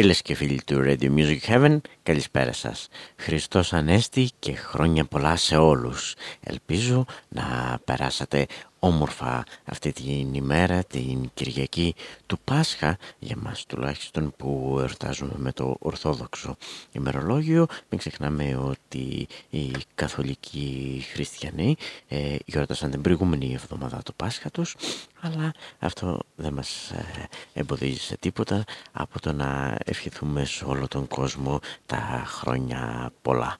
Φίλες και φίλοι του Radio Music Heaven, καλησπέρα σας. Χριστός Ανέστη και χρόνια πολλά σε όλους. Ελπίζω να περάσατε όμορφα αυτή την ημέρα, την Κυριακή του Πάσχα, για μας τουλάχιστον που εορτάζουμε με το Ορθόδοξο ημερολόγιο. Μην ξεχνάμε ότι οι καθολικοί χριστιανοί ε, γιόρτασαν την προηγούμενη εβδομάδα το Πάσχα τους, αλλά αυτό δεν μας ε, εμποδίζει σε τίποτα από το να ευχηθούμε σε όλο τον κόσμο τα χρόνια πολλά.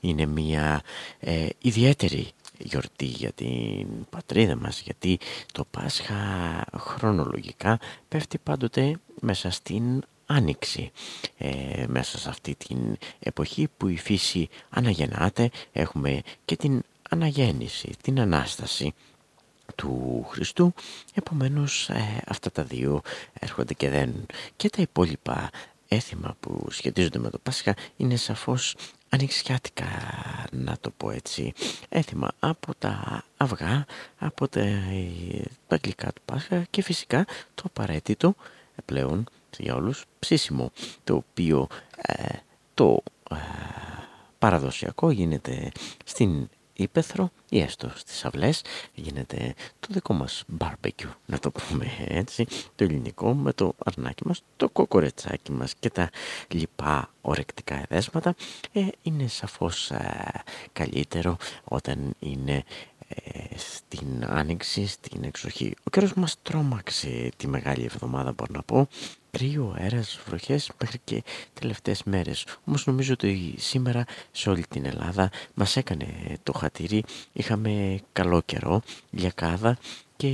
Είναι μια ε, ιδιαίτερη γιορτή για την πατρίδα μας γιατί το Πάσχα χρονολογικά πέφτει πάντοτε μέσα στην Άνοιξη. Ε, μέσα σε αυτή την εποχή που η φύση αναγεννάται έχουμε και την αναγέννηση, την Ανάσταση του Χριστού. Επομένως ε, αυτά τα δύο έρχονται και δεν. Και τα υπόλοιπα έθιμα που σχετίζονται με το Πάσχα είναι σαφώς ανοιξιάτικα να το πω έτσι. Έθιμα από τα αυγά από τα, τα γλυκά του Πάσχα και φυσικά το απαραίτητο πλέον για όλους ψήσιμο το οποίο ε, το ε, παραδοσιακό γίνεται στην ύπεθρο ή έστω στις αυλές γίνεται το δικό μας barbecue να το πούμε έτσι το ελληνικό με το αρνάκι μας το κοκορετσάκι μας και τα λοιπά ορεκτικά εδέσματα. Ε, είναι σαφώς ε, καλύτερο όταν είναι ε, στην άνοιξη, στην εξοχή. Ο καιρός μας τρόμαξε τη μεγάλη εβδομάδα μπορώ να πω κρύο, αέρας, βροχές μέχρι και τελευταίες μέρες. Όμως νομίζω ότι σήμερα σε όλη την Ελλάδα μας έκανε το χατήρι. Είχαμε καλό καιρό, λιακάδα και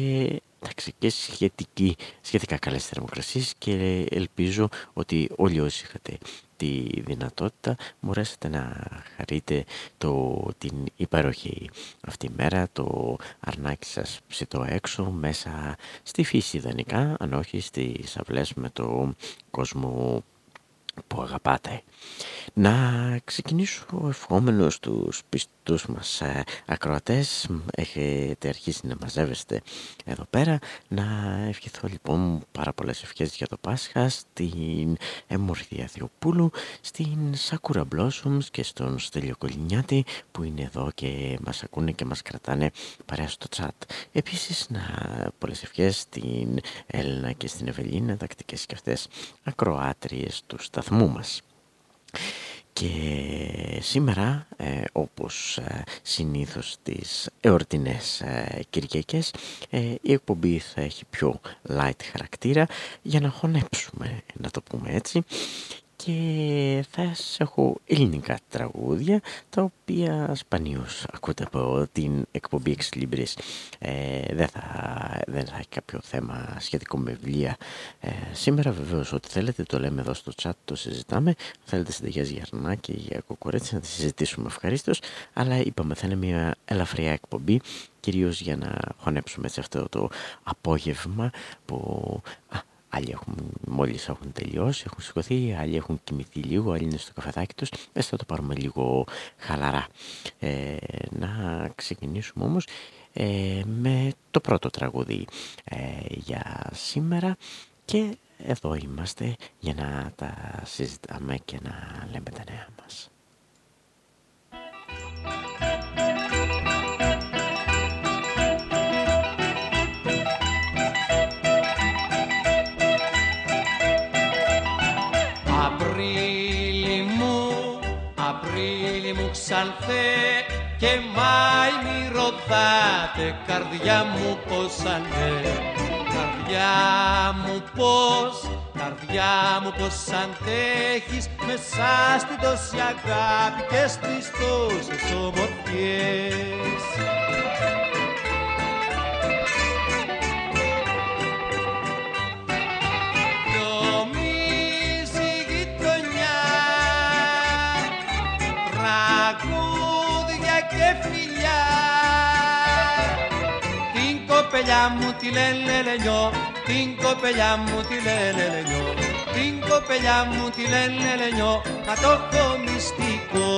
εντάξει, και σχετική, σχετικά καλές θερμοκρασίες και ελπίζω ότι όλοι όσοι είχατε τη δυνατότητα μπορέσετε να χαρείτε το, την υπέροχη αυτή μέρα το αρνάκι σας ψητό έξω μέσα στη φύση ιδανικά αν όχι στις αυλές με το κόσμο που αγαπάτε. Να ξεκινήσω ευχόμενος τους πιστούς μας ε, ακροατές. Έχετε αρχίσει να μαζεύεστε εδώ πέρα. Να ευχηθώ λοιπόν πάρα πολλές ευχές για το Πάσχα στην Εμορφία Διοπούλου, στην Σάκουρα Blossoms και στον Στέλιο Κολυνιάτη που είναι εδώ και μας ακούνε και μας κρατάνε παρέα στο chat. Επίσης να πολλές ευχές στην Έλληνα και στην Ευελίνα, τακτικές και αυτές ακροάτριες του σταθμού μας. Και σήμερα, ε, όπως ε, συνήθως τις εορτινές ε, Κυριακές, ε, η εκπομπή θα έχει πιο light χαρακτήρα για να χωνέψουμε, να το πούμε έτσι και θα σας έχω ελληνικά τραγούδια τα οποία σπανίως ακούτε από την εκπομπή Ex Libris. Ε, δεν, θα, δεν θα έχει κάποιο θέμα σχετικό με βιβλία ε, σήμερα βεβαίως ό,τι θέλετε το λέμε εδώ στο chat το συζητάμε θέλετε συνταγές για αρνά και για κοκορέτσι να τη συζητήσουμε ευχαρίστως. αλλά είπαμε θα είναι μια ελαφριά εκπομπή κυρίως για να χωνέψουμε σε αυτό το απόγευμα που... Άλλοι έχουν, μόλις έχουν τελειώσει, έχουν σηκωθεί, άλλοι έχουν κοιμηθεί λίγο, άλλοι είναι στο καφεδάκι τους. Ας θα το πάρουμε λίγο χαλαρά. Ε, να ξεκινήσουμε όμως ε, με το πρώτο τραγούδι ε, για σήμερα και εδώ είμαστε για να τα συζητάμε και να λέμε τα νέα μας. Και μάι μη ρωτάτε καρδιά μου πως ανέ Καρδιά μου πως, καρδιά μου πως αντέχεις. Μέσα στην τόση αγάπη και στις τόσες ομορφιές κοπελιά μου τη λένε λενιό, την κοπελιά μου τη λένε λενιό, την κοπελιά μου τη λένε λενιό, να το έχω μυστικό.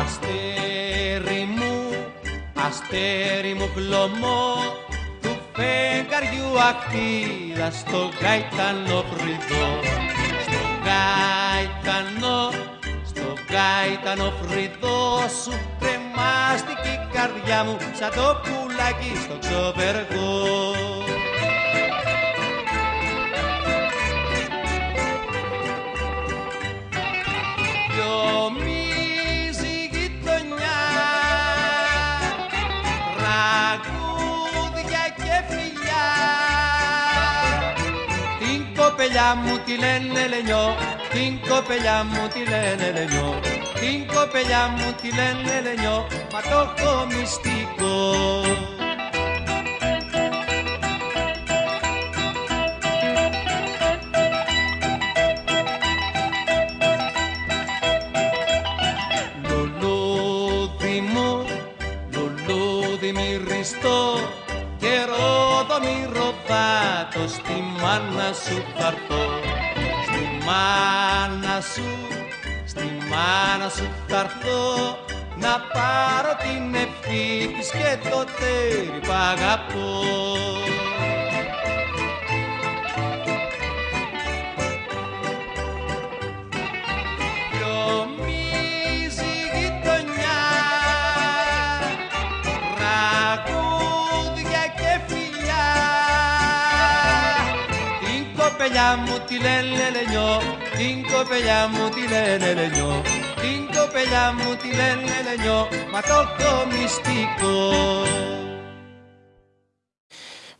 Άστε Αστέρι μου κλωμό του φεγγαριού ακτίδα στο γαϊτανό φρυδό. Στο γαϊτανό στο γαϊτανό φρυδό σου κρεμάστηκε η καρδιά μου σαν το πουλάκι στο ξοπεργό κοπελιά μου τη λένε λενιό, την κοπελιά μου τη λένε λενιό, την κοπελιά μου τη λένε λενιό, μα το έχω μυστικό.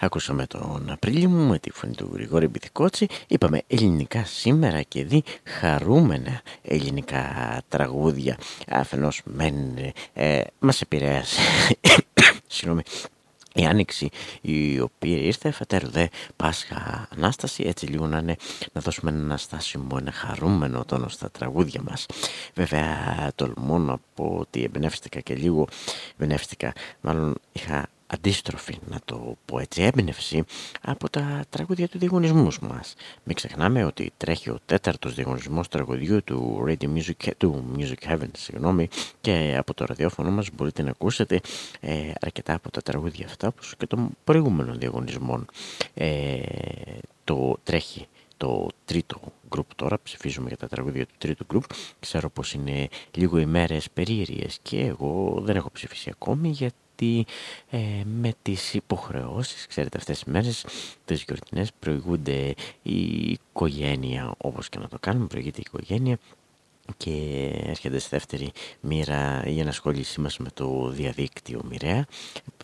Ακούσαμε τον Απρίλιο μου με τη φωνή του Γρηγόρη Μπιθικότσι. Είπαμε ελληνικά σήμερα και δει χαρούμενα ελληνικά τραγούδια. Αφενός μεν ε, μας επηρέασε συγγνώμη, η Άνοιξη η οποία ήρθε φετέρου δε Πάσχα Ανάσταση έτσι λίγο να, είναι, να δώσουμε ένα αναστάσιμο, ένα χαρούμενο τόνο στα τραγούδια μας βέβαια τολμώ να πω ότι εμπνεύστηκα και λίγο εμπνεύστηκα μάλλον είχα αντίστροφη, να το πω έτσι, έμπνευση από τα τραγούδια του διαγωνισμούς μας. Μην ξεχνάμε ότι τρέχει ο τέταρτος διαγωνισμός τραγουδιού του Radio Music, του Music Heaven, συγγνώμη, και από το ραδιόφωνο μας μπορείτε να ακούσετε ε, αρκετά από τα τραγούδια αυτά, όπως και των προηγούμενων διαγωνισμών. Ε, το τρέχει το τρίτο γκρουπ τώρα, ψηφίζουμε για τα τραγούδια του τρίτου γκρουπ. Ξέρω πως είναι λίγο ημέρες περίεργες και εγώ δεν έχω ψηφίσει ακόμη γιατί ότι ε, με τις υποχρεώσεις, ξέρετε αυτές τις μέρες, τις γιορτινές προηγούνται η οικογένεια, όπως και να το κάνουμε, προηγείται η οικογένεια και έρχεται στη δεύτερη μοίρα η ενασχόλησή μας με το διαδίκτυο μοιραία.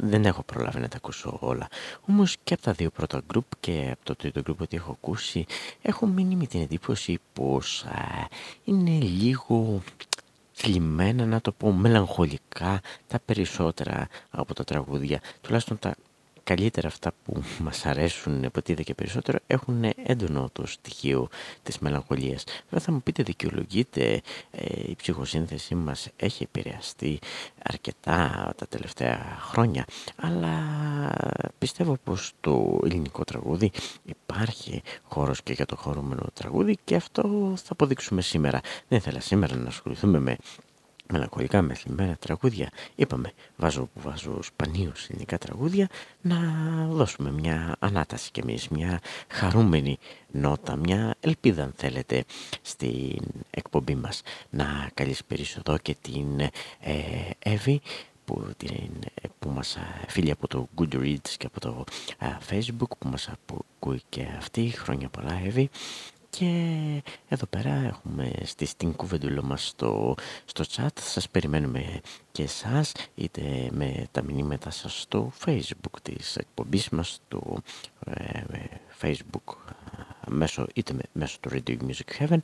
Δεν έχω προλάβει να τα ακούσω όλα. Όμως και από τα δύο πρώτα γκρουπ και από το τρίτο γκρουπ ότι έχω ακούσει έχω μείνει με την εντύπωση πως είναι λίγο θλιμμένα να το πω μελαγχολικά τα περισσότερα από τα τραγούδια τουλάχιστον τα καλύτερα αυτά που μας αρέσουν υποτίθεται και περισσότερο έχουν έντονο το στοιχείο της μελαγχολίας. Βέβαια θα μου πείτε δικαιολογείται ε, η ψυχοσύνθεση μας έχει επηρεαστεί αρκετά τα τελευταία χρόνια αλλά πιστεύω πως το ελληνικό τραγούδι υπάρχει χώρος και για το χωρούμενο τραγούδι και αυτό θα αποδείξουμε σήμερα. Δεν ήθελα σήμερα να ασχοληθούμε με μελαγχολικά μεθυμένα τραγούδια. Είπαμε βάζω που βάζω σπανίως ελληνικά τραγούδια να δώσουμε μια ανάταση και εμείς μια χαρούμενη νότα μια ελπίδα αν θέλετε στην εκπομπή μας. Να καλησπερίσω εδώ και την ε, Εύη που, την, που μας φίλει από το Goodreads και από το Facebook που μας ακούει και αυτή. Χρόνια πολλά Εύη και εδώ πέρα έχουμε στη την κουβεντούλα μας στο, στο chat. Σας περιμένουμε και εσάς είτε με τα μηνύματα σας στο facebook της εκπομπής μας στο ε, facebook μέσω, είτε μέσω του Radio Music Heaven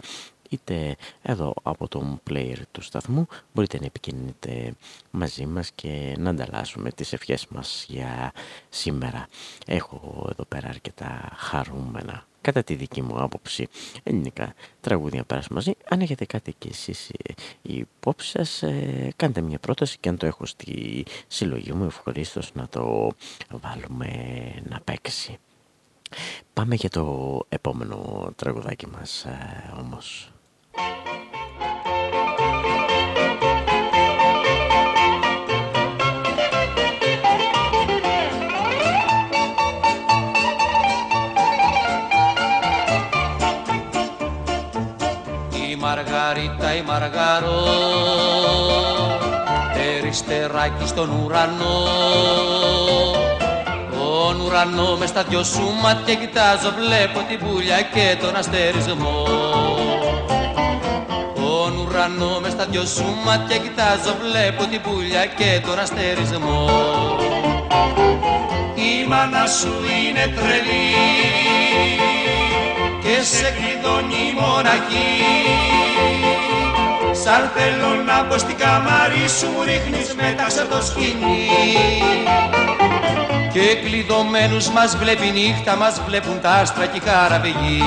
είτε εδώ από τον player του σταθμού μπορείτε να επικοινωνείτε μαζί μας και να ανταλλάσσουμε τις ευχές μας για σήμερα. Έχω εδώ πέρα αρκετά χαρούμενα κατά τη δική μου άποψη ελληνικά τραγούδια πέρας μαζί. Αν έχετε κάτι και εσείς ε, η υπόψη σας, ε, κάντε μια πρόταση και αν το έχω στη συλλογή μου ευχαριστώ να το βάλουμε να παίξει. Πάμε για το επόμενο τραγουδάκι μας ε, όμως. Μαργαρό Εριστεράκι στον ουρανό. Τον ουρανό μες στα δυο σου μάτια κοιτάζω Βλέπω την πουλιά και τον αστερισμό. Τον ουρανό μες στα δυο σου μάτια κοιτάζω Βλέπω την πουλιά και τον αστερισμό. Η μάνα σου είναι τρελή και σε κλειδώνει μοναχή Σαν θέλω να πω στην καμάρι σου μου ρίχνεις μέταξε το σκηνή Και κλειδωμένους μας βλέπει νύχτα, μας βλέπουν τα άστρα και η καραβεγή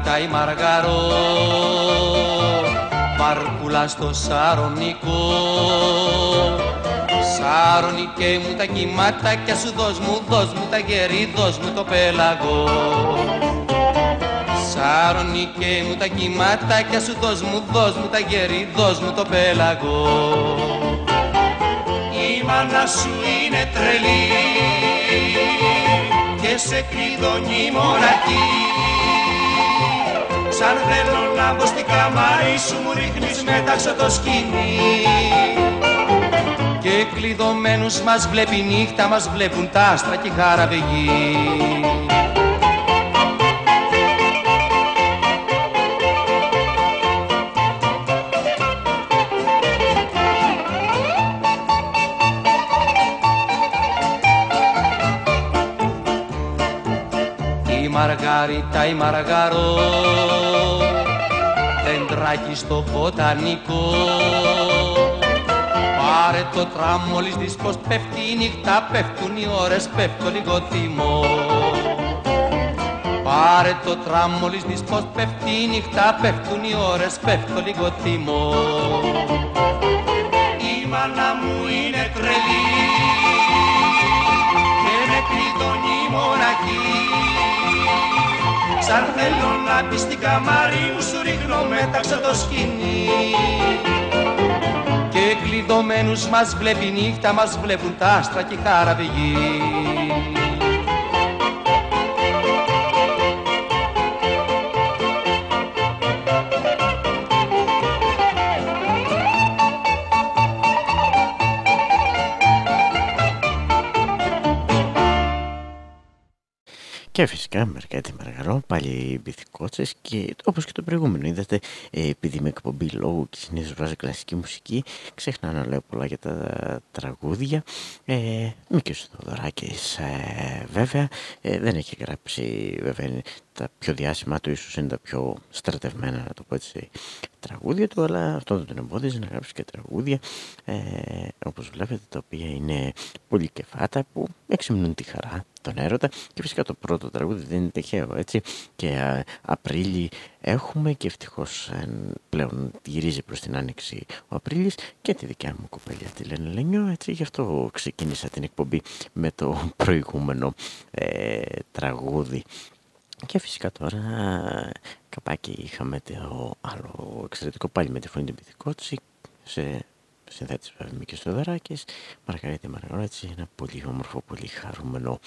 Μαργαρίτα η Μαργαρό. Μαρκούλα στο Σαρονικό. Σαρονικέ μου τα κυματάκια σου δώσ' μου, δώσ' μου τα γερί, δώσ' μου το πέλαγο. Σαρονικέ μου τα κυματάκια σου δώσ' μου, δώσ' μου τα γερί, δώσ' μου το πέλαγο. Η μάνα σου είναι τρελή και σε κλειδώνει μοναχή Σαν θέλω να μπω στην καμάρι σου μου ρίχνεις μέταξε το σκηνή Και κλειδωμένους μας βλέπει νύχτα, μας βλέπουν τα άστρα και χαραβεγή Η Μαργαρίτα η Μαργαρό δέντρακι στο βοτανικό. Πάρε το τραμ μόλις δεις πως πέφτει η νύχτα Πέφτουν οι ώρες, πέφτω λίγο θυμό Πάρε το τραμ μόλις δεις πως πέφτει η νύχτα Πέφτουν οι ώρες, πέφτω λίγο θυμό Η μάνα μου είναι τρελή Και με κλειδώνει μοναχή Σαν θέλω να μπει στην καμάρι μου σου ρίχνω μέταξε το σκηνή Και κλειδωμένους μας βλέπει νύχτα, μας βλέπουν τα άστρα και η χαραβηγή Και φυσικά Μαργάτη Μαργαρό, πάλι μπιθικότσες και όπως και το προηγούμενο. Είδατε ε, επειδή με εκπομπή λόγου και συνήθως βάζει κλασική μουσική ξεχνάω να λέω πολλά για τα τραγούδια. Ε, Μίκης Θοδωράκης ε, βέβαια ε, δεν έχει γράψει βέβαια τα πιο διάσημα του ίσως είναι τα πιο στρατευμένα να το πω έτσι τραγούδια του αλλά αυτό δεν τον εμπόδιζε να γράψει και τραγούδια. Ε, όπως βλέπετε τα οποία είναι πολύ κεφάτα που εξυμνούν τη χαρά τον έρωτα. Και φυσικά το πρώτο τραγούδι δεν είναι τυχαίο έτσι. Και α, Απρίλη έχουμε και ευτυχώς ε, πλέον γυρίζει προς την άνοιξη ο Απρίλης και τη δικιά μου κοπέλια τη λένε Λενιό έτσι. Γι' αυτό ξεκίνησα την εκπομπή με το προηγούμενο ε, τραγούδι και φυσικά τώρα καπάκι είχαμε το άλλο εξαιρετικό πάλι με τη φωνή του Πυθικότσι σε συνθέτης βέβαια Μίκης Θεοδωράκης Μαργαρίτη Μαργαρέτση ένα πολύ όμορφο, πολύ χαρούμενο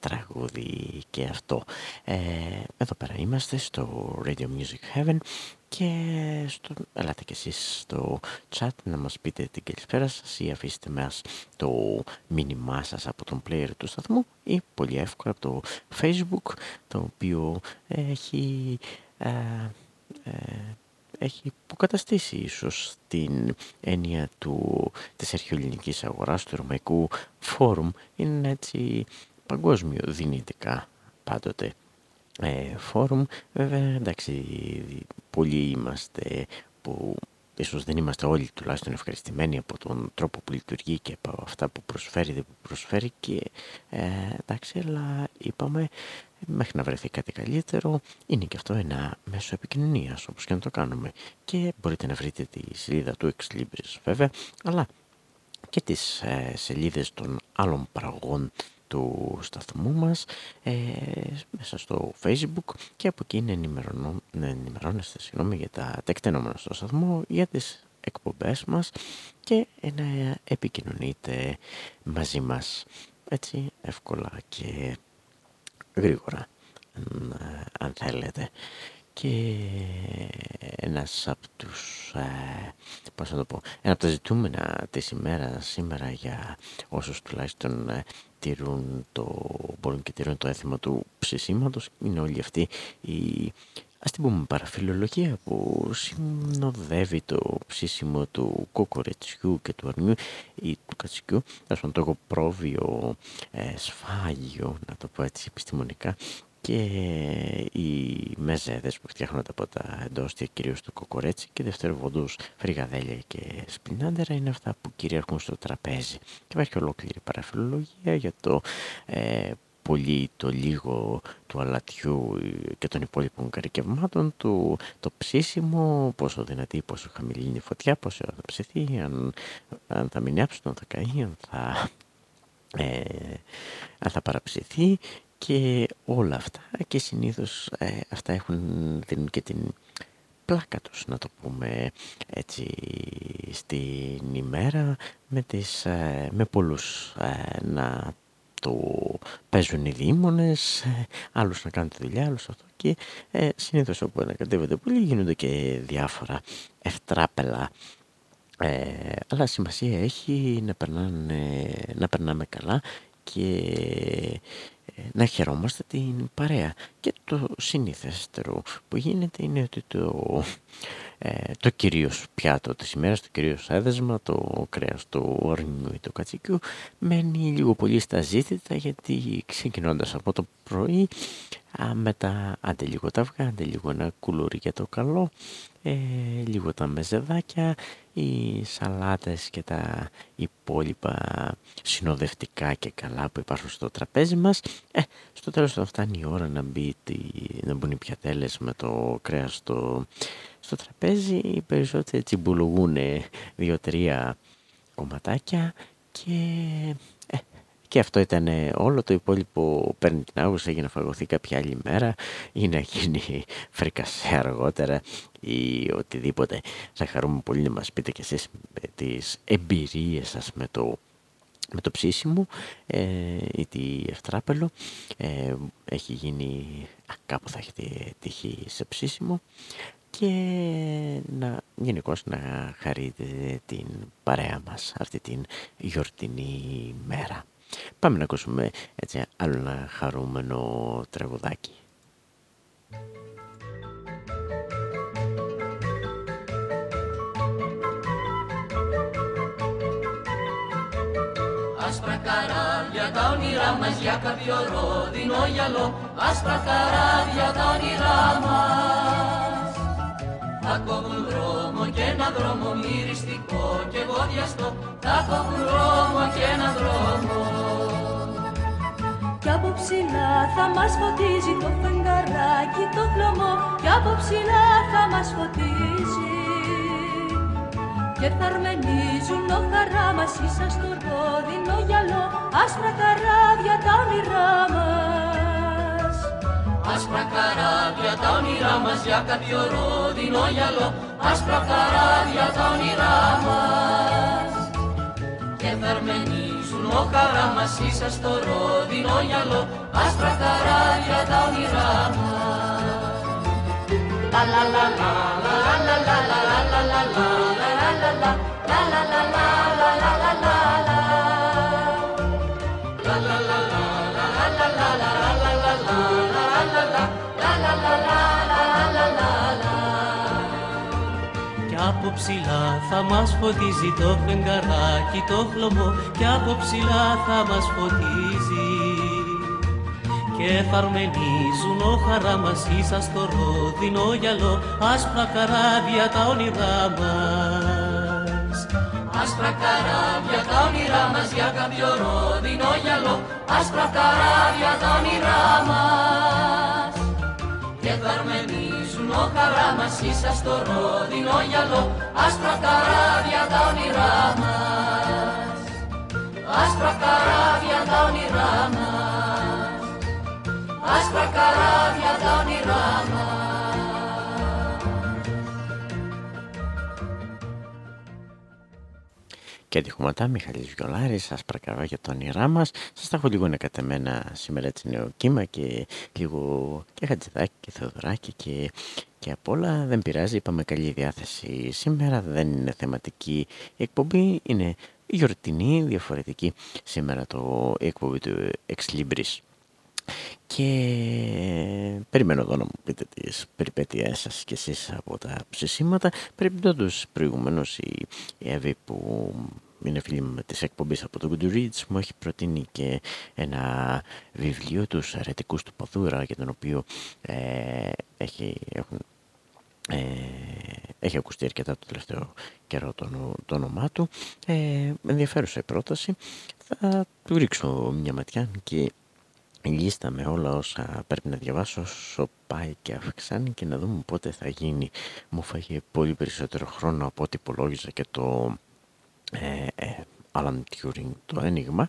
τραγούδι και αυτό. Ε, εδώ πέρα είμαστε στο Radio Music Heaven και στο, ελάτε και εσείς στο chat να μας πείτε την καλησπέρα σας ή αφήστε μας το μήνυμά σας από τον player του σταθμού ή πολύ εύκολα από το facebook το οποίο έχει ε, ε, έχει υποκαταστήσει ίσως την έννοια του, της αρχαιοελληνικής αγοράς του ρωμαϊκού φόρουμ. Είναι έτσι παγκόσμιο δυνητικά πάντοτε ε, φόρουμ βέβαια εντάξει πολλοί είμαστε που ίσως δεν είμαστε όλοι τουλάχιστον ευχαριστημένοι από τον τρόπο που λειτουργεί και από αυτά που προσφέρει δεν που προσφέρει και ε, εντάξει αλλά είπαμε μέχρι να βρεθεί κάτι καλύτερο είναι και αυτό ένα μέσο επικοινωνίας όπως και να το κάνουμε. Και μπορείτε να βρείτε τη σελίδα του Ex Libris βέβαια αλλά και τις ε, σελίδες των άλλων παραγωγών του σταθμού μας ε, μέσα στο facebook και από εκεί να ενημερώνεστε συγγνώμη, για τα τεκτενόμενα στο σταθμό για τις εκπομπές μας και να επικοινωνείτε μαζί μας έτσι εύκολα και γρήγορα αν θέλετε και ένας από τους, ε, πώς να το πω, ένα από τα ζητούμενα της ημέρας σήμερα για όσους τουλάχιστον ε, τηρούν το, μπορούν και τηρούν το έθιμο του ψησίματος είναι όλη αυτή η ας την πούμε παραφιλολογία που συνοδεύει το ψήσιμο του κοκορετσιού και του αρνιού ή του κατσικιού, ας πούμε το πρόβιο ε, σφάγιο, να το πω έτσι επιστημονικά, και οι μεζέδες που φτιάχνονται από τα εντόστια κυρίως του κοκορέτσι και δευτεροβοντούς φρυγαδέλια και σπινάντερα είναι αυτά που κυριαρχούν στο τραπέζι. Και υπάρχει ολόκληρη παραφιλολογία για το ε, πολύ το λίγο του αλατιού και των υπόλοιπων καρικευμάτων του το ψήσιμο, πόσο δυνατή, πόσο χαμηλή είναι η φωτιά, πόσο θα ψηθεί, αν, αν θα μηνιάψει, αν θα καεί, αν θα, ε, αν θα παραψηθεί και όλα αυτά και συνήθως ε, αυτά έχουν δίνουν και την πλάκα τους να το πούμε έτσι στην ημέρα με, τις, ε, με πολλούς ε, να το παίζουν οι δήμονες, άλλους να κάνουν τη δουλειά, άλλους αυτό και ε, συνήθως όπου ανακατεύονται πολύ γίνονται και διάφορα ευτράπελα. Αλλά σημασία έχει να, περνάνε, να περνάμε καλά και να χαιρόμαστε την παρέα. Και το συνήθεστερο που γίνεται είναι ότι το, ε, το κυρίως πιάτο της ημέρας, το κυρίως έδεσμα, το κρέας του ορνιού ή του κατσικιού μένει λίγο πολύ στα ζήτητα γιατί ξεκινώντας από το πρωί α, μετά άντε λίγο τα αυγά, άντε λίγο ένα κουλούρι για το καλό ε, λίγο τα μεζεδάκια, οι σαλάτες και τα υπόλοιπα συνοδευτικά και καλά που υπάρχουν στο τραπέζι μας. Ε, στο τέλος θα φτάνει η ώρα να, μπει, να μπουν οι πιατέλες με το κρέας στο, στο τραπέζι. Οι περισσότεροι τσιμπολογούν δύο-τρία κομματάκια και και αυτό ήταν όλο το υπόλοιπο παίρνει την άγουσα για να φαγωθεί κάποια άλλη μέρα ή να γίνει φρικασέ αργότερα ή οτιδήποτε. Θα χαρούμε πολύ να μας πείτε και εσείς τις εμπειρίες σας με το με το ψήσιμο ε, ή τη ευτράπελο ε, έχει γίνει α, κάπου θα έχετε τύχει σε ψήσιμο και να γενικώς να χαρείτε την παρέα μας αυτή την γιορτινή μέρα. Πάμε να ακούσουμε έτσι άλλο ένα χαρούμενο τραγουδάκι. Άσπρα καράβια τα όνειρά μας για κάποιο ρόδινο γυαλό Άσπρα καράβια τα όνειρά μας Θα κόβουν δρόμο και ένα δρόμο μυριστικό και βοδιαστό Θα κόβουν δρόμο και ένα δρόμο. Κι από ψηλά θα μας φωτίζει το φεγγαράκι το χλωμό. Κι από ψηλά θα μας φωτίζει. Και θα αρμενίζουν ο χαρά μας ίσα στο ρόδινο γυαλό. Άσπρα καράβια τα όνειρά μας Άσπρα καράβια τα όνειρά μας για κάποιο ρόδινο γυαλό Άσπρα καράβια τα όνειρά μας Και θα ο χαρά μας ίσα στο ρόδινο γυαλό, άσπρα καράλια τα όνειρά μας. La la la la la la la la la la la la la la la la la la la la από ψηλά θα μας φωτίζει το φεγγαράκι το χλωμό και από ψηλά θα μας φωτίζει. Και θα αρμενίζουν ο χαρά μας ίσα στο ρόδινο γυαλό άσπρα καράβια τα όνειρά μας. Άσπρα καράβια τα όνειρά μας για κάποιο ρόδινο γυαλό άσπρα καράβια τα όνειρά μας. Και θα Κόκκινο καβρά μας ίσα στο ρόδινο γυαλό Άσπρα καράβια τα όνειρά μας. Άσπρα καράβια τα όνειρά μας. Άσπρα καράβια τα όνειρά μας. Και αντιχωματά Μιχαλής Βιολάρης, σας παρακαλώ για το όνειρά μας. Σας τα έχω λίγο νεκατεμένα σήμερα έτσι νέο κύμα και λίγο και χατζηδάκι και θεοδωράκι και, και απ' όλα δεν πειράζει, είπαμε καλή διάθεση σήμερα, δεν είναι θεματική εκπομπή, είναι γιορτινή, διαφορετική σήμερα το εκπομπή του Ex Libris. Και περιμένω εδώ να μου πείτε τις περιπέτειές σας και εσείς από τα ψησίματα. Περιπτώντας προηγουμένως η Εύη που είναι φίλη με τις εκπομπές από το Goodreads μου έχει προτείνει και ένα βιβλίο τους αρετικούς του Παδούρα για τον οποίο ε, έχει, έχουν, ε, έχει ακουστεί αρκετά το τελευταίο καιρό το, το όνομά του. Ε, ενδιαφέρουσα η πρόταση. Θα του ρίξω μια ματιά και λίστα με όλα όσα πρέπει να διαβάσω όσο πάει και αυξάνει και να δούμε πότε θα γίνει. Μου φάγε πολύ περισσότερο χρόνο από ό,τι υπολόγιζα και το ε, ε, Alan Turing το ένιγμα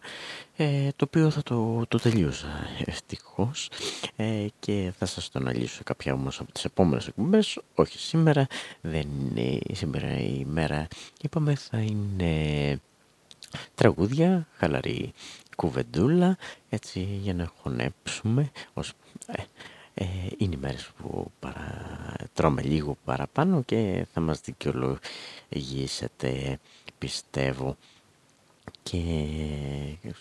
ε, το οποίο θα το, το τελείωσα ευτυχώς ε, και θα σας το αναλύσω κάποια όμως από τις επόμενες εκπομπές όχι σήμερα δεν είναι σήμερα η μέρα είπαμε θα είναι τραγούδια χαλαρή κουβεντούλα έτσι για να χωνέψουμε ως, ε, ε, είναι οι μέρες που παρα, τρώμε λίγο παραπάνω και θα μας δικαιολογήσετε πιστεύω. Και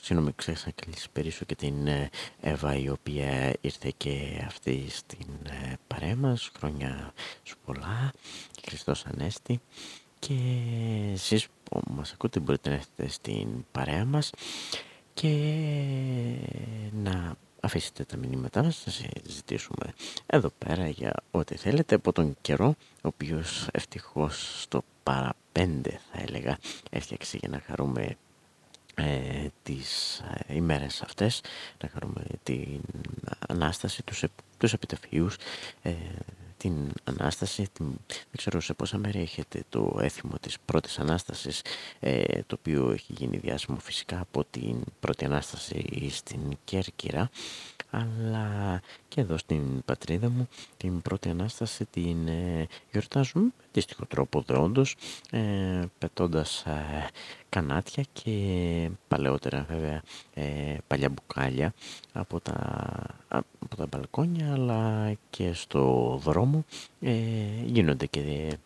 συγγνώμη ξέχασα να καλησπέρισω και την ε, Εύα η οποία ήρθε και αυτή στην ε, παρέα μας. Χρόνια σου πολλά και Χριστός Ανέστη. Και εσείς που μας ακούτε μπορείτε να έρθετε στην παρέα μας και να αφήσετε τα μηνύματά σας, να συζητήσουμε εδώ πέρα για ό,τι θέλετε από τον καιρό, ο οποίος ευτυχώς στο παραπέντε θα έλεγα έφτιαξε για να χαρούμε ε, τις ε, ημέρες αυτές, να χαρούμε την Ανάσταση, τους, τους επιτεφίους, ε, την Ανάσταση, την, δεν ξέρω σε πόσα μέρη έχετε το έθιμο της πρώτης Ανάστασης, ε, το οποίο έχει γίνει διάσημο φυσικά από την πρώτη Ανάσταση στην Κέρκυρα, αλλά και εδώ στην πατρίδα μου την πρώτη Ανάσταση την ε, γιορτάζουμε με αντίστοιχο τρόπο δεόντως, ε, πετώντας ε, κανάτια και παλαιότερα βέβαια ε, παλιά μπουκάλια από τα, από τα μπαλκόνια αλλά και στο δρόμο ε, γίνονται και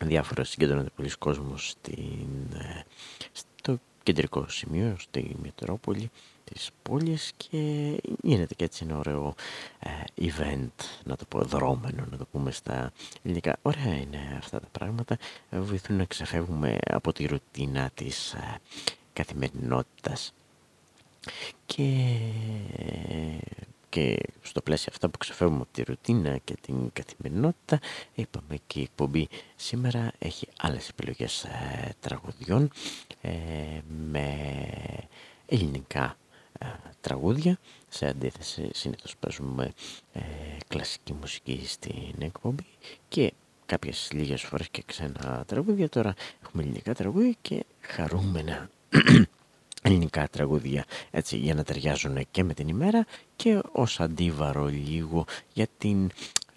διάφορα συγκέντρωνται πολλοί κόσμος στην, ε, στο κεντρικό σημείο, στη Μητρόπολη της πόλης και γίνεται και έτσι ένα ωραίο ε, event, να το πω δρόμενο, να το πούμε στα ελληνικά. Ωραία είναι αυτά τα πράγματα, βοηθούν να ξεφεύγουμε από τη ρουτίνα της ε, καθημερινότητας. Και, και στο πλαίσιο αυτά που ξεφεύγουμε από τη ρουτίνα και την καθημερινότητα, είπαμε και η εκπομπή σήμερα έχει άλλες επιλογές ε, τραγουδιών με ελληνικά ε, τραγούδια σε αντίθεση συνήθως παίζουμε ε, κλασική μουσική στην εκπομπή και κάποιες λίγες φορές και ξένα τραγούδια τώρα έχουμε ελληνικά τραγούδια και χαρούμενα ελληνικά τραγούδια έτσι για να ταιριάζουν και με την ημέρα και ως αντίβαρο λίγο για την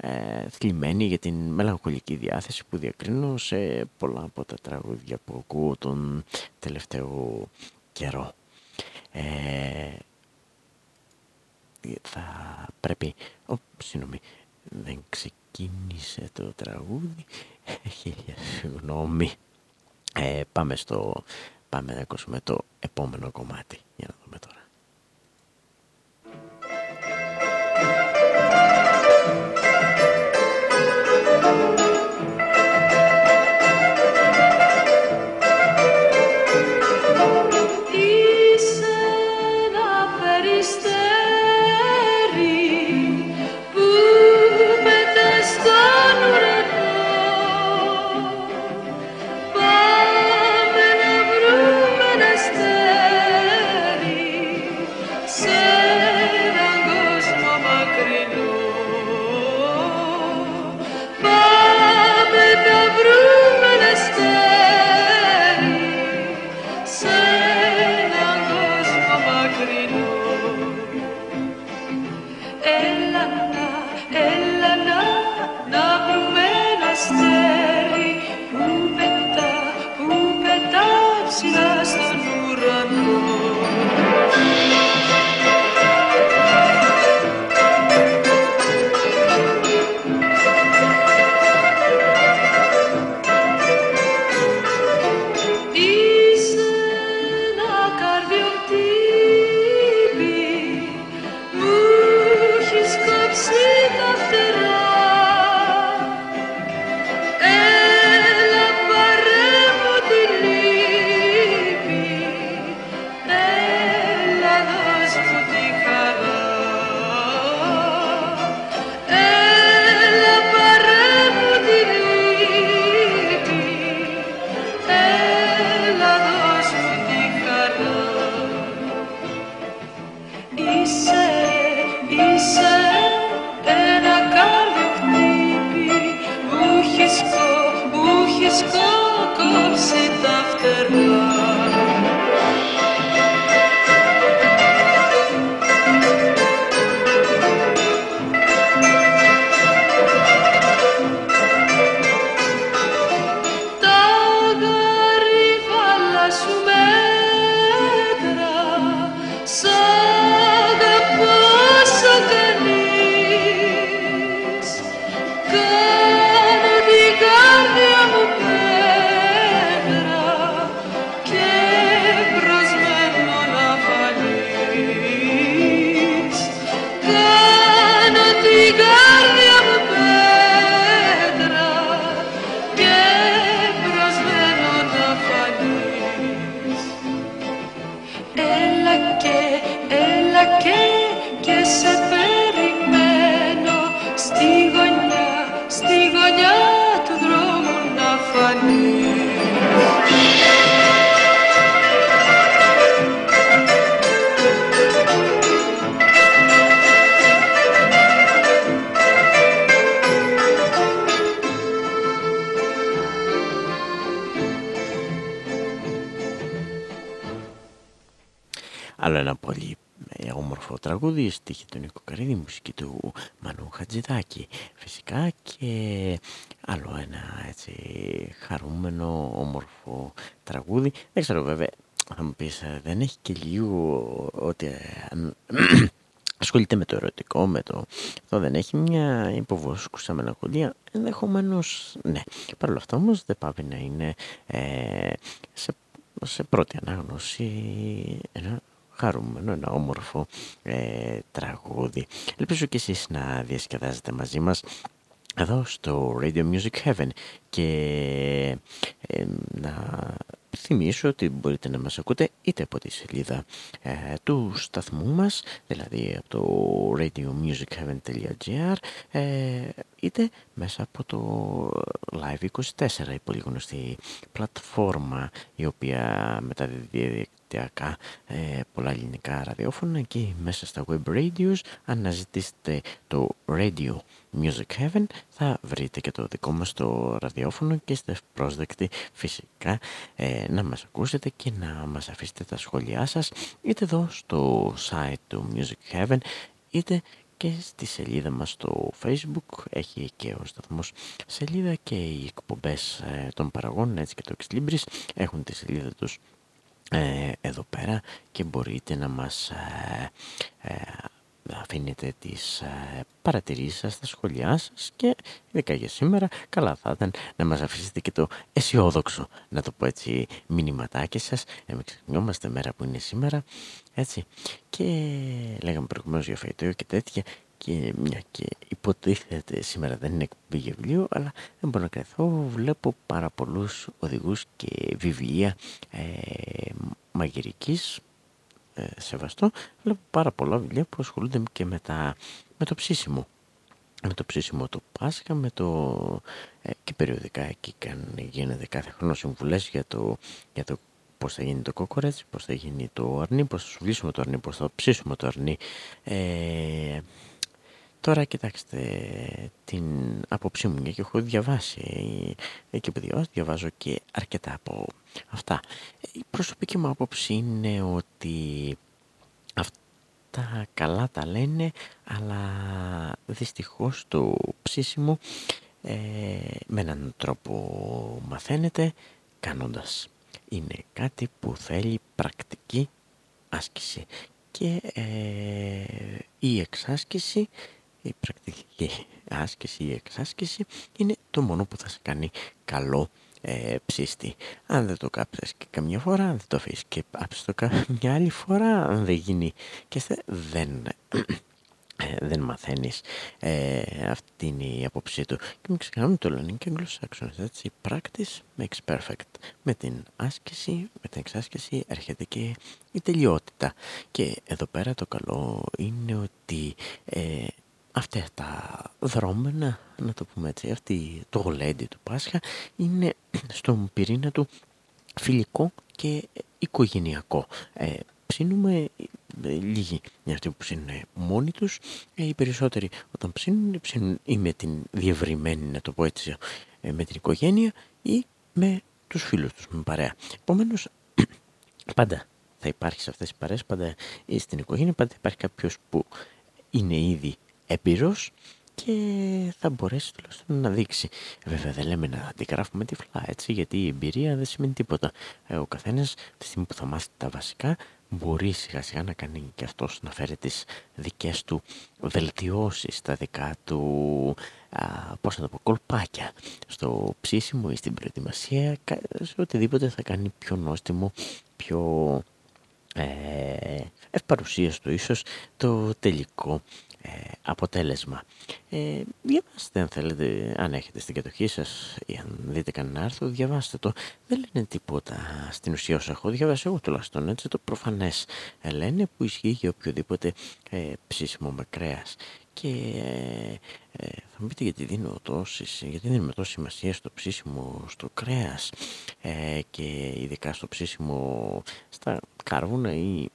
ε, θλιμμένη, για την μελαγχολική διάθεση που διακρίνω σε πολλά από τα τραγούδια που ακούω τον τελευταίο καιρό. Ε, θα πρέπει... Ο, συγγνώμη, δεν ξεκίνησε το τραγούδι. Χίλια συγγνώμη. Ε, πάμε στο... Πάμε να ακούσουμε το επόμενο κομμάτι. Για να δούμε τώρα. Χατζηδάκη φυσικά και άλλο ένα έτσι χαρούμενο, όμορφο τραγούδι. Δεν ξέρω βέβαια, θα μου πεις, ε, δεν έχει και λίγο ότι ε, ασχολείται με το ερωτικό, με το... Αυτό δεν έχει μια υποβόσκουσα μελαγχολία, ενδεχομένω ναι. Παρ' όλα αυτά όμως δεν πάει να είναι ε, σε, σε πρώτη ανάγνωση ένα χαρούμενο, ένα όμορφο ε, τραγούδι. Ελπίζω και εσείς να διασκεδάζετε μαζί μας εδώ στο Radio Music Heaven και ε, να θυμίσω ότι μπορείτε να μας ακούτε είτε από τη σελίδα ε, του σταθμού μας, δηλαδή από το radiomusicheaven.gr ε, είτε μέσα από το Live24, η πολύ γνωστή πλατφόρμα η οποία μεταδίδει διαδικτυακά ε, πολλά ελληνικά ραδιόφωνα και μέσα στα web radios αναζητήσετε το Radio Music Heaven. Θα βρείτε και το δικό μας το ραδιόφωνο και είστε πρόσδεκτοι φυσικά ε, να μας ακούσετε και να μας αφήσετε τα σχόλιά σας είτε εδώ στο site του Music Heaven είτε και στη σελίδα μας στο facebook. Έχει και ο σταθμός σελίδα και οι εκπομπές ε, των παραγών έτσι και το Ex έχουν τη σελίδα τους ε, εδώ πέρα και μπορείτε να μας ε, ε, αφήνετε τις ε, παρατηρήσεις σας, τα σχόλιά σας και ειδικά για σήμερα καλά θα ήταν να μας αφήσετε και το αισιόδοξο να το πω έτσι μηνυματάκι σας. Να μην ξεχνιόμαστε μέρα που είναι σήμερα έτσι. Και λέγαμε προηγουμένως για φαϊτό και τέτοια και μια και υποτίθεται σήμερα δεν είναι εκπομπή για βιβλίο αλλά δεν μπορώ να κρεθώ βλέπω πάρα πολλούς οδηγούς και βιβλία ε, μαγειρικής ε, σεβαστό βλέπω πάρα πολλά βιβλία που ασχολούνται και με, τα, με το ψήσιμο με το ψήσιμο του Πάσχα με το, ε, και περιοδικά εκεί γίνεται κάθε χρόνο συμβουλές για το, για το πώς θα γίνει το κόκορετς, πώς θα γίνει το αρνί, πώς θα σου βλύσουμε το αρνί, πώς θα ψήσουμε το αρνί. Ε, Τώρα κοιτάξτε την άποψή μου και έχω διαβάσει εκεί που διαβάζω, διαβάζω και αρκετά από αυτά. Η προσωπική μου άποψη είναι ότι αυτά καλά τα λένε αλλά δυστυχώς το ψήσιμο ε, με έναν τρόπο μαθαίνεται κάνοντας. Είναι κάτι που θέλει πρακτική άσκηση και ε, η εξάσκηση η πρακτική άσκηση ή εξάσκηση είναι το μόνο που θα σε κάνει καλό ε, ψήστη. Αν δεν το κάψεις και καμιά φορά, αν δεν το αφήσεις και πάψεις το καμιά άλλη φορά, αν δεν γίνει και δεν, ε, δεν μαθαίνεις. Ε, αυτή είναι η απόψη του. Και μην ξεχνάμε το λένε και αγγλοσάξονες, έτσι. Practice makes perfect. Με την άσκηση, με την εξάσκηση έρχεται και η τελειότητα. Και εδώ πέρα το καλό είναι ότι ε, αυτά τα δρόμενα, να το πούμε έτσι, αυτή το γλέντι του Πάσχα είναι στον πυρήνα του φιλικό και οικογενειακό. Ε, ψήνουμε ε, λίγοι είναι αυτοί που ψήνουν μόνοι τους, ε, οι περισσότεροι όταν ψήνουν, ψήνουν ή με την διευρυμένη, να το πω έτσι, ε, με την οικογένεια ή με τους φίλους τους, με παρέα. Επομένως, πάντα θα υπάρχει σε αυτές τις παρέες, πάντα στην οικογένεια, πάντα θα υπάρχει κάποιος που είναι ήδη έμπειρος και θα μπορέσει τουλάχιστον να δείξει. Βέβαια δεν λέμε να αντιγράφουμε τυφλά έτσι γιατί η εμπειρία δεν σημαίνει τίποτα. Ε, ο καθένας τη στιγμή που θα μάθει τα βασικά μπορεί σιγά σιγά να κάνει και αυτός να φέρει τις δικές του βελτιώσεις, τα δικά του α, πώς να το πω, κολπάκια στο ψήσιμο ή στην προετοιμασία σε οτιδήποτε θα κάνει πιο νόστιμο, πιο ε, ευπαρουσίαστο ίσως το τελικό αποτέλεσμα. Ε, διαβάστε αν θέλετε, αν έχετε στην κατοχή σας ή αν δείτε κανένα άρθρο, διαβάστε το. Δεν λένε τίποτα στην ουσία όσο έχω διαβάσει εγώ τουλάχιστον έτσι το προφανές λένε που ισχύει για οποιοδήποτε ε, ψήσιμο με κρέας. Και ε, θα μου πείτε γιατί, δίνω τόσες, γιατί δίνουμε τόση σημασία στο ψήσιμο στο κρέας ε, και ειδικά στο ψήσιμο στα κάρβουνα ή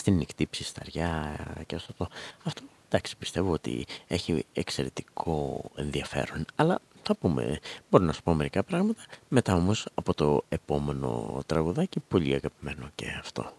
στην νυχτή ψισταριά και αυτό το. Αυτό εντάξει πιστεύω ότι έχει εξαιρετικό ενδιαφέρον. Αλλά θα πούμε, μπορώ να σου πω μερικά πράγματα. Μετά όμως από το επόμενο τραγουδάκι, πολύ αγαπημένο και αυτό.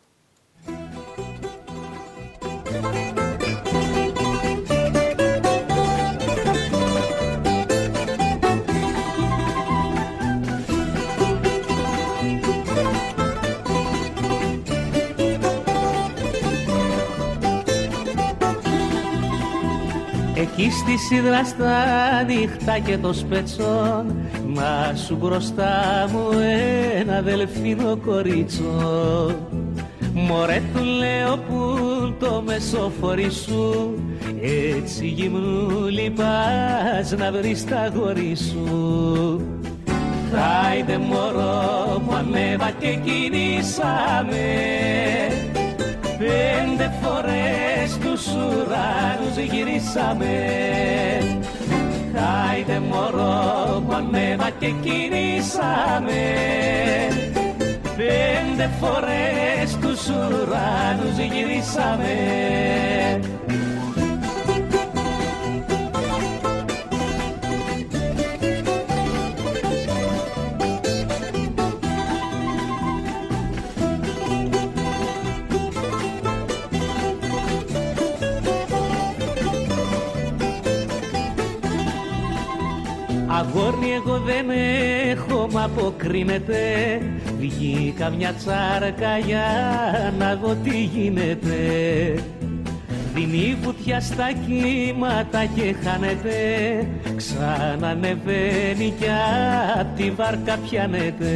Εκεί στη σίδρα στα νύχτα και το σπετσόν Μα σου μπροστά μου ένα δελφίνο κορίτσο. Μωρέ του λέω που το μεσοφορί σου Έτσι γυμνού λυπάς να βρεις τα γόρι σου. Χάιντε μωρό μου ανέβα και κινήσαμε Πέντε φορές τους ουρανούς γυρίσαμε. Χάιντε μωρό που ανέβα και κινήσαμε. Πέντε φορές τους ουρανούς γυρίσαμε Αγόρι εγώ δεν έχω μ' αποκρίνεται. Βγήκα μια τσάρκα για να δω τι γίνεται. Δίνει βουτιά στα κύματα και χάνεται. Ξανανεβαίνει κι απ' τη βάρκα πιάνεται.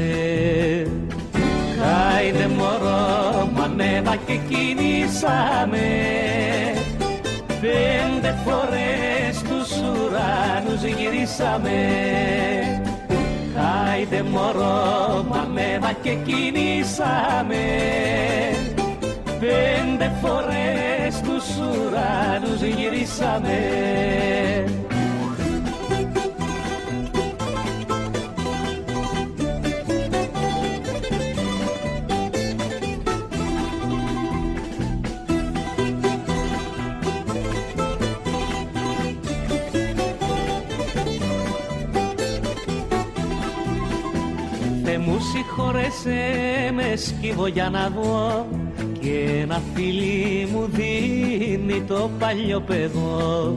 Χάινε μωρό μ' ανέβα και κινήσαμε. Πέντε φορές τους ουρανούς γυρίσαμε. Χάιντε μωρό μανέβα και κινήσαμε Πέντε φορές τους ουρανούς γυρίσαμε συγχωρέσαι με σκύβω για να δω και ένα φίλι μου δίνει το παλιό παιδό.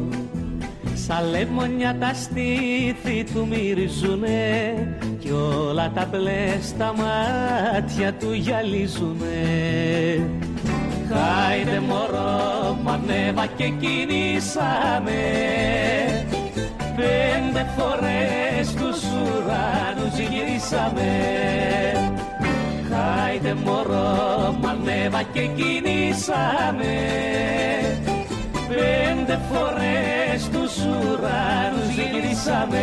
Σαν λεμονιά τα στήθη του μυρίζουνε κι όλα τα μπλες στα μάτια του γυαλίζουνε. Χάιντε μωρό μ' ανέβα και κινήσαμε πέντε φορές τους ουρανούς γυρίσαμε. Χάιντε μωρό μ' ανέβα και κινήσαμε. Πέντε φορές τους ουρανούς γυρίσαμε.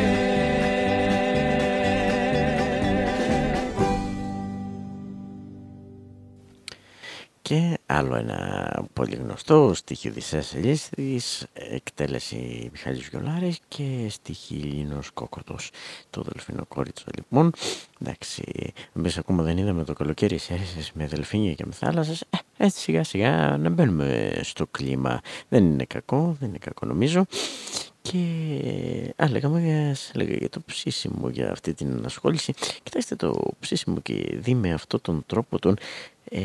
Και άλλο ένα πολύ γνωστό στοιχείο της Ελίσθης, εκτέλεση Μιχάλης Γιολάρης και στοιχείο Λίνος Κόκοτος. Το δελφίνο κόριτσο λοιπόν. Εντάξει, εμείς ακόμα δεν είδαμε το καλοκαίρι σε με δελφίνια και με θάλασσες. Ε, έτσι σιγά σιγά να μπαίνουμε στο κλίμα. Δεν είναι κακό, δεν είναι κακό νομίζω. Και α, λέγαμε για, λέγα για το ψήσιμο, για αυτή την ανασχόληση. Κοιτάξτε το ψήσιμο και δει με αυτόν τον τρόπο τον ε,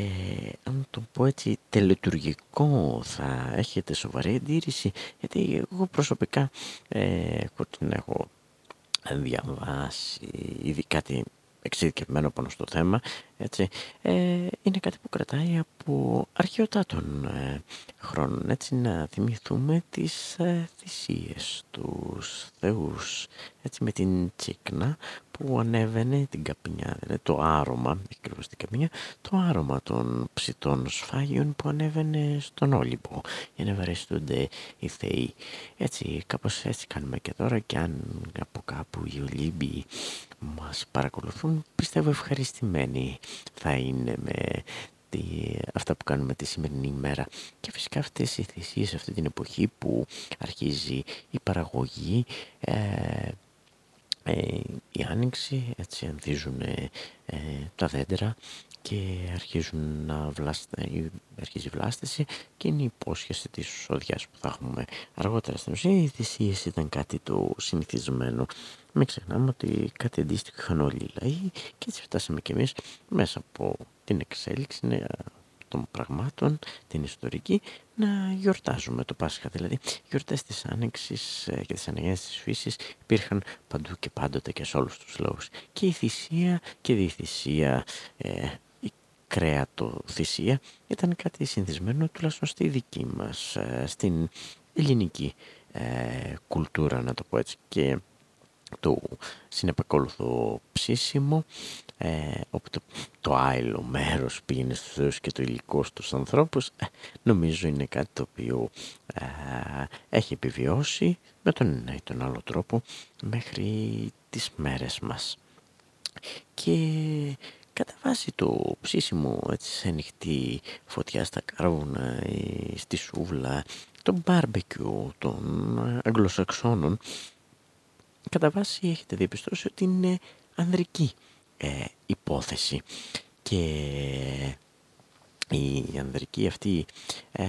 αν το πω έτσι τελετουργικό θα έχετε σοβαρή αντίρρηση γιατί εγώ προσωπικά ε, την έχω διαβάσει ήδη κάτι εξειδικευμένο πάνω στο θέμα έτσι, ε, είναι κάτι που κρατάει από αρχαιοτάτων ε, χρόνων, έτσι να θυμηθούμε τις ε, θυσίες, τους θεούς, έτσι με την τσίκνα που ανέβαινε την καπνιά, δηλαδή το άρωμα, ακριβώς την καπνιά, το άρωμα των ψητών σφάγιων που ανέβαινε στον Όλυμπο για να ευαρεστούνται οι θεοί. Έτσι, κάπως έτσι κάνουμε και τώρα και αν από κάπου οι Ολύμπιοι μας παρακολουθούν, πιστεύω ευχαριστημένοι θα είναι με τη, αυτά που κάνουμε τη σημερινή ημέρα και φυσικά αυτές οι θυσίες αυτή την εποχή που αρχίζει η παραγωγή ε, ε, η άνοιξη έτσι ανθίζουν ε, τα δέντρα και αρχίζουν να βλάστε, αρχίζει η βλάστηση και είναι η υπόσχεση της σοδιάς που θα έχουμε αργότερα στην ουσία. Οι θυσίες ήταν κάτι το συνηθισμένο. Μην ξεχνάμε ότι κάτι αντίστοιχο είχαν όλοι οι λαοί και έτσι φτάσαμε κι εμείς μέσα από την εξέλιξη των πραγμάτων, την ιστορική, να γιορτάζουμε το Πάσχα. Δηλαδή, γιορτές της Άνοιξης ε, και της Αναγέννησης της Φύσης υπήρχαν παντού και πάντοτε και σε όλους τους λόγους. Και η θυσία και η θυσία, ε, η κρέατο θυσία ήταν κάτι συνηθισμένο τουλάχιστον στη δική μας, ε, στην ελληνική ε, κουλτούρα να το πω έτσι. Και το συνεπακόλουθο ψήσιμο ε, όπου το, το άειλο μέρος πήγαινε στους θεούς και το υλικό στους ανθρώπους ε, νομίζω είναι κάτι το οποίο ε, έχει επιβιώσει με τον ένα ή τον άλλο τρόπο μέχρι τις μέρες μας και κατά βάση το ψήσιμο έτσι σε ανοιχτή φωτιά στα κάρβουνα ή στη σούβλα το μπάρμπεκιου των Αγγλοσαξώνων κατά βάση έχετε διαπιστώσει ότι είναι ανδρική ε, υπόθεση. Και η ανδρική αυτή ε,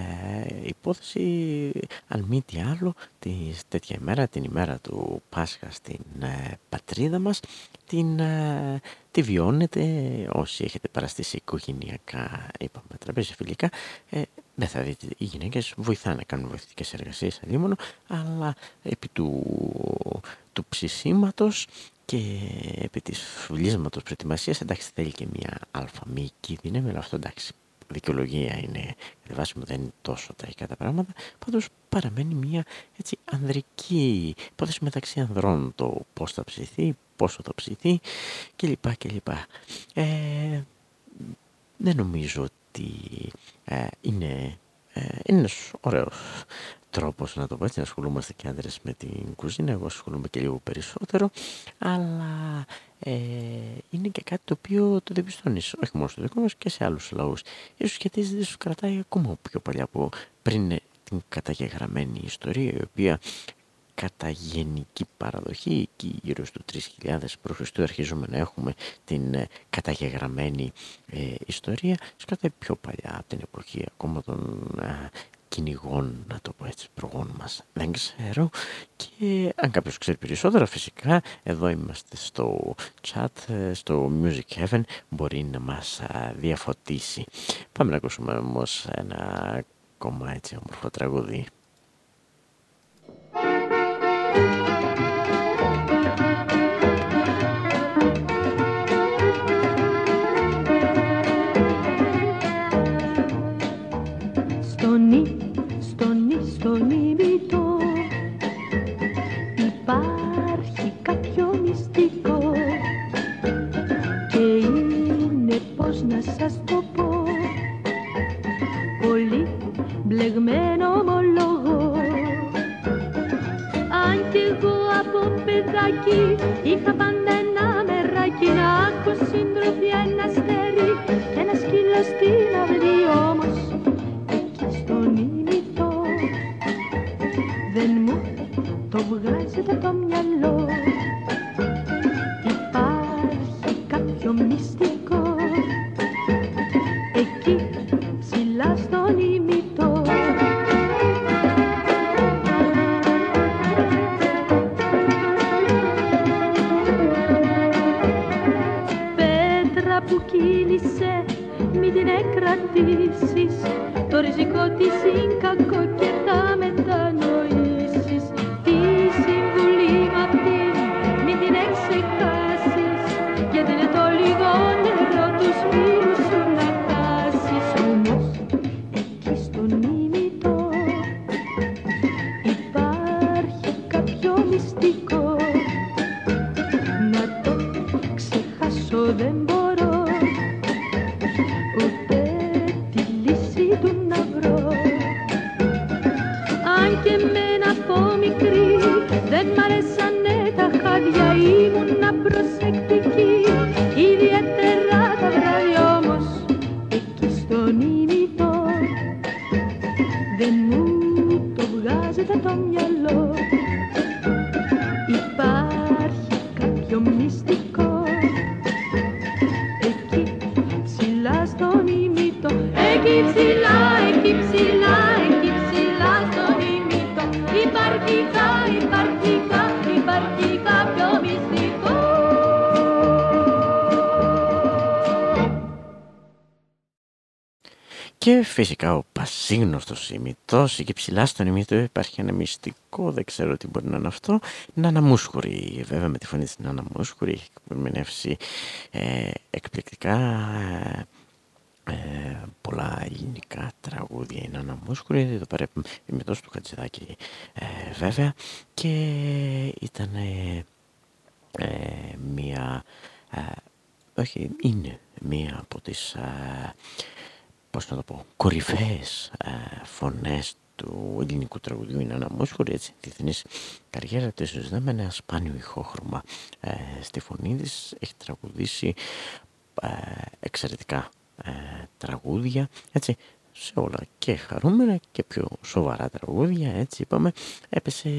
υπόθεση αν μη τι άλλο της τέτοια ημέρα, την ημέρα του Πάσχα στην ε, πατρίδα μας την, ε, τη βιώνετε όσοι έχετε παραστήσει οικογενειακά είπαμε τραπέζια φιλικά. Ε, δεν θα δείτε οι γυναίκες βοηθάνε να κάνουν βοηθητικές εργασίες αλλήμωνο αλλά επί του, του ψησίματος και επί της φουλίσματος προετοιμασίας εντάξει θέλει και μια αλφαμική δύναμη αλλά αυτό εντάξει δικαιολογία είναι κατεβάσιμο δεν είναι τόσο τραγικά τα πράγματα πάντως παραμένει μια έτσι ανδρική υπόθεση μεταξύ ανδρών το πώς θα ψηθεί, πόσο θα ψηθεί κλπ. κλπ. Ε, δεν νομίζω ότι ε, είναι, ε, είναι ένας ωραίος τρόπος να το πω έτσι, να ασχολούμαστε και άντρες με την κουζίνα, εγώ ασχολούμαι και λίγο περισσότερο, αλλά ε, είναι και κάτι το οποίο το διαπιστώνεις, όχι μόνο στο δικό μας και σε άλλους λαούς. Ίσως σχετίζεται, σου κρατάει ακόμα πιο παλιά από πριν την καταγεγραμμένη ιστορία, η οποία κατά γενική παραδοχή εκεί γύρω στο 3000 π.Χ. αρχίζουμε να έχουμε την ε, καταγεγραμμένη ε, ιστορία σκάται πιο παλιά από την εποχή ακόμα των ε, κυνηγών, να το πω έτσι, προγών μας. Δεν ξέρω και αν κάποιος ξέρει περισσότερα φυσικά εδώ είμαστε στο chat, ε, στο Music Heaven μπορεί να μας διαφωτίσει. Πάμε να ακούσουμε όμως ένα κομμάτι έτσι όμορφο τραγούδι. Ημιτός, εκεί ψηλά στον ημιτό υπάρχει ένα μυστικό, δεν ξέρω τι μπορεί να είναι αυτό, Νάνα Μούσχουρη. Βέβαια με τη φωνή της Νάνα Μούσχουρη έχει ερμηνεύσει ε, εκπληκτικά ε, πολλά ελληνικά τραγούδια η Νάνα Μούσχουρη, εδώ πέρα ημιτός του Χατζηδάκη ε, βέβαια και ήταν ε, μία, όχι είναι μία από τις πώς να το πω, κορυφαίες ε, φωνές του ελληνικού τραγουδιού είναι ένα μόσχορη έτσι διεθνής καριέρα της με ένα σπάνιο ηχόχρωμα. Ε, στη φωνή της έχει τραγουδήσει ε, εξαιρετικά ε, τραγούδια έτσι σε όλα και χαρούμενα και πιο σοβαρά τραγούδια έτσι είπαμε. Έπεσε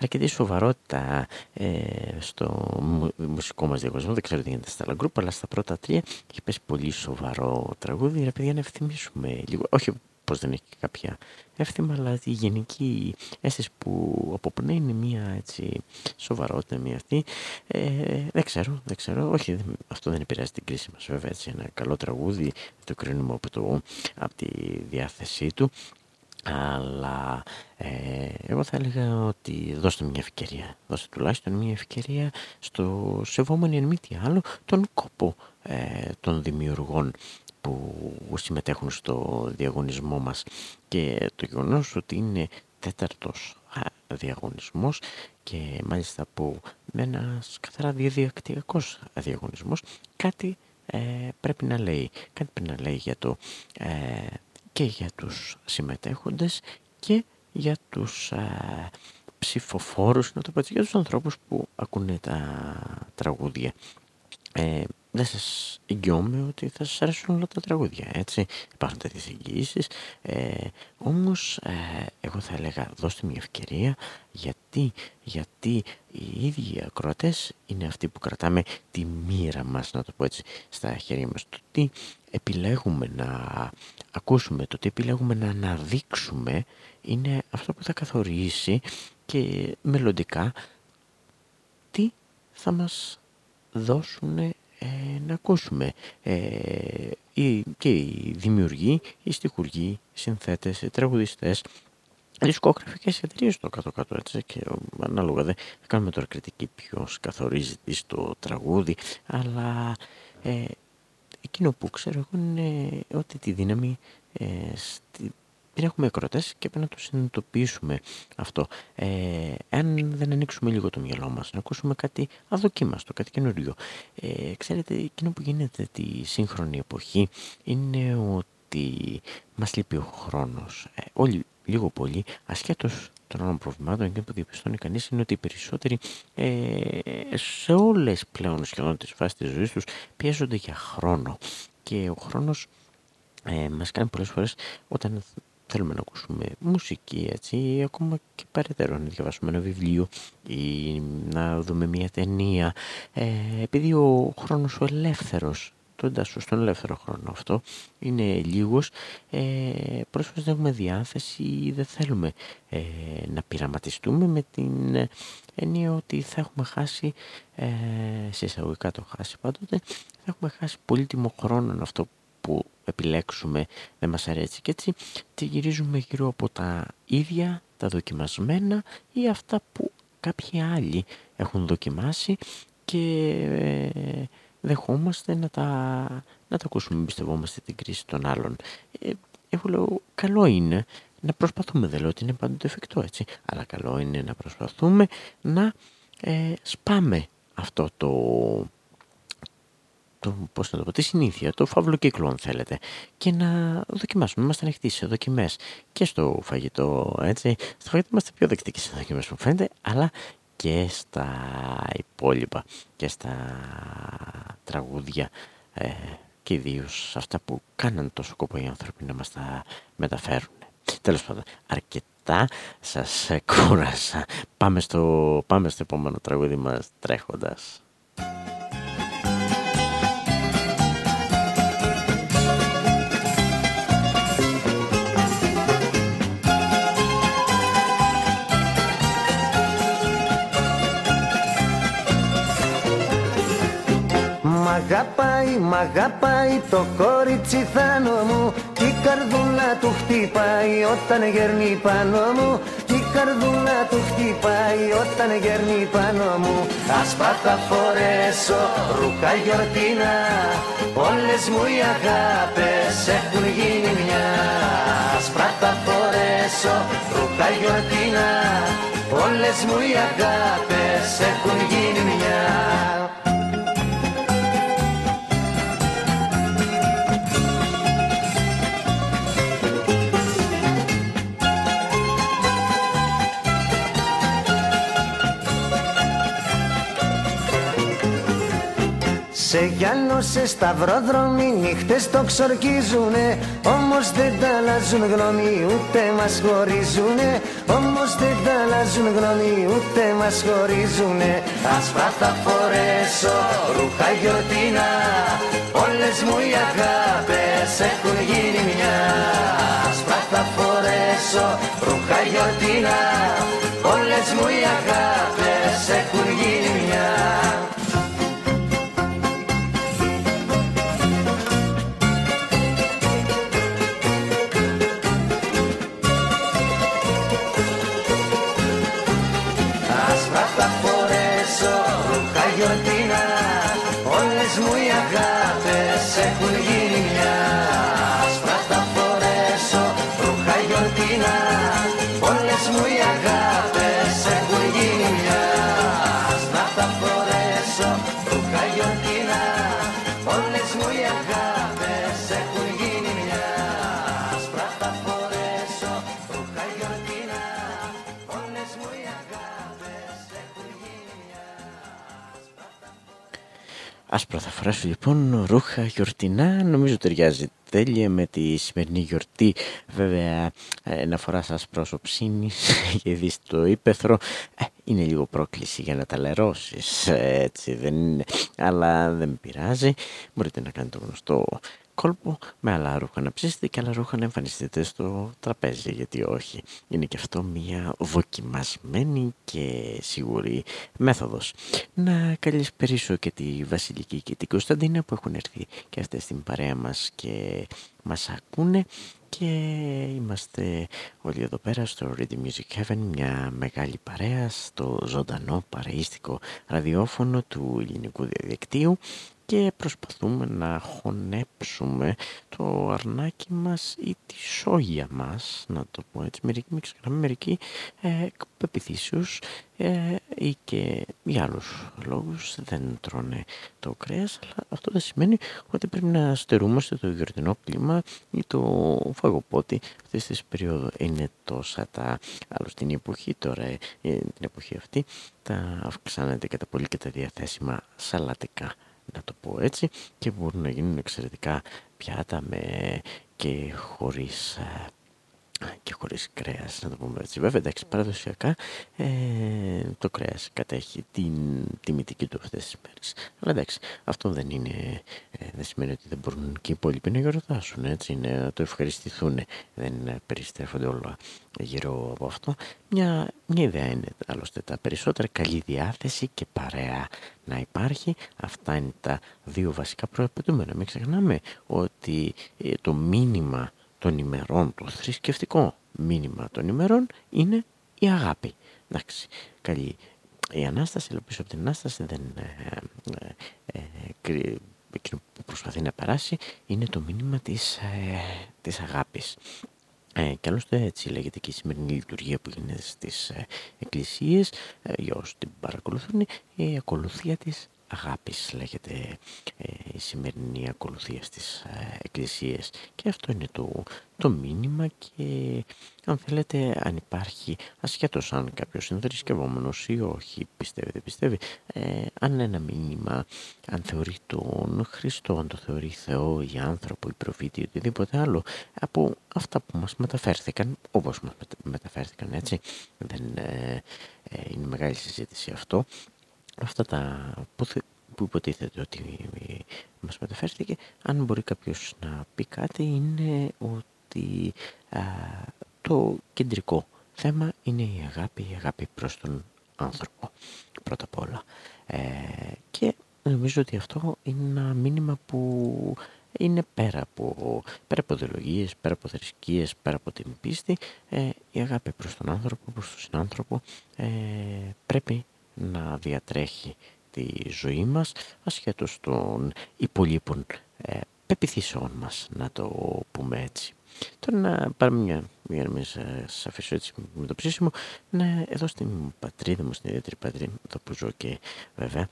αρκετή σοβαρότητα ε, στο μουσικό μας διαγωνισμό. Δεν ξέρω τι γίνεται στα άλλα αλλά στα πρώτα τρία έχει πέσει πολύ σοβαρό τραγούδι. Ρε παιδιά να ευθυμίσουμε λίγο. Όχι πως δεν έχει κάποια εύθυμα, αλλά η γενική αίσθηση που αποπνέει είναι μια έτσι σοβαρότητα, μια αυτή. Ε, δεν ξέρω, δεν ξέρω, όχι, αυτό δεν επηρεάζει την κρίση μας βέβαια, έτσι, ένα καλό τραγούδι, το κρίνουμε από, το, από τη διάθεσή του, αλλά ε, εγώ θα έλεγα ότι δώστε μια ευκαιρία, δώστε τουλάχιστον μια ευκαιρία στο σεβόμενο εν μη τι άλλο τον κόπο ε, των δημιουργών που συμμετέχουν στο διαγωνισμό μας. Και το γεγονός ότι είναι τέταρτος διαγωνισμός και μάλιστα που με ένα καθαρά διαδιακτυακός διαγωνισμός κάτι ε, πρέπει να λέει κάτι πρέπει να λέει για το ε, και για τους συμμετέχοντες και για τους ε, ψηφοφόρους να το πω έτσι, για τους ανθρώπους που ακούνε τα τραγούδια. Ε, δεν σας εγγυώμαι ότι θα σας αρέσουν όλα τα τραγούδια, έτσι. Υπάρχουν τέτοιες εγγυήσεις. Ε, όμως, ε, εγώ θα έλεγα, δώστε μια ευκαιρία, γιατί, γιατί οι ίδιοι ακροατές είναι αυτοί που κρατάμε τη μοίρα μας, να το πω έτσι, στα χέρια μας. Το τι επιλέγουμε να ακούσουμε, το τι επιλέγουμε να αναδείξουμε, είναι αυτό που θα καθορίσει και μελλοντικά τι θα μας δώσουν ε, να ακούσουμε ε, οι, και οι δημιουργοί, οι στιχουργοί, οι συνθέτες, οι τραγουδιστές, δισκογραφικές εταιρείες το κάτω-κάτω έτσι και ανάλογα δεν θα κάνουμε τώρα κριτική ποιος καθορίζει τι στο τραγούδι αλλά ε, εκείνο που ξέρω εγώ είναι ότι τη δύναμη ε, στη, δεν έχουμε ακροτές και πρέπει να το συνειδητοποιήσουμε αυτό. Ε, αν δεν ανοίξουμε λίγο το μυαλό μας, να ακούσουμε κάτι αδοκίμαστο, κάτι καινούριο. Ε, ξέρετε, εκείνο που γίνεται τη σύγχρονη εποχή είναι ότι μας λείπει ο χρόνος. Ε, όλοι λίγο πολύ, ασχέτως των άλλων προβλημάτων, και που διαπιστώνει κανείς είναι ότι οι περισσότεροι ε, σε όλες πλέον σχεδόν τις φάσεις της ζωής τους πιέζονται για χρόνο. Και ο χρόνος ε, μας κάνει πολλές φορές όταν θέλουμε να ακούσουμε μουσική έτσι ή ακόμα και περαιτέρω να διαβάσουμε ένα βιβλίο ή να δούμε μια ταινία. Ε, επειδή ο χρόνος ο ελεύθερος το εντάσσω στον ελεύθερο χρόνο αυτό είναι λίγος ε, πρόσφατα δεν έχουμε διάθεση ή δεν θέλουμε ε, να πειραματιστούμε με την έννοια ότι θα έχουμε χάσει ε, σε εισαγωγικά το χάσει πάντοτε θα έχουμε χάσει πολύτιμο χρόνο αυτό που επιλέξουμε δεν μας αρέσει. Και έτσι τη γυρίζουμε γύρω από τα ίδια, τα δοκιμασμένα ή αυτά που κάποιοι άλλοι έχουν δοκιμάσει και ε, δεχόμαστε να τα, να τα ακούσουμε, εμπιστευόμαστε την κρίση των άλλων. Ε, εγώ λέω, καλό είναι να προσπαθούμε, δεν λέω ότι είναι πάντοτε εφικτό έτσι, αλλά καλό είναι να προσπαθούμε να ε, σπάμε αυτό το το, πώς να το πω, τη συνήθεια, το φαύλο κύκλο αν θέλετε και να δοκιμάσουμε, είμαστε ανοιχτοί σε δοκιμές και στο φαγητό έτσι, στο φαγητό είμαστε πιο δεκτικοί σε δοκιμές που φαίνεται αλλά και στα υπόλοιπα και στα τραγούδια ε, και ιδίως αυτά που κάναν τόσο κόπο οι άνθρωποι να μας τα μεταφέρουν. Τέλος πάντων, αρκετά σας κούρασα. Πάμε στο, πάμε στο επόμενο τραγούδι μας τρέχοντας. Μ' αγαπάει το κόριτσι θάνο μου Κι η καρδούλα του χτυπάει όταν γέρνει πάνω μου. Κι η καρδούλα του χτυπάει όταν γέρνει πάνω μου. Ας θα φορέσω ρούχα γιορτίνα Όλες μου οι αγάπες έχουν γίνει μια. Ας θα φορέσω ρούχα γιορτίνα Όλες μου οι αγάπες έχουν γίνει μια Σε γυάλο σε σταυρόδρομοι νύχτες το ξορκίζουνε. Όμως δεν τα αλλάζουν γνώμη ούτε μας χωρίζουνε. Όμως δεν τα αλλάζουν γνώμη ούτε μας χωρίζουνε. Ας θα φορέσω ρούχα γιορτίνα Όλες μου οι αγάπες έχουν γίνει μια. Ας θα φορέσω ρούχα γιορτίνα Όλες μου οι αγάπες έχουν γίνει μια Άσπρα θα φοράσω λοιπόν ρούχα γιορτινά, νομίζω ταιριάζει τέλεια με τη σημερινή γιορτή. Βέβαια ε, να φοράς άσπρο οψίνης και δεις το ύπεθρο ε, είναι λίγο πρόκληση για να τα λερώσεις, έτσι δεν είναι, αλλά δεν πειράζει. Μπορείτε να κάνετε το γνωστό κόλπο με άλλα ρούχα να ψήσετε και άλλα ρούχα να εμφανιστείτε στο τραπέζι γιατί όχι. Είναι και αυτό μια δοκιμασμένη και σίγουρη μέθοδος. Να καλησπερίσω και τη Βασιλική και την Κωνσταντίνα που έχουν έρθει και αυτές στην παρέα μας και μας ακούνε και είμαστε όλοι εδώ πέρα στο Ready Music Heaven μια μεγάλη παρέα στο ζωντανό παρεΐστικο ραδιόφωνο του ελληνικού διαδικτύου και προσπαθούμε να χωνέψουμε το αρνάκι μας ή τη σόγια μας, να το πω έτσι, μερικοί, μην ξεχνάμε, μερικοί ε, ε, ή και για άλλους λόγους δεν τρώνε το κρέας, αλλά αυτό δεν σημαίνει ότι πρέπει να στερούμαστε το γιορτινό κλίμα ή το φαγοπότη αυτής της περίοδου. Είναι τόσα τα, άλλο στην εποχή τώρα, ε, την εποχή αυτή, τα αυξάνεται κατά πολύ και τα διαθέσιμα σαλατικά να το πω έτσι και μπορούν να γίνουν εξαιρετικά πιάτα με και χωρίς ε, και χωρίς κρέας, να το πούμε έτσι. Βέβαια, εντάξει, παραδοσιακά ε, το κρέας κατέχει την τιμητική του αυτές τις μέρες. Αλλά εντάξει, αυτό δεν είναι, ε, δεν σημαίνει ότι δεν μπορούν και οι υπόλοιποι να γιορτάσουν, έτσι, να το ευχαριστηθούν. Δεν περιστρέφονται όλα γύρω από αυτό. Μια, μια ιδέα είναι άλλωστε τα περισσότερα καλή διάθεση και παρέα να υπάρχει. Αυτά είναι τα δύο βασικά προεπαιτούμενα. Μην ξεχνάμε ότι ε, το μήνυμα των ημερών, το θρησκευτικό μήνυμα των ημερών είναι η αγάπη. Εντάξει, καλή. Η Ανάσταση, αλλά πίσω από την Ανάσταση δεν... Ε, ε, ε, εκείνο που προσπαθεί να περάσει είναι το μήνυμα της, ε, της αγάπης. Ε, και άλλωστε έτσι λέγεται και η σημερινή λειτουργία που γίνεται στις ε, εκκλησίες ε, για όσοι την παρακολουθούν η ακολουθία της αγάπης λέγεται ε, η σημερινή ακολουθία στις ε, εκκλησίες. Και αυτό είναι το, το μήνυμα και αν θέλετε αν υπάρχει ασχέτως αν κάποιος είναι θρησκευόμενος ή όχι πιστεύει δεν πιστεύει ε, αν ένα μήνυμα αν θεωρεί τον Χριστό αν το θεωρεί Θεό ή άνθρωπο ή προφήτη ή οτιδήποτε άλλο από αυτά που μας μεταφέρθηκαν όπως μας μεταφέρθηκαν έτσι δεν ε, είναι μεγάλη συζήτηση αυτό αυτά τα που, που υποτίθεται ότι μας μεταφέρθηκε αν μπορεί κάποιος να πει κάτι είναι ότι το κεντρικό θέμα είναι η αγάπη, η αγάπη προς τον άνθρωπο πρώτα απ' όλα. Ε, και νομίζω ότι αυτό είναι ένα μήνυμα που είναι πέρα από, πέρα από ιδεολογίες, πέρα από θρησκείες, πέρα από την πίστη, ε, η αγάπη προς τον άνθρωπο, προς τον συνάνθρωπο ε, πρέπει να διατρέχει τη ζωή μας ασχέτως των υπολείπων ε, πεπιθήσεών μας, να το πούμε έτσι. Τώρα να πάρουμε μια, για να μην σας αφήσω έτσι με το ψήσιμο, να εδώ στην πατρίδα μου, στην ιδιαίτερη πατρίδα, εδώ που ζω και βέβαια,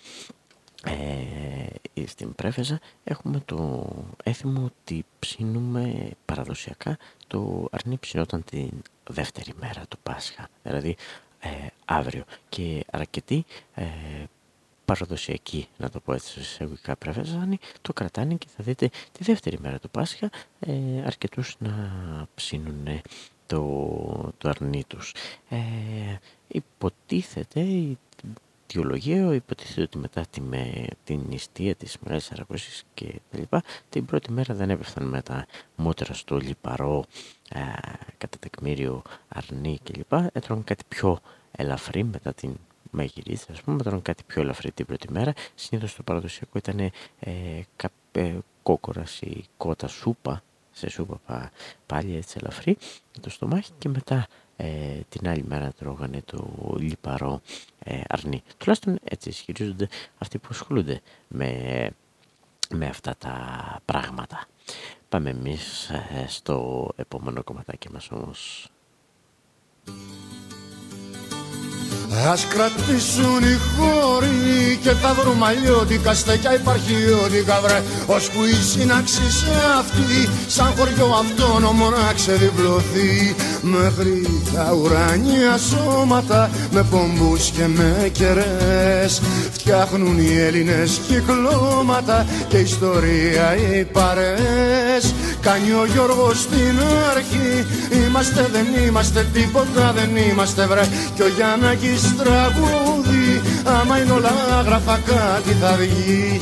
ε, στην Πρέφεζα έχουμε το έθιμο ότι ψήνουμε παραδοσιακά το αρνί ψηνόταν την δεύτερη μέρα του Πάσχα, δηλαδή ε, αύριο και αρκετοί ε, παραδοσιακοί, να το πω έτσι σε εισαγωγικά πρέφεζανοι, το κρατάνε και θα δείτε τη δεύτερη μέρα του Πάσχα ε, αρκετούς να ψήνουν το, το αρνί τους. Ε, υποτίθεται, αιτιολογία υποτίθεται ότι μετά τη, με, την νηστεία της Μεγάλης Αρακώσης και τα λοιπά, την πρώτη μέρα δεν έπεφταν με τα μούτρα στο λιπαρό, ε, κατά τεκμήριο αρνί κλπ. Έτρωγαν κάτι πιο ελαφρύ μετά την μαγειρίτσα, ας πούμε, έτρωγαν κάτι πιο ελαφρύ την πρώτη μέρα. Συνήθως το παραδοσιακό ήταν ε, ε, κόκορας ή κότα σούπα, σε σούπα πάλι έτσι ελαφρύ, το στομάχι και μετά ε, την άλλη μέρα τρώγανε το λιπαρό ε, αρνί. Τουλάχιστον έτσι ισχυρίζονται αυτοί που ασχολούνται με, με αυτά τα πράγματα. Πάμε εμείς ε, στο επόμενο κομματάκι μας όμως. Ας κρατήσουν οι χώροι και τα βρούμε αλλιώτικα στέκια υπαρχιώτικα βρε. Ώσπου η σύναξη σε αυτή σαν χωριό αυτόνομο να ξεδιπλωθεί. Μέχρι τα ουράνια σώματα με πομπούς και με κερές Φτιάχνουν οι Έλληνες κυκλώματα και ιστορία οι παρές Κάνει ο Γιώργος στην αρχή Είμαστε δεν είμαστε τίποτα δεν είμαστε βρε. Κι ο Γιάννακης τραγούδι Άμα είναι όλα γραφα κάτι θα βγει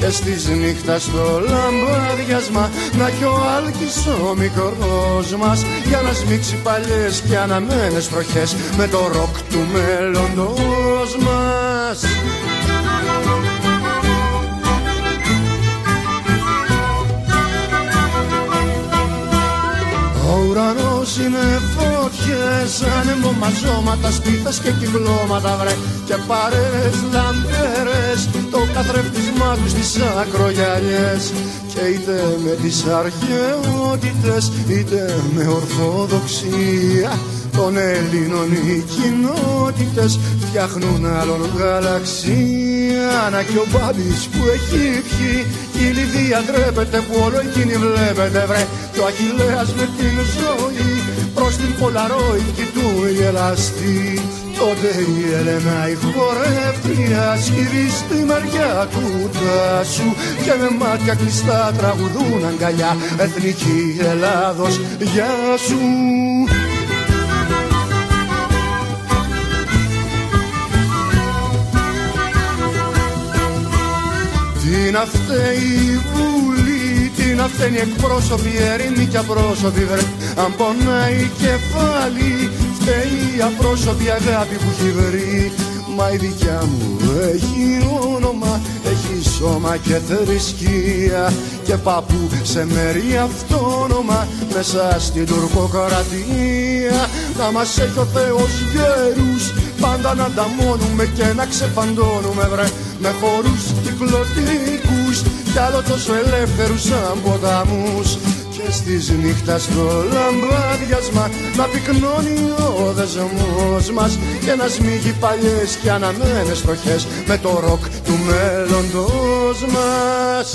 και στις νύχτας στο λαμπάδιασμα να κι ο Άλκης ο μικρός μας για να σμίξει παλιές και αναμένες προχές με το ροκ του μέλλοντος μας. Ο ουρανός είναι φωτιές, άνεμο μαζώματα, σπίθες και κυκλώματα βρε. Και παρέες λαμπέρες, το καθρεφτισμά τους στις ακρογιαλιές. Και είτε με τις αρχαιότητες, είτε με ορθοδοξία των Ελλήνων οι κοινότητες φτιάχνουν άλλον γαλαξία Να και ο Μπάμπης που έχει πιει. Η Λιδία ντρέπεται που όλο εκείνη βλέπετε βρε. Και ο Αχιλέας με την ζωή προς την Πολαρόικη του γελαστή Τότε η Έλενα η χορεύτρια σκύβει στη μεριά του τάσου Και με μάτια κλειστά τραγουδούν αγκαλιά. Εθνική Ελλάδος γεια σου Τι να φταίει η Βουλή, τι να φταίνει εκπρόσωποι, ερήμοι και απρόσωποι βρε. Αν πονάει κεφάλι, φταίει η απρόσωπη αγάπη που έχει βρει. Μα η δικιά μου έχει όνομα, έχει σώμα και θρησκεία. Και παππού σε μέρη αυτόνομα μέσα στην τουρκοκρατία. Να μας έχει ο Θεός γέρους πάντα να ανταμώνουμε και να ξεφαντώνουμε βρε με χορούς κυκλωτικούς κι άλλο τόσο ελεύθερους σαν ποταμούς και στις νύχτας το λαμπάδιασμα να πυκνώνει ο δεσμός μας και να σμίγει παλιές και αναμένες στροχές με το ροκ του μέλλοντος μας.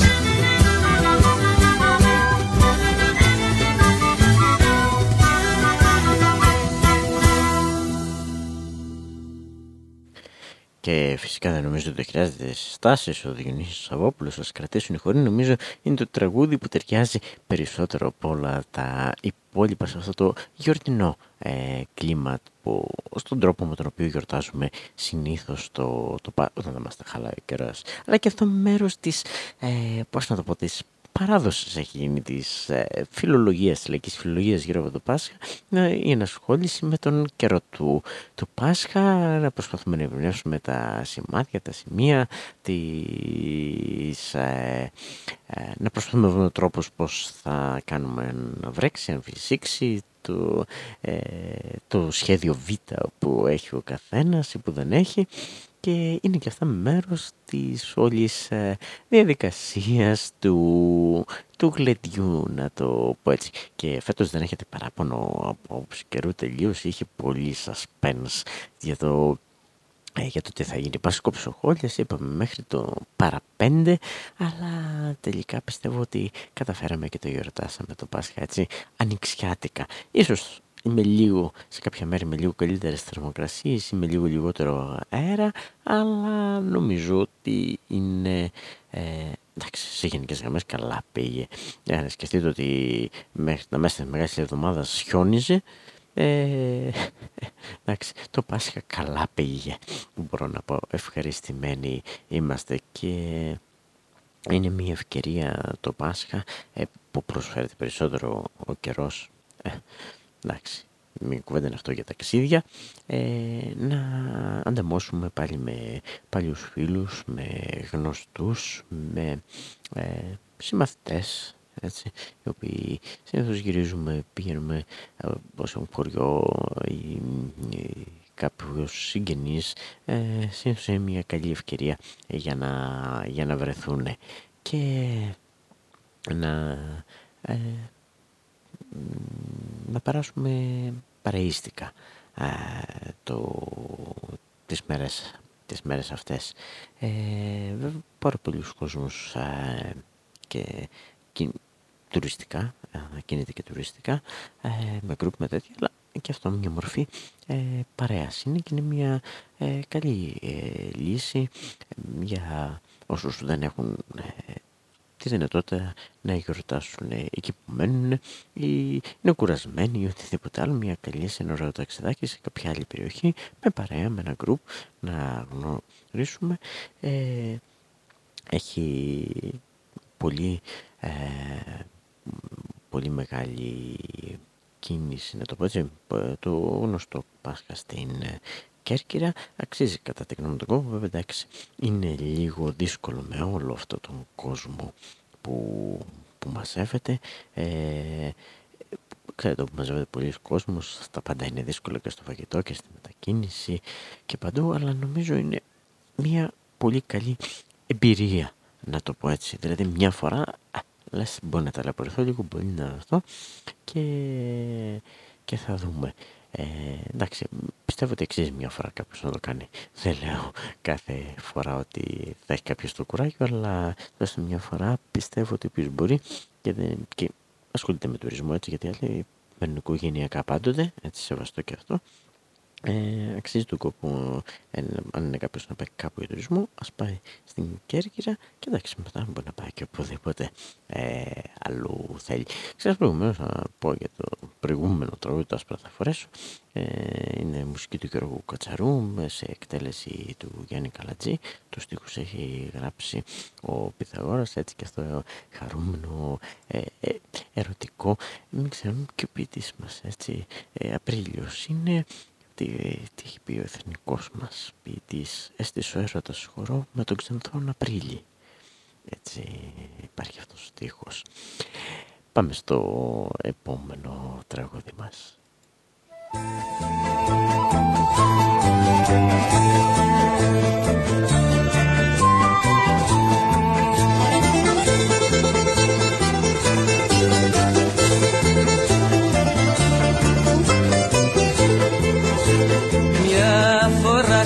Και φυσικά δεν νομίζω ότι χρειάζεται στάσει ο Διονύσης Σαββόπουλος σας κρατήσουν οι χωρί. Νομίζω είναι το τραγούδι που ταιριάζει περισσότερο από όλα τα υπόλοιπα σε αυτό το γιορτινό ε, κλίμα που, στον τρόπο με τον οποίο γιορτάζουμε συνήθως το, το, όταν είμαστε χαλάει καιρός. Αλλά και αυτό μέρος της, ε, πώς να το πω, της παράδοσης έχει γίνει της ε, φιλολογίας, της λαϊκής φιλολογίας γύρω από το Πάσχα. Η ενασχόληση με τον καιρό του, του Πάσχα να προσπαθούμε να ευνεύσουμε τα σημάδια, τα σημεία τις, ε, ε, να προσπαθούμε να βρούμε τρόπους πως θα κάνουμε να βρέξει, να φυσήξει το, ε, το σχέδιο Β που έχει ο καθένας ή που δεν έχει και είναι και αυτά μέρος της όλης ε, διαδικασίας του, του γλεντιού, να το πω έτσι. Και φέτος δεν έχετε παράπονο από καιρού τελείως, είχε πολύ suspense για το ε, για το τι θα γίνει. Πάσχο ψοχόλιας είπαμε μέχρι το παραπέντε, αλλά τελικά πιστεύω ότι καταφέραμε και το γιορτάσαμε το Πάσχα έτσι ανοιξιάτικα. Ίσως είμαι λίγο, σε κάποια μέρη με λίγο καλύτερες θερμοκρασίες ή με λίγο λιγότερο αέρα, αλλά νομίζω ότι είναι... Ε, εντάξει, σε γενικές γραμμές καλά πήγε. Ε, σκεφτείτε ότι μέχρι τα μέσα της μεγάλης εβδομάδας χιόνιζε, ε, εντάξει, το Πάσχα καλά πήγε. Μπορώ να πω ευχαριστημένοι είμαστε και είναι μια ευκαιρία το Πάσχα ε, που προσφέρεται περισσότερο ο καιρός. Ε, εντάξει, μην κουβέντα αυτό για ταξίδια. Ε, να ανταμώσουμε πάλι με παλιούς φίλους, με γνωστούς, με ε, συμμαθητές έτσι, οι οποίοι συνήθως γυρίζουμε, πηγαίνουμε από ε, χωριό ή, ή κάποιους συγγενείς, ε, συνήθως είναι μια καλή ευκαιρία για να, για να βρεθούν και να, ε, να περάσουμε παρεΐστικα ε, το, τις μέρες τις μέρες αυτές. Ε, βέβαια πάρα πολλούς κόσμους ε, και τουριστικά, κινείται και τουριστικά, ε, με γκρουπ με τέτοια, αλλά και αυτό μια μορφή ε, παρέας είναι και είναι μια ε, καλή ε, λύση για όσους δεν έχουν τη δυνατότητα να γιορτάσουν εκεί που μένουν ή είναι κουρασμένοι ή οτιδήποτε άλλο, μια καλή σε ένα ωραίο ταξιδάκι σε κάποια άλλη περιοχή με παρέα, με ένα γκρουπ να γνωρίσουμε. έχει πολύ πολύ μεγάλη κίνηση, να το πω έτσι, το γνωστό Πάσχα στην ε, Κέρκυρα αξίζει κατά τη γνώμη του κόμμα, βέβαια εντάξει, είναι λίγο δύσκολο με όλο αυτό τον κόσμο που, που μαζεύεται. Ε, ξέρετε που μαζεύεται πολλοί κόσμος, τα πάντα είναι δύσκολο και στο φαγητό και στη μετακίνηση και παντού, αλλά νομίζω είναι μια πολύ καλή εμπειρία, να το πω έτσι. Δηλαδή μια φορά λες μπορεί να ταλαιπωρηθώ λίγο, μπορεί να αυτό και, και θα δούμε. Ε, εντάξει, πιστεύω ότι αξίζει μια φορά κάποιος να το κάνει. Δεν λέω κάθε φορά ότι θα έχει κάποιος το κουράγιο, αλλά δώστε μια φορά πιστεύω ότι όποιος μπορεί και, δεν, και ασχολείται με τουρισμό έτσι, γιατί άλλοι μένουν οικογενειακά πάντοτε, έτσι σεβαστό και αυτό. Ε, αξίζει του κόπο ε, αν είναι κάποιος να πάει κάπου για τουρισμό ας πάει στην Κέρκυρα και εντάξει μετά μπορεί να πάει και οπουδήποτε ε, αλλού θέλει. Ξέρεις προηγουμένως να πω για το προηγούμενο τραγούδι το άσπρα θα φορέσω ε, είναι μουσική του Γιώργου Κατσαρού σε εκτέλεση του Γιάννη Καλατζή. Τους στίχους έχει γράψει ο Πυθαγόρας έτσι και αυτό χαρούμενο ε, ε, ερωτικό. Μην ξέρουμε και ο ποιητής μας έτσι Απρίλιος είναι τι, τι έχει πει ο εθνικός μας ποιητής. Έστησε ο έρωτας χορό με τον Ξενθόν Απρίλη. Έτσι υπάρχει αυτός ο στίχος. Πάμε στο επόμενο τραγούδι μας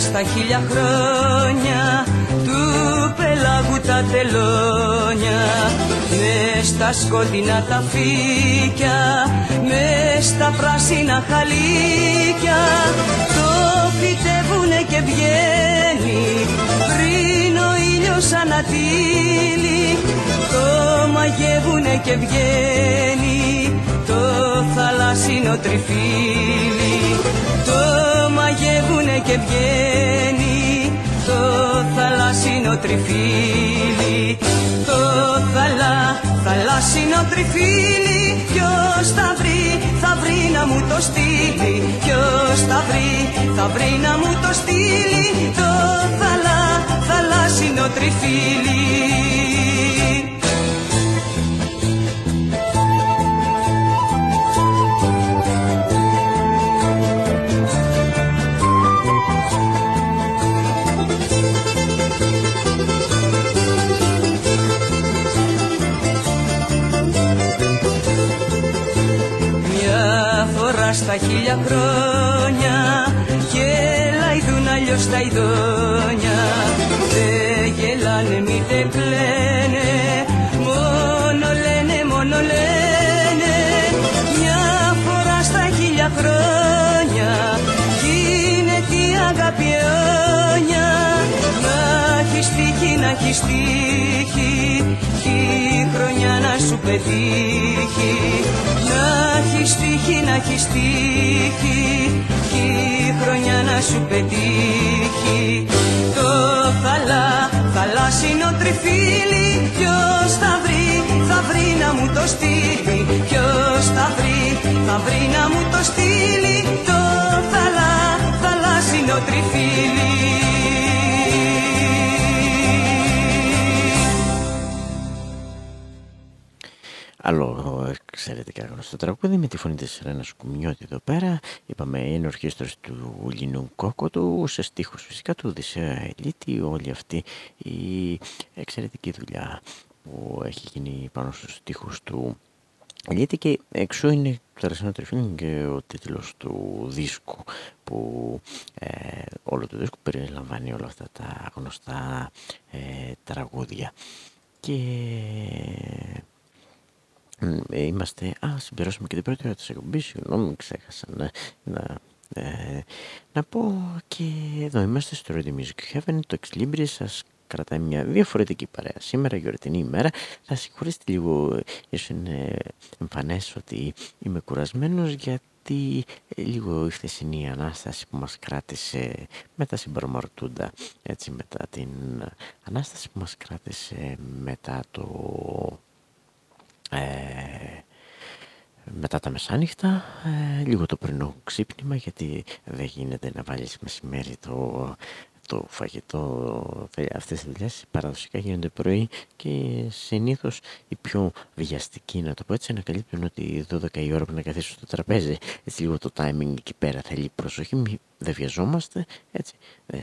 στα χίλια χρόνια του πελάγου τα τελώνια. Μες στα σκοτεινά τα φύκια μες στα πράσινα χαλίκια. Το φυτεύουνε και βγαίνει πριν ο ήλιος ανατύλει το μαγεύουνε και βγαίνει το θαλάσσινο τριφύλι. Το μαγεύουνε και βγαίνει. Το θαλάσσινο τριφύλι. Το θαλά θαλάσσινο τριφύλι. Ποιος θα βρει, θα βρει να μου το στείλει. Ποιος θα βρει, θα βρει να μου το στείλει. Το θαλά, θαλάσσινο τριφύλι στα χίλια χρόνια γελαϊδούν αλλιώς τα ειδόνια. Δεν γελάνε μήτε κλαίνε μόνο λένε, μόνο λένε. Μια φορά στα χίλια χρόνια γίνεται η αγάπη αιώνια. Να έχεις τύχει, να έχεις σου πετύχει. Να έχεις τύχει, να έχεις τύχει κι η χρονιά να σου πετύχει. Το θαλά, θαλάσσινο τριφύλι. Ποιος θα βρει, θα βρει να μου το στείλει. Ποιος θα βρει, θα βρει να μου το στείλει. Το θαλά, θαλάσσινο τριφύλι Άλλο εξαιρετικά γνωστό τραγούδι με τη φωνή της Ρένας Κουμιώτη εδώ πέρα. Είπαμε είναι ορχήστρος του Λινού Κόκοτου σε στίχους φυσικά του Οδυσσέα Ελίτη. Όλη αυτή η εξαιρετική δουλειά που έχει γίνει πάνω στους στίχους του Ελίτη και εξού είναι το Ρεσάνο Τριφίλιν και ο τίτλος του δίσκου που ε, όλο το δίσκο περιλαμβάνει όλα αυτά τα γνωστά ε, τραγούδια. Και ε, είμαστε... Α, συμπληρώσαμε και την πρώτη ώρα της εκπομπής, συγγνώμη, ξέχασα να, να, ε, να πω και εδώ είμαστε στο Radio Music Heaven, το Ex Libris σας κρατάει μια διαφορετική παρέα. Σήμερα, γιορτινή ημέρα, θα συγχωρήσετε λίγο, ίσως είναι εμφανές ότι είμαι κουρασμένος γιατί ε, λίγο η χθεσινή Ανάσταση που μας κράτησε μετά συμπαρομαρτούντα, έτσι μετά την Ανάσταση που μας κράτησε μετά το ε, μετά τα μεσάνυχτα, ε, λίγο το πρωινό ξύπνημα γιατί δεν γίνεται να βάλεις μεσημέρι το, το φαγητό, αυτές τις δουλειές. Παραδοσιακά γίνονται πρωί και συνήθως οι πιο βιαστικοί να το πω έτσι ανακαλύπτουν ότι 12 η ώρα που να καθίσουν στο τραπέζι έτσι λίγο το timing εκεί πέρα θέλει προσοχή, δεν βιαζόμαστε έτσι. Ε,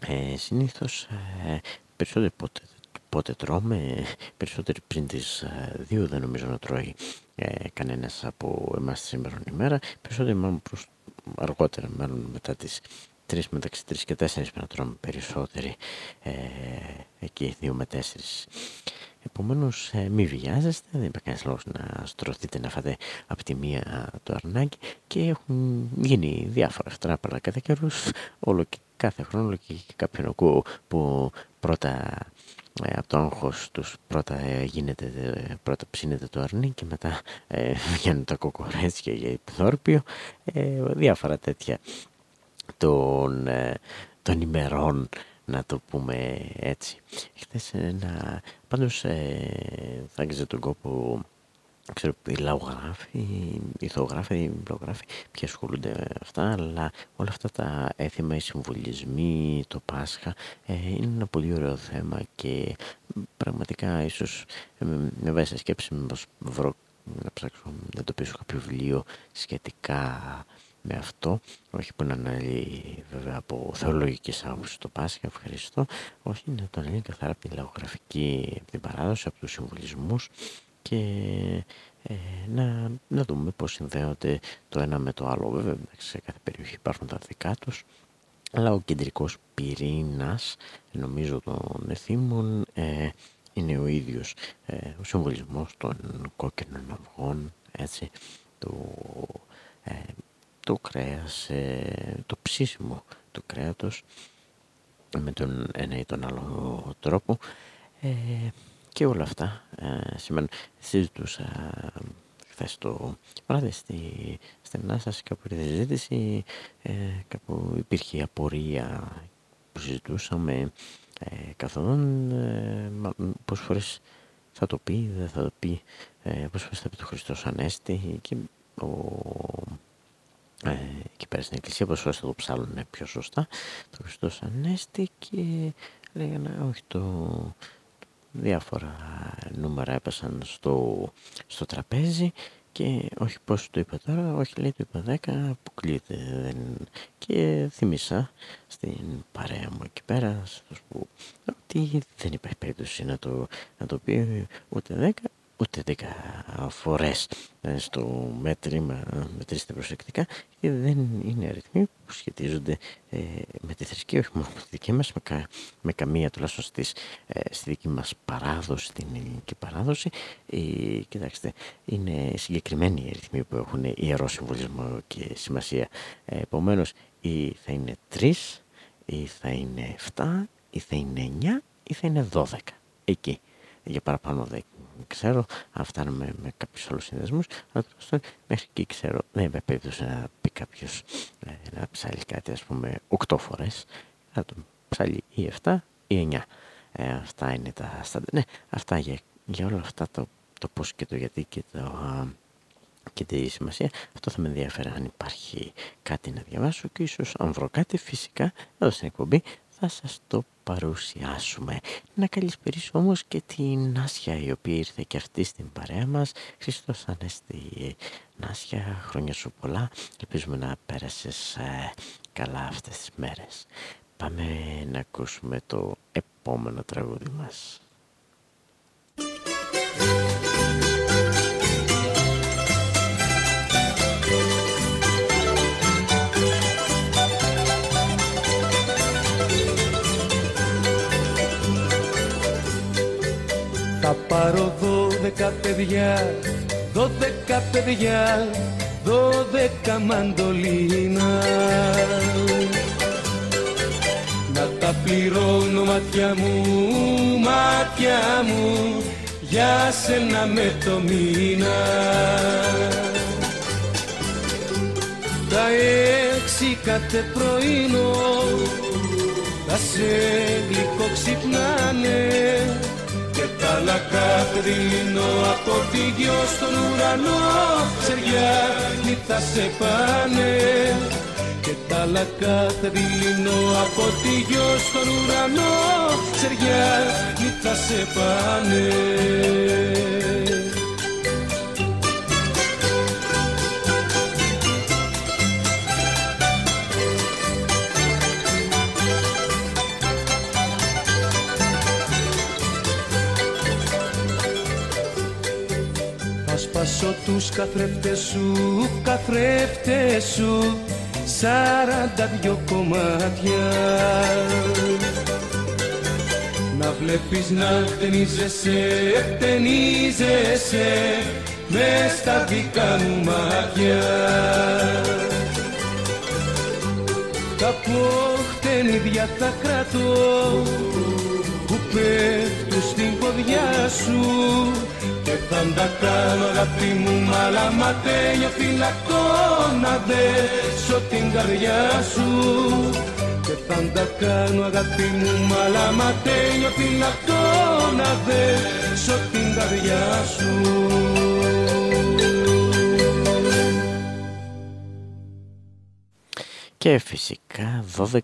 ε, συνήθως ε, περισσότερο πότε πότε τρώμε, περισσότεροι πριν τις ε, δύο δεν νομίζω να τρώει ε, κανένας από εμάς τη σήμερα ημέρα, περισσότεροι μάλλον προς αργότερα, μάλλον μετά τις 3 μεταξύ 3 και 4 να τρώμε περισσότεροι ε, εκεί 2 με 4 Επομένως ε, μη βιάζεστε, δεν υπάρχει κανένας λόγος να στρωθείτε να φάτε από τη μία το αρνάκι και έχουν γίνει διάφορα αυτράπαλα κατά καιρούς όλο και κάθε χρόνο όλο και κάποιον ακούω που πρώτα ε, από το άγχος τους πρώτα ε, γίνεται, ε, πρώτα ψήνεται το αρνί και μετά ε, βγαίνουν τα κοκορέτσια για επιθόρπιο, ε, διάφορα τέτοια των, ε, των ημερών να το πούμε έτσι. Χθες ένα, πάντως θα άγγιζε τον κόπο ξέρω οι λαογράφοι, οι ηθογράφοι, οι μπλογράφοι ποιοι ασχολούνται αυτά αλλά όλα αυτά τα έθιμα, οι συμβολισμοί, το Πάσχα ε, είναι ένα πολύ ωραίο θέμα και πραγματικά ίσως ε, με βάση σε σκέψη μήπως βρω να ψάξω να το πείσω κάποιο βιβλίο σχετικά με αυτό, όχι που να αναλύει βέβαια από θεολογική άποψη το Πάσχα, ευχαριστώ, όχι να το αναλύει καθαρά από την λαογραφική, από την παράδοση, από τους συμβολισμούς και ε, να, να δούμε πώς συνδέονται το ένα με το άλλο. Βέβαια, σε κάθε περιοχή υπάρχουν τα δικά τους, αλλά ο κεντρικός πυρήνας, νομίζω των εθήμων, ε, είναι ο ίδιος. Ε, ο συμβολισμός των κόκκινων αυγών, έτσι, το, ε, το κρέας, ε, το ψήσιμο του κρέατος με τον ένα ή τον άλλο τρόπο. Ε, και όλα αυτά ε, σημαίνουν. Συζητούσα χθες το βράδυ στη στενά σας κάπου η συζήτηση ε, κάπου υπήρχε απορία που συζητούσαμε ε, καθόλου ε, πόσες φορές θα το πει, δεν θα το πει, ε, πώς θα πει το Χριστός Ανέστη και ο, ε, εκεί πέρα στην εκκλησία, πώς θα το ψάλουν πιο σωστά, το Χριστός Ανέστη και λέγανε όχι το διάφορα νούμερα έπεσαν στο, στο τραπέζι και όχι πώς το είπα τώρα, όχι λέει το είπα 10, αποκλείεται. Δεν... Και θυμίσα στην παρέα μου εκεί πέρα που, ότι δεν υπάρχει περίπτωση να το, να το πει ούτε 10 ούτε δέκα φορές ε, στο μέτρημα, μετρήστε προσεκτικά, γιατί δεν είναι αριθμοί που σχετίζονται ε, με τη θρησκεία, όχι μόνο με τη δική μας, με, με καμία τουλάχιστον στις, ε, στη δική μας παράδοση, την ελληνική παράδοση. Ε, κοιτάξτε, είναι συγκεκριμένοι οι αριθμοί που έχουν ιερό συμβολισμό και σημασία. Ε, επομένως, ή θα είναι τρεις, ή θα είναι 7, ή θα είναι 9, ή θα είναι 12. Εκεί, για παραπάνω δεν ξέρω αν φτάνουμε με κάποιους άλλους συνδεσμούς, αλλά τουλάχιστον μέχρι εκεί ξέρω. Δεν είμαι περίπτωση να πει κάποιος ε, να ψάλει κάτι, ας πούμε, 8 φορές. Να το ψάλει ή 7 ή 9. Ε, αυτά είναι τα στάντα. Ναι, αυτά για, για όλα αυτά το, το πώς και το γιατί και το. και τη σημασία. Αυτό θα με ενδιαφέρει αν υπάρχει κάτι να διαβάσω και ίσως αν βρω κάτι φυσικά εδώ στην εκπομπή θα σας το παρουσιάσουμε. Να καλησπερίσω όμως και την Νάσια η οποία ήρθε και αυτή στην παρέα μας. Χριστός Ανέστη Νάσια, χρόνια σου πολλά. Ελπίζουμε να πέρασες ε, καλά αυτές τις μέρες. Πάμε να ακούσουμε το επόμενο τραγούδι μας. Πάρω δώδεκα παιδιά, δώδεκα παιδιά, δώδεκα μαντολίνα. Να τα πληρώνω μάτια μου, μάτια μου, για σένα με το μήνα. Τα έξι κάθε πρωινό, τα σε γλυκό ξυπνάνε και τα λακά δίνω από τη γιο στον ουρανό. Ξεριά θα σε πάνε. Και τα λακά δίνω από τη γιο στον ουρανό. Ξεριά θα σε πάνε σπάσω τους καθρέφτες σου, καθρέφτες σου Σαράντα δυο κομμάτια. Να βλέπεις να χτενίζεσαι, χτενίζεσαι Μες στα δικά μου μάτια. Τα ποχτενίδια θα κρατώ που πέφτουν στην ποδιά σου και θα τα κάνω αγάπη μου μαλαματένιο φυλακτό να δέσω την καρδιά σου. Και θα τα κάνω αγάπη μου μαλαματένιο φυλακτό να δέσω την καρδιά σου Και φυσικά 12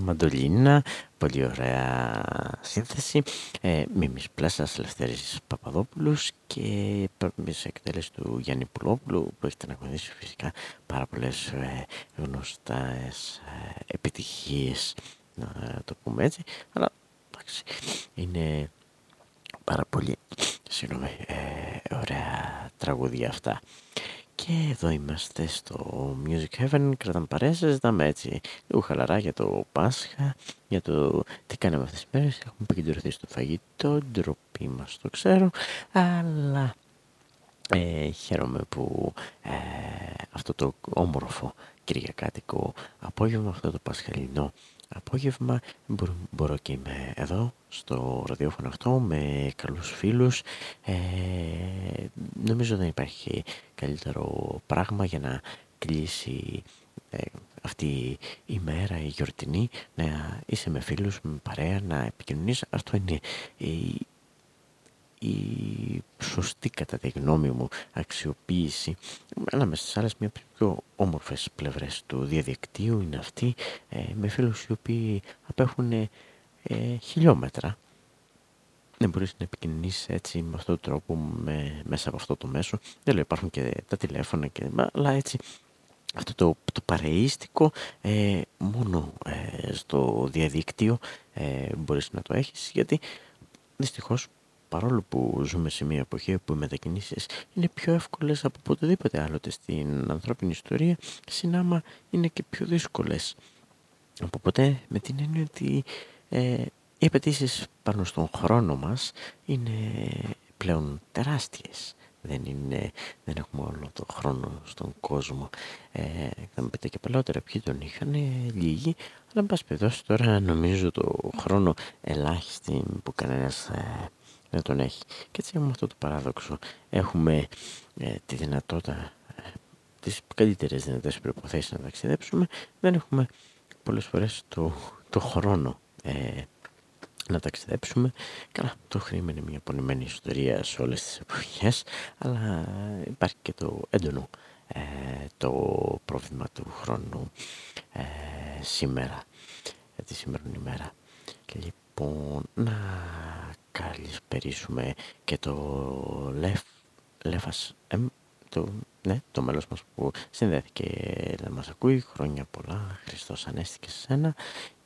μαντολίνα, πολύ ωραία σύνθεση. Ε, Μίμης Πλάσας, Λευτέρης Παπαδόπουλος και σε εκτέλεση του Γιάννη Πουλόπουλου που έχετε να γνωρίσει φυσικά πάρα πολλές ε, γνωστές ε, επιτυχίες, να το πούμε έτσι. Αλλά εντάξει, είναι πάρα πολύ συγγνώμη, ε, ωραία τραγούδια αυτά. Και εδώ είμαστε στο Music Heaven, κρατάμε παρέα, συζητάμε έτσι λίγο χαλαρά για το Πάσχα, για το τι κάναμε αυτές τις μέρες, έχουμε επικεντρωθεί στο φαγητό, ντροπή μας το ξέρω, αλλά ε, χαίρομαι που ε, αυτό το όμορφο κυριακάτικο απόγευμα, αυτό το πασχαλινό απόγευμα. Μπορώ, μπορώ και είμαι εδώ στο ραδιόφωνο αυτό με καλούς φίλους. Ε, νομίζω δεν υπάρχει καλύτερο πράγμα για να κλείσει ε, αυτή η μέρα η γιορτινή να είσαι με φίλους, με παρέα, να επικοινωνείς. Αυτό είναι η, η σωστή κατά τη γνώμη μου αξιοποίηση ανάμεσα στις άλλες μια πιο όμορφες πλευρές του διαδικτύου είναι αυτή ε, με φίλους οι οποίοι απέχουν ε, χιλιόμετρα. Δεν μπορείς να επικοινωνήσεις έτσι με αυτόν τον τρόπο με, μέσα από αυτό το μέσο. Δεν λέω υπάρχουν και τα τηλέφωνα και, αλλά έτσι αυτό το, το παρεΐστικο ε, μόνο ε, στο διαδίκτυο ε, μπορείς να το έχεις γιατί δυστυχώς παρόλο που ζούμε σε μια εποχή που οι μετακινήσεις είναι πιο εύκολες από οπουδήποτε άλλοτε στην ανθρώπινη ιστορία συνάμα είναι και πιο δύσκολες από ποτέ με την έννοια ότι ε, οι απαιτήσεις πάνω στον χρόνο μας είναι πλέον τεράστιες δεν, είναι, δεν έχουμε όλο το χρόνο στον κόσμο. Ε, θα μου πείτε και παλαιότερα ποιοι τον είχαν, λίγοι, αλλά με πάση περιπτώσει τώρα νομίζω το χρόνο ελάχιστη που κανένας ε, δεν τον έχει. Και έτσι έχουμε αυτό το παράδοξο. Έχουμε ε, τη δυνατότητα, ε, τις καλύτερες δυνατές προϋποθέσεις να ταξιδέψουμε, δεν έχουμε πολλές φορές το, το χρόνο ε, να ταξιδέψουμε. Καλά, το χρήμα είναι μια πονημένη ιστορία σε όλες τις εποχές, αλλά υπάρχει και το έντονο ε, το πρόβλημα του χρόνου ε, σήμερα, ε, τη σημερινή ημέρα. Και λοιπόν, να καλησπερίσουμε και το Λεφ, Λεφας το, ναι, το μέλος μας που συνδέθηκε να μας ακούει χρόνια πολλά, Χριστός Ανέστη σε σένα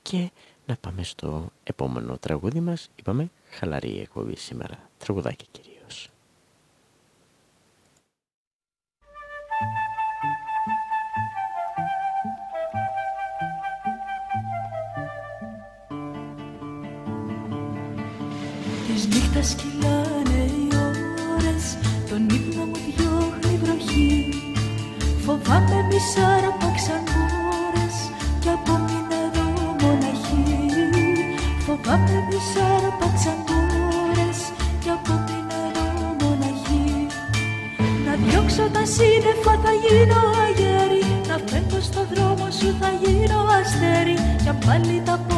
και να πάμε στο επόμενο τραγούδι μας. Είπαμε χαλαρή εκπομπή σήμερα. Τραγουδάκι κυρίως. Φοβάμαι μη σάρπαξαν ώρες Κι από Φοβάμαι μη σάρπαξαν ώρες κι από την μοναχή. Να διώξω τα σύννεφα θα γίνω αγέρι. Να φεύγω στο δρόμο σου θα γίνω αστέρι. Κι πάλι τα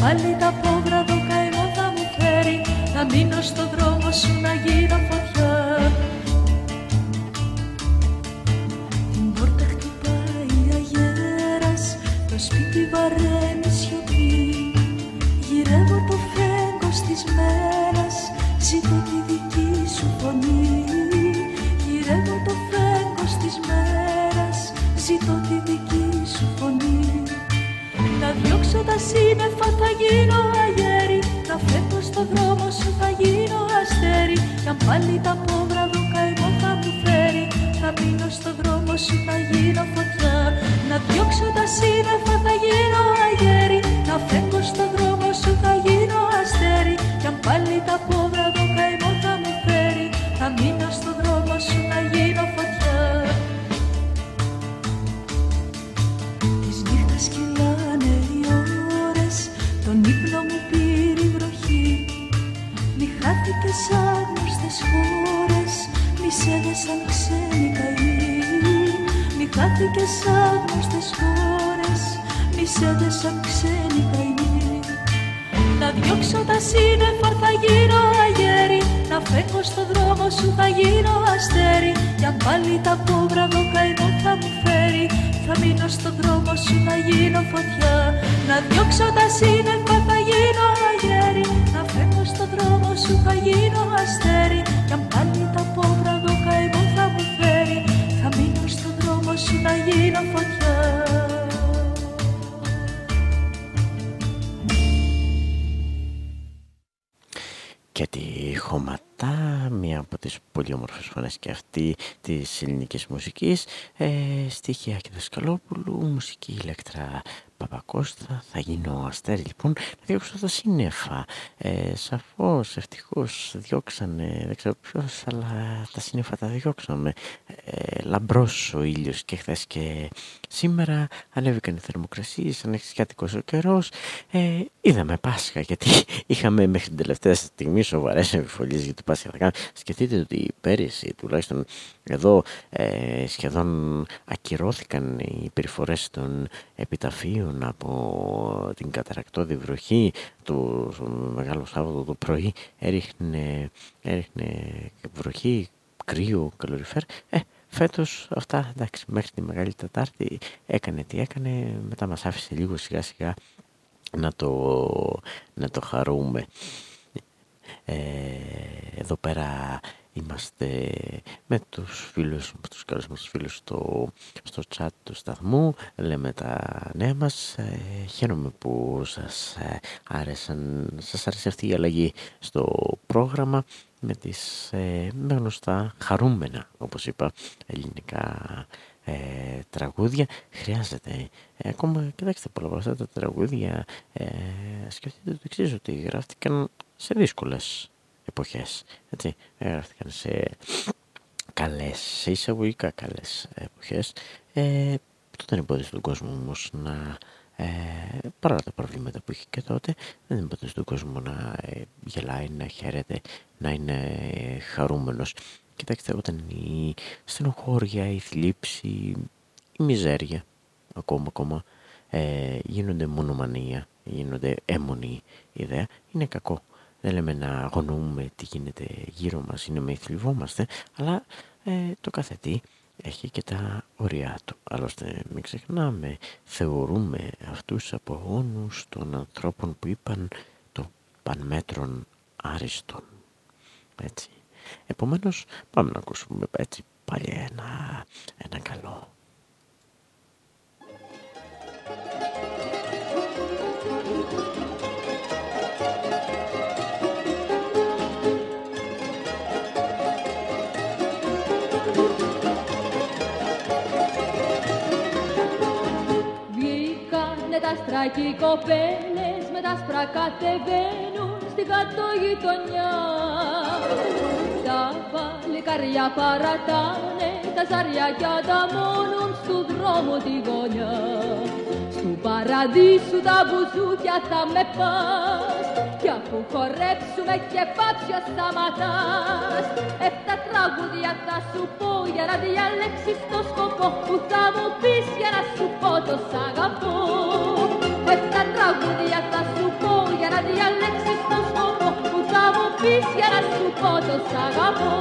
πάλι τα πόβρα δόκα εγώ θα μου φέρει Να μείνω στο δρόμο σου να και αυτή της ελληνικής μουσικής, ε, στοιχεία και Δασκαλόπουλου, μουσική ηλεκτρα Παπακώστα, θα γίνω αστέρι λοιπόν, να διώξω τα σύννεφα. Ε, σαφώς, ευτυχώς διώξανε, δεν ξέρω ποιος, αλλά τα σύννεφα τα διώξαμε. Ε, λαμπρός ο ήλιος και χθες και σήμερα ανέβηκαν οι θερμοκρασίες, ανεξιάτικος ο καιρός. Ε, είδαμε Πάσχα γιατί είχαμε μέχρι την τελευταία στιγμή σοβαρές εμφιβολίες για το ριζοσπάσια θα κάνει. Σκεφτείτε ότι πέρυσι τουλάχιστον εδώ ε, σχεδόν ακυρώθηκαν οι περιφορές των επιταφείων από την καταρακτώδη βροχή το, Μεγάλο Σάββατο το πρωί έριχνε, έριχνε βροχή, κρύο, καλοριφέρ. Ε, φέτος αυτά εντάξει μέχρι τη Μεγάλη Τετάρτη έκανε τι έκανε μετά μας άφησε λίγο σιγά σιγά να το, να το χαρούμε. Ε, εδώ πέρα είμαστε με τους φίλους, με τους καλούς μας φίλους στο, στο chat του σταθμού, λέμε τα νέα μας. Ε, χαίρομαι που σας ε, άρεσαν, σας άρεσε αυτή η αλλαγή στο πρόγραμμα με τις ε, με γνωστά χαρούμενα, όπως είπα, ελληνικά ε, τραγούδια χρειάζεται ε, ακόμα κοιτάξτε πολλά από αυτά τα τραγούδια ε, σκεφτείτε το εξής ότι γράφτηκαν σε δύσκολες εποχές έτσι, γράφτηκαν σε καλές, σε εισαγωγικά καλές εποχές. Ε, τότε δεν εμπόδισε τον κόσμο όμως να ε, παρά τα προβλήματα που είχε και τότε δεν εμπόδισε τον κόσμο να ε, γελάει, να χαίρεται, να είναι χαρούμενος. Κοιτάξτε, όταν η στενοχώρια, η θλίψη, η μιζέρια, ακόμα ακόμα, ε, γίνονται μονομανία, γίνονται έμονη ιδέα, είναι κακό. Δεν λέμε να αγωνούμε τι γίνεται γύρω μας, είναι με θλιβόμαστε, αλλά ε, το κάθε τι έχει και τα ωριά του. Άλλωστε μην ξεχνάμε, θεωρούμε αυτούς από αγώνους των ανθρώπων που είπαν το πανμέτρον άριστον. Έτσι. Επομένως πάμε να ακούσουμε έτσι πάλι ένα, ένα καλό. Βγήκανε τα στράκι κοπέλες με τα σπρά κατεβαίνουν στην κάτω γειτονιά. Τα παλικάρια παρατάνε, τα ζαριά τα μόνον στου δρόμο τη γωνιά. Στου παραδείσου τα μπουζούκια θα με πας κι αφού χορέψουμε και πάψια σταματάς. Εφτά τραγούδια θα σου πω για να διαλέξεις το σκοπό που θα μου πεις για να σου πω το σ' αγαπώ. Εφτά τραγούδια θα σου πω για να διαλέξεις το σκοπό που θα μου πεις για να σου πω το σ' αγαπώ.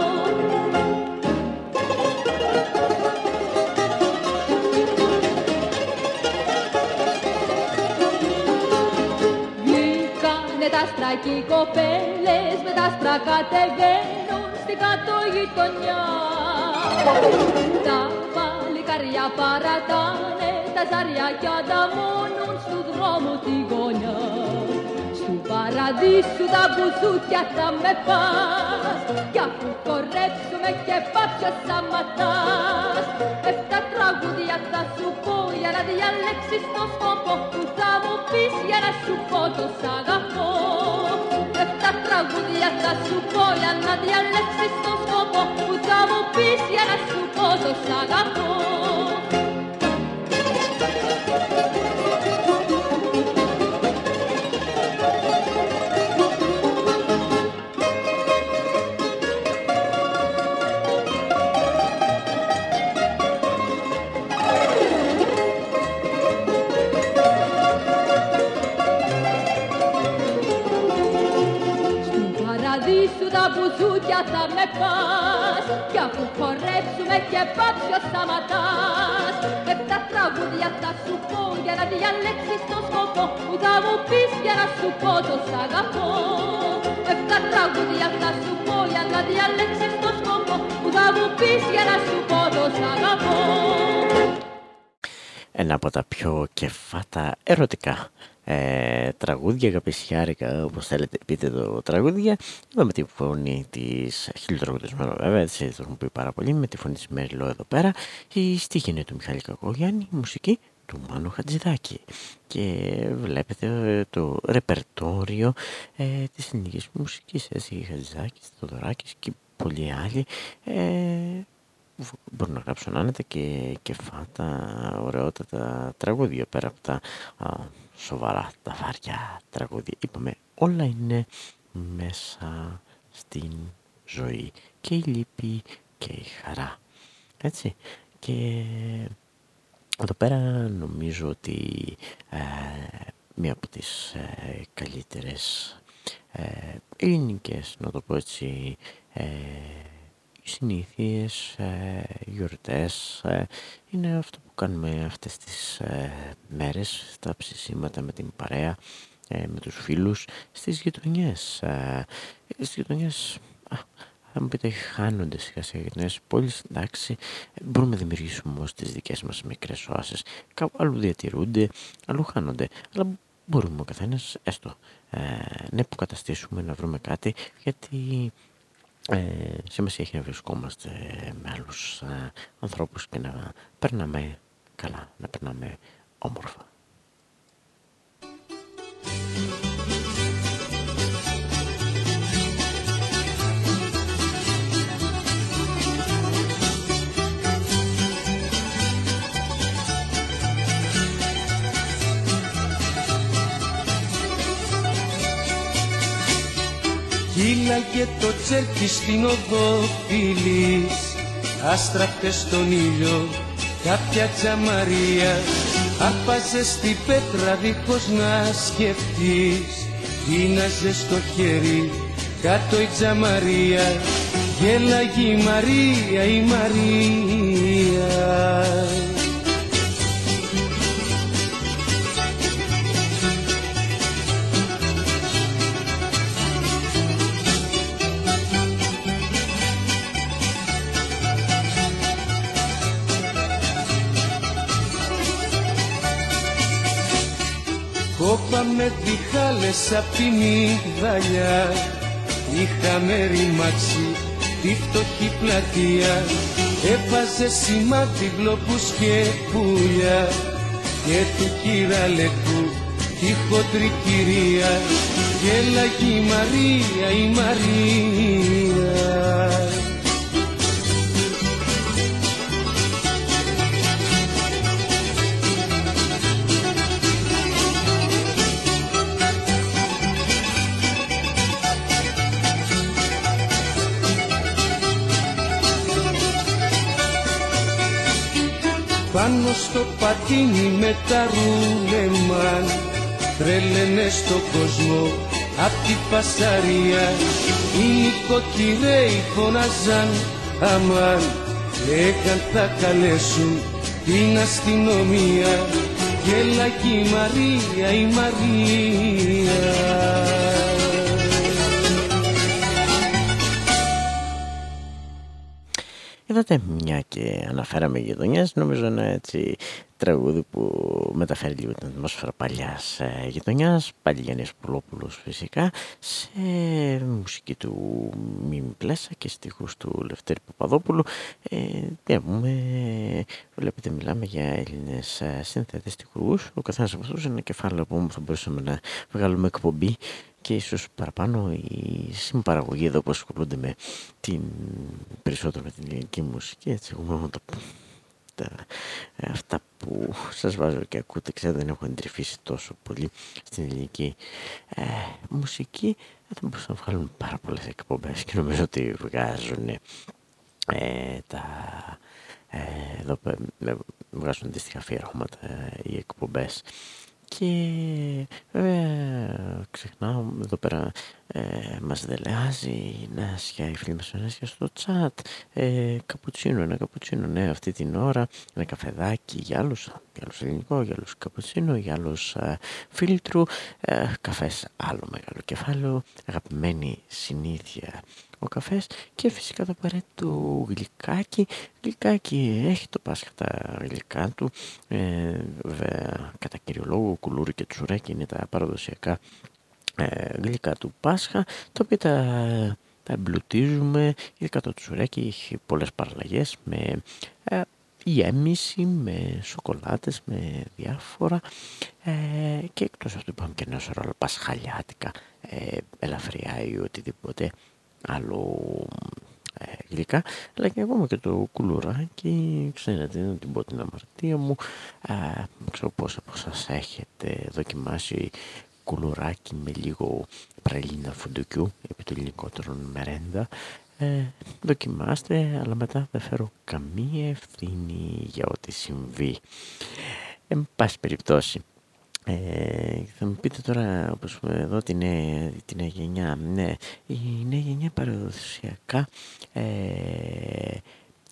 Βγήκανε τα άστρα και οι κοπέλες με τα άστρα κατεβαίνουν στην κάτω γειτονιά. Τα παλικάρια παρατάνε τα ζάρια κι ανταμώνουν στου δρόμου τη γωνιά. Παραδείσου τα μπουζούκια θα με πας κι αφού χορέψουμε και πάψια σταματάς. Εφτά τραγούδια θα σου πω για να διαλέξεις το σκοπό που θα μου πεις για να σου πω το σ' αγαπώ. Εφτά τραγούδια θα σου πω για να διαλέξεις το σκοπό που θα μου πεις για να σου πω το σ' αγαπώ μπουζούκια θα με πας Κι αφού χορέψουμε και πάψιο σταματάς. Εφτά τραγούδια θα σου πω για να διαλέξεις το σκοπό Που θα μου πεις για να σου πω το σ' αγαπώ. Εφτά τραγούδια θα σου πω για να διαλέξεις το σκοπό Που θα μου πεις για να σου πω το σ' αγαπώ. Ένα από τα πιο κεφάτα ερωτικά ε, τραγούδια, αγαπησιάρικα, όπως θέλετε πείτε το τραγούδια. με τη φωνή της χιλιοτραγουδισμένου βέβαια, έτσι το έχουν πει πάρα πολύ, με τη φωνή της Μέριλο εδώ πέρα. Η στίχη είναι του Μιχάλη Κακογιάννη, η μουσική του Μάνου Χατζηδάκη. Και βλέπετε ε, το ρεπερτόριο ε, της ελληνικής μουσικής, έτσι, Χατζηδάκης, Θοδωράκης και πολλοί άλλοι. Ε, μπορούν να γράψουν άνετα και κεφάτα, ωραιότατα τραγούδια πέρα από τα σοβαρά τα βάρια τραγούδια. Είπαμε όλα είναι μέσα στην ζωή και η λύπη και η χαρά. Έτσι. Και εδώ πέρα νομίζω ότι ε, μία από τις ε, καλύτερες ε, ελληνικές, να το πω έτσι, ε, συνήθειες, ε, γιορτές, ε, είναι αυτό που κάνουμε αυτές τις ε, μέρες, τα ψησίματα με την παρέα, με τους φίλους, στις γειτονιές. στις γειτονιές, θα μου πείτε, χάνονται σιγά σιγά γειτονιές πόλεις, εντάξει, μπορούμε να δημιουργήσουμε όμως τις δικές μας μικρές οάσεις, κάπου αλλού διατηρούνται, αλλού χάνονται, αλλά μπορούμε ο καθένας, έστω, να υποκαταστήσουμε, να βρούμε κάτι, γιατί ε, σημασία έχει να βρισκόμαστε με άλλους ε, ανθρώπους και να περνάμε καλά, να περνάμε όμορφα. Και το τσέρκι στην οδό φιλής Άστραφτε στον ήλιο κάποια τσαμαρία Άρπαζε στην πέτρα δίχως να σκεφτείς. Δίναζε στο χέρι κάτω η τσαμαρία Γέλαγε η Μαρία, η Μαρία Κόπαμε διχάλες απ' τη μυγδαλιά Είχαμε ρημάξει τη φτωχή πλατεία. Έβαζε σημάδι γλωπούς και πουλιά Και του κυραλεκού τη χοντρή κυρία. Γέλαγε η Μαρία, η Μαρία πάνω στο πατίνι με τα ρούλεμαν τρέλαινε στον κόσμο απ' τη φασαρία. Οι νοικοκυρέοι φωνάζαν αμάν λέγαν θα καλέσουν την αστυνομία. Γέλαγε η Μαρία η Μαρία Είδατε μια και αναφέραμε γειτονιές, νομίζω ένα έτσι τραγούδι που μεταφέρει λίγο την ατμόσφαιρα παλιάς ε, γειτονιάς, πάλι Γιάννης Πουλόπουλος φυσικά, σε μουσική του Μίμη Πλέσα και στίχους του Λευτέρη Παπαδόπουλου. Ε, τι βλέπετε μιλάμε για Έλληνες ε, συνθέτες στιχουργούς, ο καθένας από αυτούς είναι ένα κεφάλαιο που θα μπορούσαμε να βγάλουμε εκπομπή και ίσως παραπάνω η συμπαραγωγή εδώ που ασχολούνται με την περισσότερο με την ελληνική μουσική έτσι εγώ μόνο το τα, αυτά που σας βάζω και ακούτε ξέρω δεν έχω εντρυφήσει τόσο πολύ στην ελληνική ε, μουσική. Θα μπορούσαν να βγάλουν πάρα πολλές εκπομπές και νομίζω ότι βγάζουν ε, τα ε, εδώ βγάζουν αντίστοιχα αφιερώματα ε, οι εκπομπές και βέβαια ξεχνάω εδώ πέρα ε, μας δελεάζει η Νάσια, η φίλη μας η Νάσιας στο τσάτ ε, καπουτσίνο, ένα καπουτσίνο ναι αυτή την ώρα, ένα καφεδάκι για άλλους, για άλλους ελληνικό, για άλλους καπουτσίνο, για άλλους ε, φίλτρου ε, καφές άλλο μεγάλο κεφάλαιο, αγαπημένη συνήθεια ο καφές και φυσικά το απαραίτητο γλυκάκι. Γλυκάκι έχει το Πάσχα τα γλυκά του. Ε, βέβαια, κατά κύριο λόγο, κουλούρι και τσουρέκι είναι τα παραδοσιακά ε, γλυκά του Πάσχα, τα οποία τα, τα εμπλουτίζουμε. Ειδικά το τσουρέκι έχει πολλές παραλλαγές με ε, γέμιση, με σοκολάτες, με διάφορα. Ε, και εκτός αυτού υπάρχουν και ένα σωρό πασχαλιάτικα, ε, ελαφριά ή οτιδήποτε άλλο ε, γλυκά. Αλλά και ακόμα και το κουλουράκι ξέρετε να την πω την αμαρτία μου. Ε, ξέρω πώς από σας έχετε δοκιμάσει κουλουράκι με λίγο πραλίνα φουντουκιού επί του ελληνικότερων μερέντα ε, δοκιμάστε αλλά μετά δεν φέρω καμία ευθύνη για ό,τι συμβεί εν πάση περιπτώσει ε, θα μου πείτε τώρα, όπως εδώ, την νέα, τη νέα γενιά. Ναι, η νέα γενιά παραδοσιακά ε,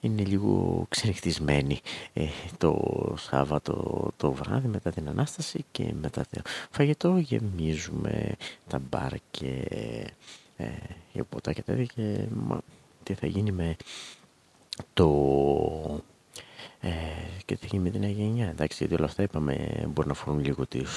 είναι λίγο ξενυχτισμένη ε, το Σάββατο το βράδυ μετά την Ανάσταση και μετά το φαγητό γεμίζουμε τα μπαρ και ε, η ποτά και τέτοια και τι θα γίνει με το ε, και τι γίνει με την νέα γενιά. Εντάξει, γιατί όλα αυτά είπαμε μπορεί να φορούν λίγο τις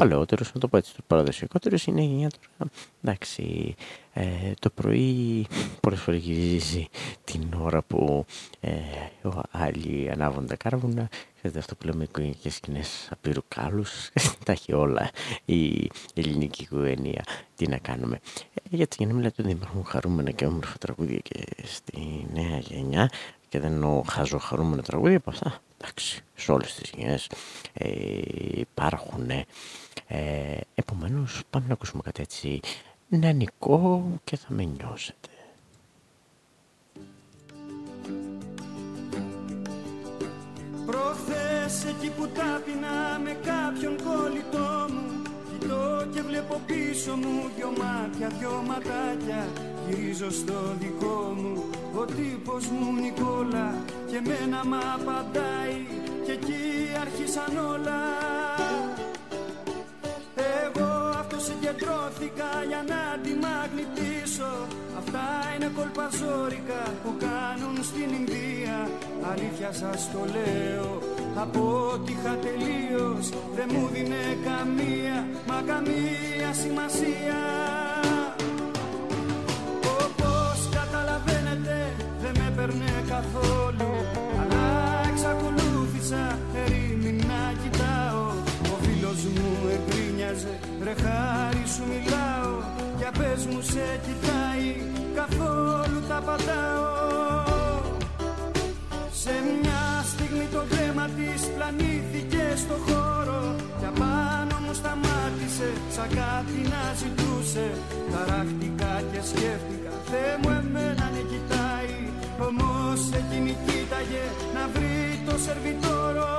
παλαιότερος, να το πω έτσι, το παραδοσιακότερος είναι η γενιά τώρα. Εντάξει, ε, το πρωί πολλές φορές γυρίζει την ώρα που ε, άλλοι ανάβουν τα κάρβουνα. Ξέρετε αυτό που λέμε οικογενειακές σκηνές απείρου κάλους, τα έχει όλα η ελληνική οικογένεια. Τι να κάνουμε. Ε, γιατί για να μην λέτε ότι υπάρχουν χαρούμενα και όμορφα τραγούδια και στη νέα γενιά και δεν εννοώ χάζω χαρούμενα τραγούδια από αυτά. Εντάξει, σε όλες τις γενιές ε, υπάρχουν ε, επομένως πάμε να ακούσουμε κάτι έτσι νεανικό και θα με νιώσετε. Προχθές εκεί που τάπινα με κάποιον κολλητό μου Κοιτώ και βλέπω πίσω μου δυο μάτια, δυο ματάκια. Γυρίζω στο δικό μου ο τύπος μου Νικόλα. Και μένα μ' απαντάει και εκεί άρχισαν όλα συγκεντρώθηκα για να τη μαγνητήσω. Αυτά είναι κολπαζόρικα που κάνουν στην Ινδία. Αλήθεια σας το λέω από ό,τι είχα τελείως Δεν μου δίνε καμία, μα καμία σημασία εγκρίνιαζε Ρε χάρη σου μιλάω. Για πες μου σε κοιτάει. Καθόλου τα πατάω. Σε μια στιγμή το βλέμμα της πλανήθηκε στο χώρο. Για πάνω μου σταμάτησε Σαν κάτι να ζητούσε. Ταράχτηκα και σκέφτηκα Θεέ μου εμένα ναι κοιτάει Όμως εκείνη κοίταγε να βρει το σερβιτόρο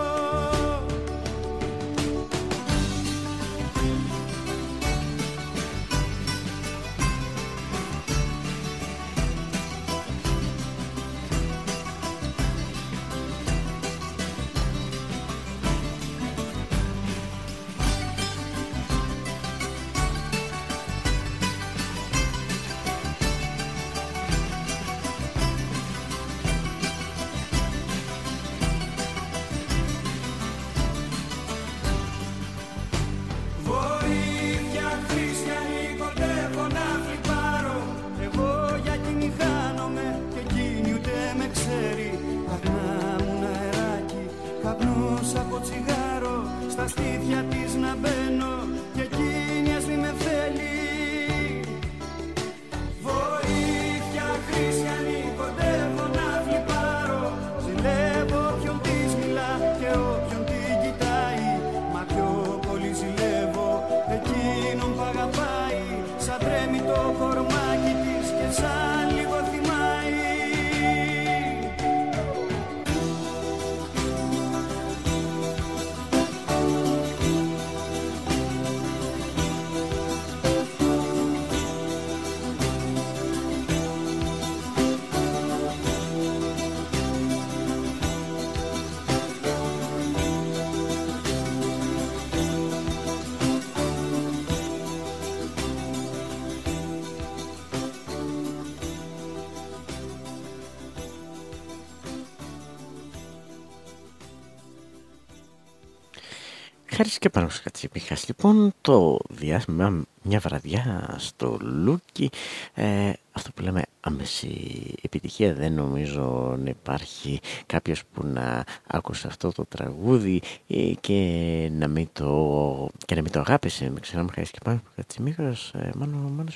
και πάνω σε Κατσίπιχας. Λοιπόν, το διάστημα μια βραδιά στο Λούκι, ε, αυτό που λέμε άμεση επιτυχία, δεν νομίζω να υπάρχει κάποιος που να άκουσε αυτό το τραγούδι ε, και, να μην το, και να μην το αγάπησε. Με ξεχνάμε Χάρης και πάνω Κατσιμίχας, ε, μόνο, μόνο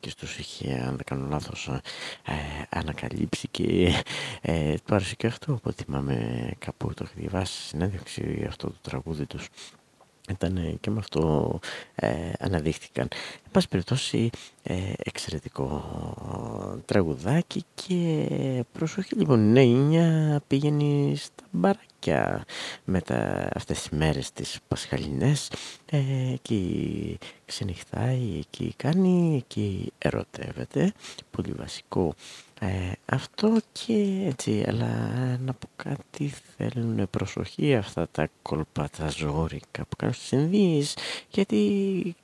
και στους είχε, αν δεν κάνω λάθος, ε, ανακαλύψει και ε, του άρεσε και αυτό, που θυμάμαι κάπου το έχει διαβάσει συνέντευξη αυτό το τραγούδι τους ήταν και με αυτό ε, αναδείχθηκαν. Εν πάση περιπτώσει ε, εξαιρετικό τραγουδάκι και προσοχή λοιπόν η Νέα πήγαινε στα μπαράκια μετά αυτές τις μέρες τις πασχαλινές ε, εκεί ξενυχτάει, εκεί κάνει, εκεί ερωτεύεται πολύ βασικό ε, αυτό και έτσι, αλλά να πω κάτι θέλουν προσοχή αυτά τα κόλπα, τα ζώρικα που κάνουν στις ενδύες, γιατί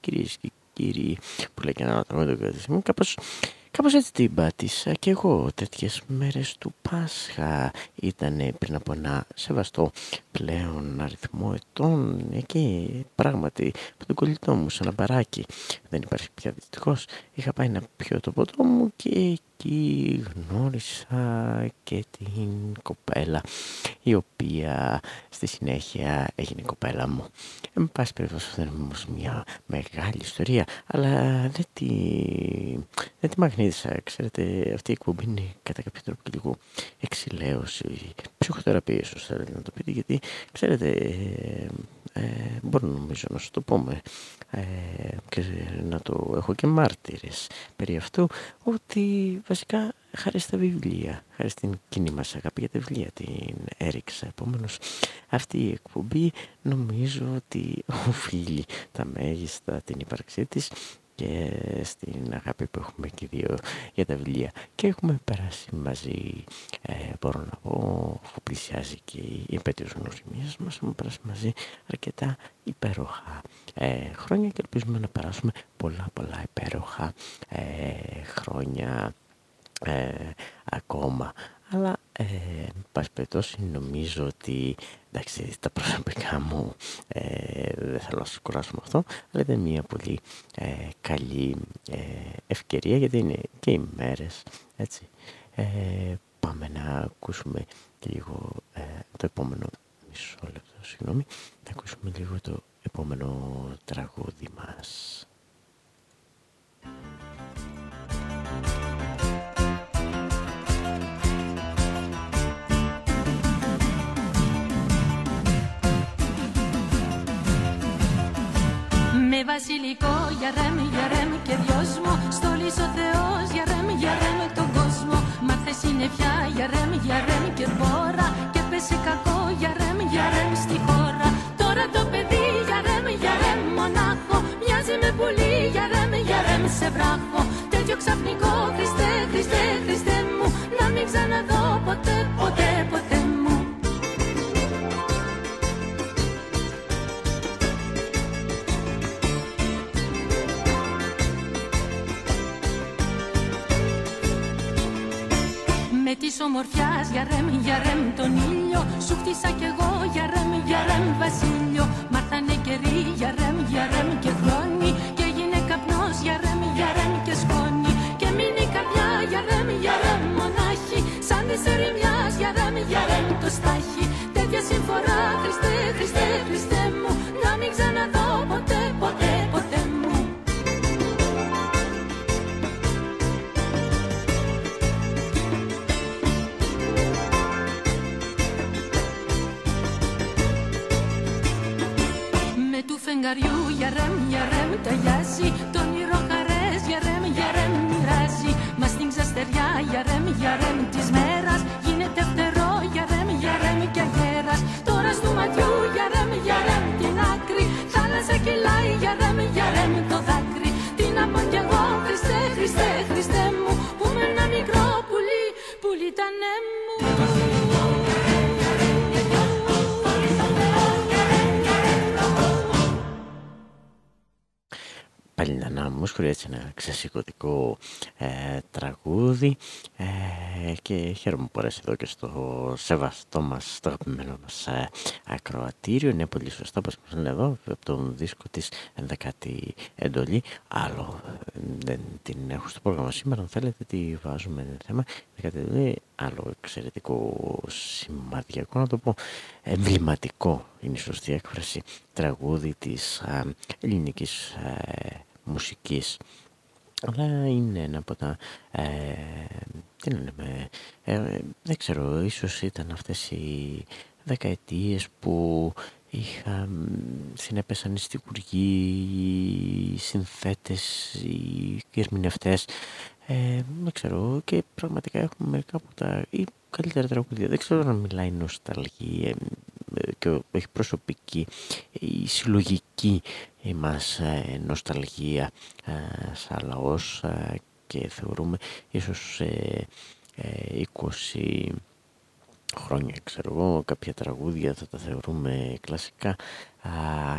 κυρίες και κύριοι που λέει και ένα τραγούδι κάπως Κάπως έτσι την πάτησα και εγώ. Τέτοιες μέρες του Πάσχα ήταν πριν από ένα σεβαστό πλέον αριθμό ετών εκεί πράγματι από τον κολλητό μου σε ένα μπαράκι δεν υπάρχει πια δυστυχώς είχα πάει να πιω το ποτό μου και εκεί γνώρισα και την κοπέλα η οποία στη συνέχεια έγινε κοπέλα μου. Εν πάση περιπτώσει δεν είναι όμως μια μεγάλη ιστορία αλλά δεν τη, δεν τη μαγνήτησα. Ξέρετε αυτή η εκπομπή είναι κατά κάποιο τρόπο και λίγο εξηλαίωση, ψυχοθεραπεία ίσως θέλετε να το πείτε γιατί ξέρετε ε, ε, μπορώ νομίζω να σου το πούμε ε, και να το έχω και μάρτυρες περί αυτού ότι βασικά χάρη στα βιβλία, χάρη στην κοινή μας αγάπη για τα βιβλία την έριξα. Επομένως αυτή η εκπομπή νομίζω ότι οφείλει τα μέγιστα την ύπαρξή της και στην αγάπη που έχουμε και δύο για τα βιβλία. Και έχουμε περάσει μαζί ε, μπορώ να πω που πλησιάζει και η επέτειος γνωριμίας μας έχουμε περάσει μαζί αρκετά υπέροχα ε, χρόνια και ελπίζουμε να περάσουμε πολλά πολλά υπέροχα ε, χρόνια ε, ακόμα αλλά ε, πάση περιπτώσει νομίζω ότι εντάξει τα προσωπικά μου ε, δεν θέλω να σας κουράσω με αυτό αλλά είναι μια πολύ ε, καλή ε, ευκαιρία γιατί είναι και οι μέρες έτσι. Ε, πάμε να ακούσουμε λίγο το επόμενο μισό λεπτό συγγνώμη να ακούσουμε λίγο το επόμενο τραγούδι μας βασιλικό για ρέμ, για ρέμ και δυόσμο. Στολής ο Θεός για ρέμ, για ρέμ τον κόσμο. Μα είναι συννεφιά για ρέμ, για ρέμ και μπόρα Και πέσει κακό για ρέμ, για ρέμ στη χώρα. Τώρα το παιδί για ρέμ, για ρέμ μονάχο. Μοιάζει με πουλί για ρέμ, για ρέμ σε βράχο. Τέτοιο ξαφνικό Χριστέ, Χριστέ, Χριστέ μου. Να μην ξαναδώ ποτέ, ποτέ, ποτέ Με της ομορφιάς για ρεμ, για ρεμ τον ήλιο. Σου χτίσα κι εγώ για ρεμ, για ρεμ βασίλειο. Μάθανε καιροί για ρεμ, για ρεμ και χρόνι Και έγινε καπνός για ρεμ, για ρεμ και σκόνη. Και μείνει καρδιά για ρεμ, για ρεμ μονάχη. Σαν της ερημιάς για ρεμ, για ρεμ το στάχι. Τέτοια συμφορά Χριστέ, Χριστέ, Χριστέ μου Να μην ξαναδώ ποτέ, ποτέ, φεγγαριού για ρεμ, για ρεμ ταιριάζει. Το όνειρο χαρές για ρεμ, για ρεμ μοιράζει. Μας στην ξαστεριά για ρεμ, για ρεμ της μέρας. Γίνεται φτερό για ρεμ, για ρεμ και αγέρας. Τώρα στο ματιού για ρεμ, για ρεμ την άκρη. Θάλασσα κυλάει για ρεμ, για ρεμ το δάκρυ. Τι να πω κι εγώ Χριστέ, Χριστέ, Χριστέ μου Που με ένα μικρό πουλί, πουλί τα μου πάλι να μου έτσι ένα ξεσηκωτικό ε, τραγούδι. Ε, και χαίρομαι που αρέσει εδώ και στο σεβαστό μας, στο αγαπημένο μας ε, ακροατήριο. Είναι πολύ σωστό όπως μας λένε εδώ από τον δίσκο της 11η εντολή. Άλλο δεν την έχω στο πρόγραμμα σήμερα αν θέλετε τι βάζουμε είναι θέμα. 11η εντολή άλλο εξαιρετικό σημαδιακό να το πω εμβληματικό είναι η σωστή έκφραση τραγούδι της α, ελληνικής μουσικής αλλά είναι ένα από τα ε, τι να λέμε, ε, δεν ξέρω ίσως ήταν αυτές οι δεκαετίες που είχα, συνέπεσαν οι στιγουργοί, οι συνθέτες, οι ερμηνευτές. Ε, δεν ξέρω και πραγματικά έχουμε μερικά από τα ή καλύτερα τραγούδια. Δεν ξέρω αν μιλάει νοσταλγία ε, και όχι προσωπική, η συλλογική μας ε, νοσταλγία ε, σαν λαός και θεωρούμε ίσως 20 χρόνια ξέρω εγώ κάποια τραγούδια θα τα θεωρούμε κλασικά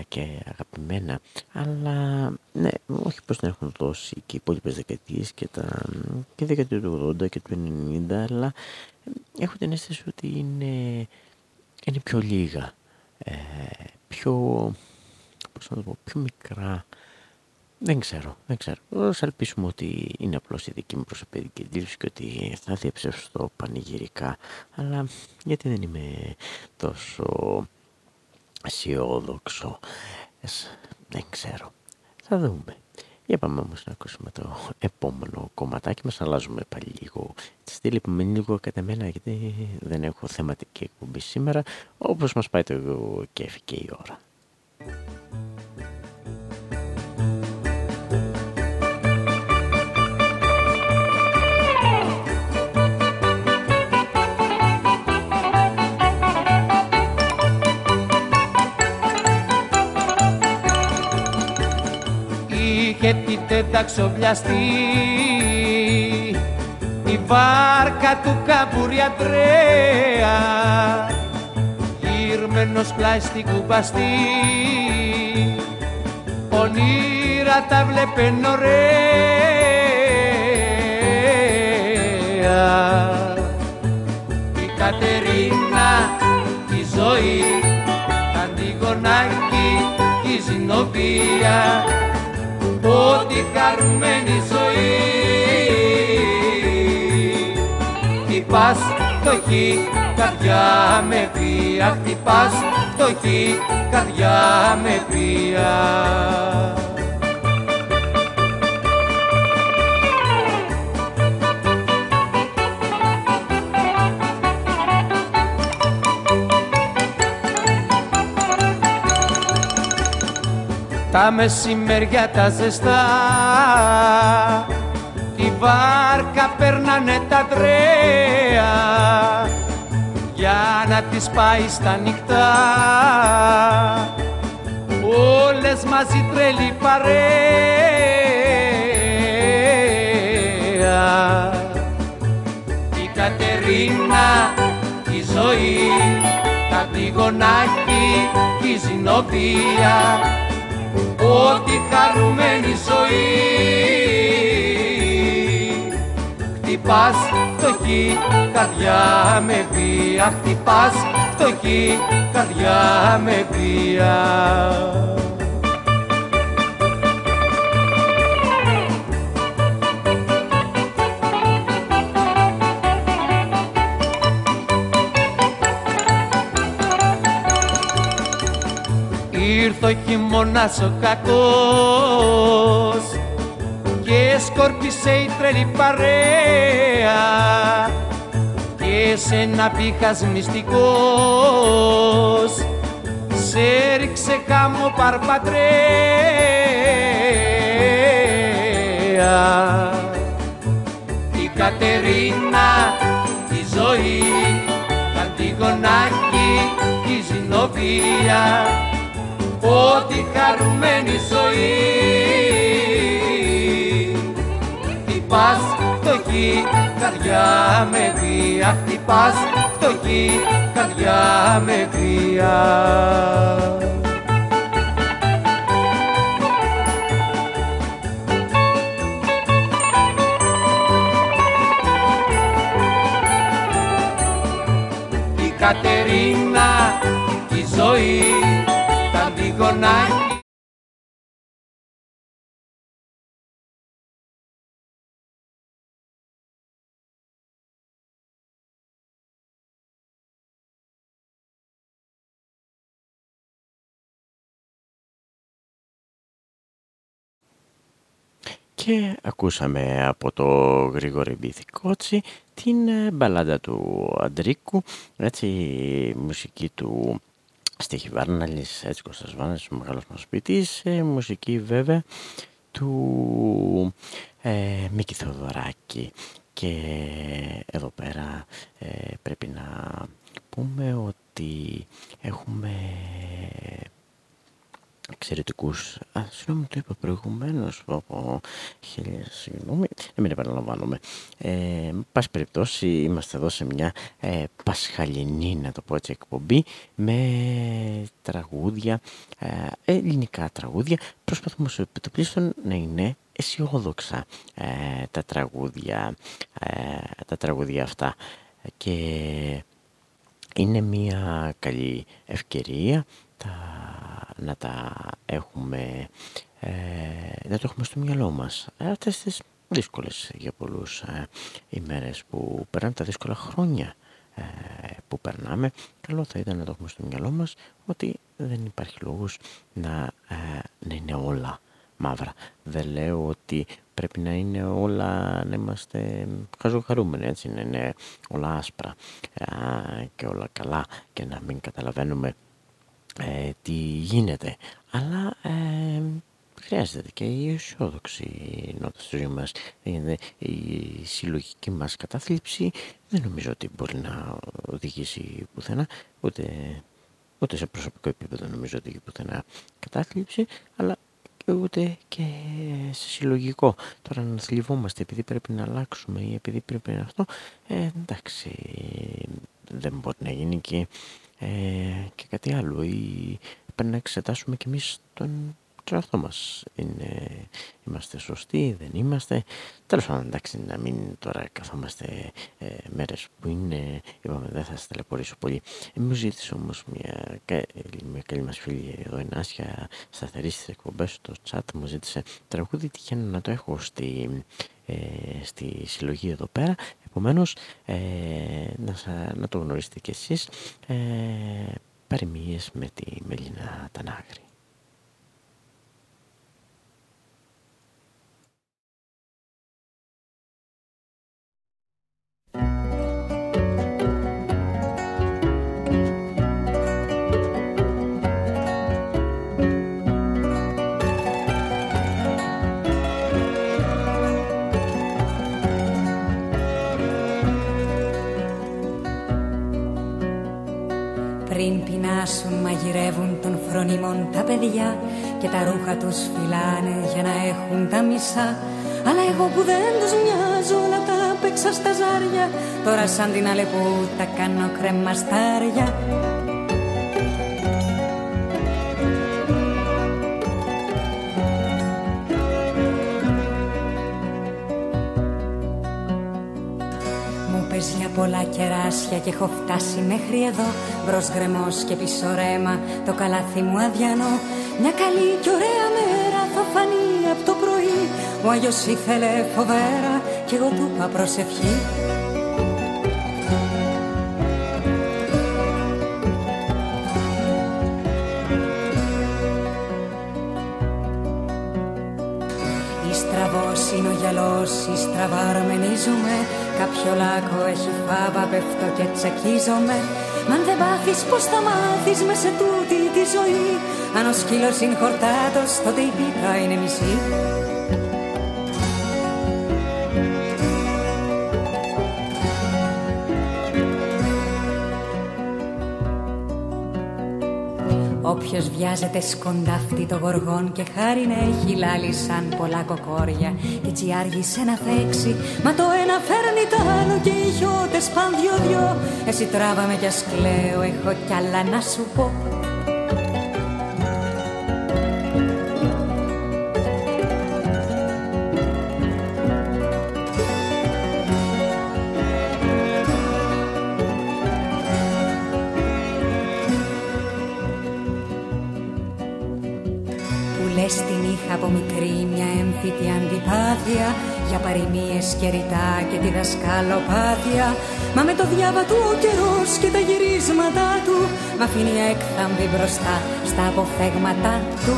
και αγαπημένα. Αλλά ναι όχι πως να έχουν δώσει και οι υπόλοιπες δεκαετίες και, τα, και δεκαετία του 80 και του 90 αλλά έχω την αίσθηση ότι είναι, είναι πιο λίγα ε, πιο πώς να το πω, πιο μικρά δεν ξέρω, δεν ξέρω. Ας ελπίσουμε ότι είναι απλώς η δική μου προσωπική εντύπωση και ότι θα διαψευστώ πανηγυρικά. Αλλά γιατί δεν είμαι τόσο αισιόδοξο. Δεν ξέρω. Θα δούμε. Για πάμε όμως να ακούσουμε το επόμενο κομματάκι μας. Αλλάζουμε πάλι λίγο τη στήλη που μένει λίγο κατά μένα γιατί δεν έχω θεματική εκπομπή σήμερα. Όπως μας πάει το κέφι και η ώρα. Και τη τεταξοβιαστή η βάρκα του καπουριατρέα γύρμενος πλάι στην κουμπαστή. Ονείρα τα βλέπε ωραία. Η Κατερίνα η ζωή τα αντιγονάκι η Ζηνοβία ότι χαρούμενη ζωή. Χτυπάς φτωχή καρδιά με βία. Χτυπάς φτωχή καρδιά με βία τα μεσημέρια τα ζεστά τη βάρκα περνάνε τα τρέα για να τις πάει στα νυχτά όλες μαζί τρελή παρέα. Η Κατερίνα, η ζωή, τα τυγονάκι, η ζηνοβία ότι χαρούμενη ζωή. Χτυπάς φτωχή καρδιά με βία. Χτυπάς φτωχή καρδιά με βία χειμώνας ο κακός. Και σκόρπισε η τρελή παρέα και σε ένα πήχας μυστικός. Σε ρίξε κάμω παρπατρέα. Η Κατερίνα, η ζωή, τα αντιγονάκι, η Ζηνοβία ότι χαρούμενη ζωή. Χτυπάς φτωχή καρδιά με βία χτυπάς φτωχή καρδιά με βία. Η Κατερίνα, η ζωή και ακούσαμε από το Γρηγόρη Μπιθικότσι την ε, μπαλάντα του Αντρίκου, έτσι η μουσική του Στίχη Βάρναλης, έτσι Κώστας Βάρναλης, ο μεγάλος μας ποιητής, ε, μουσική βέβαια του ε, Μίκη Θεοδωράκη. Και εδώ πέρα ε, πρέπει να πούμε ότι έχουμε εξαιρετικούς, α, συγγνώμη το είπα προηγουμένως, από χίλια συγγνώμη, δεν μην επαναλαμβάνομαι. Ε, πάση περιπτώσει είμαστε εδώ σε μια ε, πασχαλινή, να το πω έτσι, εκπομπή με τραγούδια, ε, ελληνικά τραγούδια. Προσπαθούμε στο επιτοπλίστων να είναι αισιόδοξα ε, τα τραγούδια, ε, τα τραγούδια αυτά. Και είναι μια καλή ευκαιρία τα, να τα έχουμε, ε, να το έχουμε στο μυαλό μας. Ε, αυτές τις δύσκολες για πολλούς ε, ημέρες που περνάνε τα δύσκολα χρόνια ε, που περνάμε, καλό θα ήταν να το έχουμε στο μυαλό μας ότι δεν υπάρχει λόγος να, ε, να είναι όλα μαύρα. Δεν λέω ότι πρέπει να είναι όλα, να είμαστε χαζοχαρούμενοι, έτσι, να είναι όλα άσπρα και όλα καλά και να μην καταλαβαίνουμε ε, τι γίνεται. Αλλά ε, χρειάζεται και η αισιόδοξη νότα στη ζωή μας. η συλλογική μας κατάθλιψη δεν νομίζω ότι μπορεί να οδηγήσει πουθενά, ούτε, ούτε σε προσωπικό επίπεδο νομίζω ότι πουθενά κατάθλιψη, αλλά ούτε και σε συλλογικό. Τώρα να θλιβόμαστε επειδή πρέπει να αλλάξουμε ή επειδή πρέπει να αυτό, ε, εντάξει, δεν μπορεί να γίνει και, ε, και κάτι άλλο. Ή πρέπει να εξετάσουμε κι εμείς τον τον εαυτό μας. Είναι, είμαστε σωστοί, δεν είμαστε. Τέλος πάντων, εντάξει, να μην τώρα καθόμαστε ε, μέρες που είναι, είπαμε, δεν θα σας ταλαιπωρήσω πολύ. Ε, μου ζήτησε όμως μια, μια καλή μας φίλη εδώ, η Νάσια, σταθερής στις εκπομπές στο chat, μου ζήτησε τραγούδι, τυχαίνει να το έχω στη, ε, στη συλλογή εδώ πέρα. Επομένως, ε, να, να το γνωρίσετε κι εσείς, ε, παροιμίες με τη Μελίνα Τανάγρη. Πριν πεινάσουν μαγειρεύουν των φρονιμών τα παιδιά Και τα ρούχα τους φυλάνε για να έχουν τα μισά. Αλλά εγώ που δεν τους μοιάζω να τα παίξα στα ζάρια Τώρα σαν την αλεπού τα κάνω κρεμαστάρια πολλά κεράσια και έχω φτάσει μέχρι εδώ. Μπρος γκρεμός και πίσω ρέμα, το καλάθι μου αδιανό. Μια καλή και ωραία μέρα θα φανεί από το πρωί. Ο Άγιος ήθελε φοβέρα κι εγώ του είπα προσευχή είναι ο γυαλός, η στραβάρμενίζουμε Κάποιο λάκκο έχει φάβα, πέφτω και τσακίζομαι Μα αν δεν πάθεις πως θα μάθεις με σε τούτη τη ζωή; Αν ο σκύλος είναι χορτάτος, τότε η πίτα είναι μισή Όποιος βιάζεται σκοντάφτη το γοργόν και χάρη να έχει λάλη σαν πολλά κοκόρια. Και έτσι άργησε να φέξει μα το ένα φέρνει το άλλο και οι χιώτες παν δυο-δυο. Εσύ τράβαμε κι ας κλαίω έχω κι άλλα να σου πω για παροιμίες και ρητά και τη δασκαλοπάθεια. Μα με το διάβα του ο καιρός και τα γυρίσματα του Μ' αφήνει έκθαμβη μπροστά στα αποφέγματα του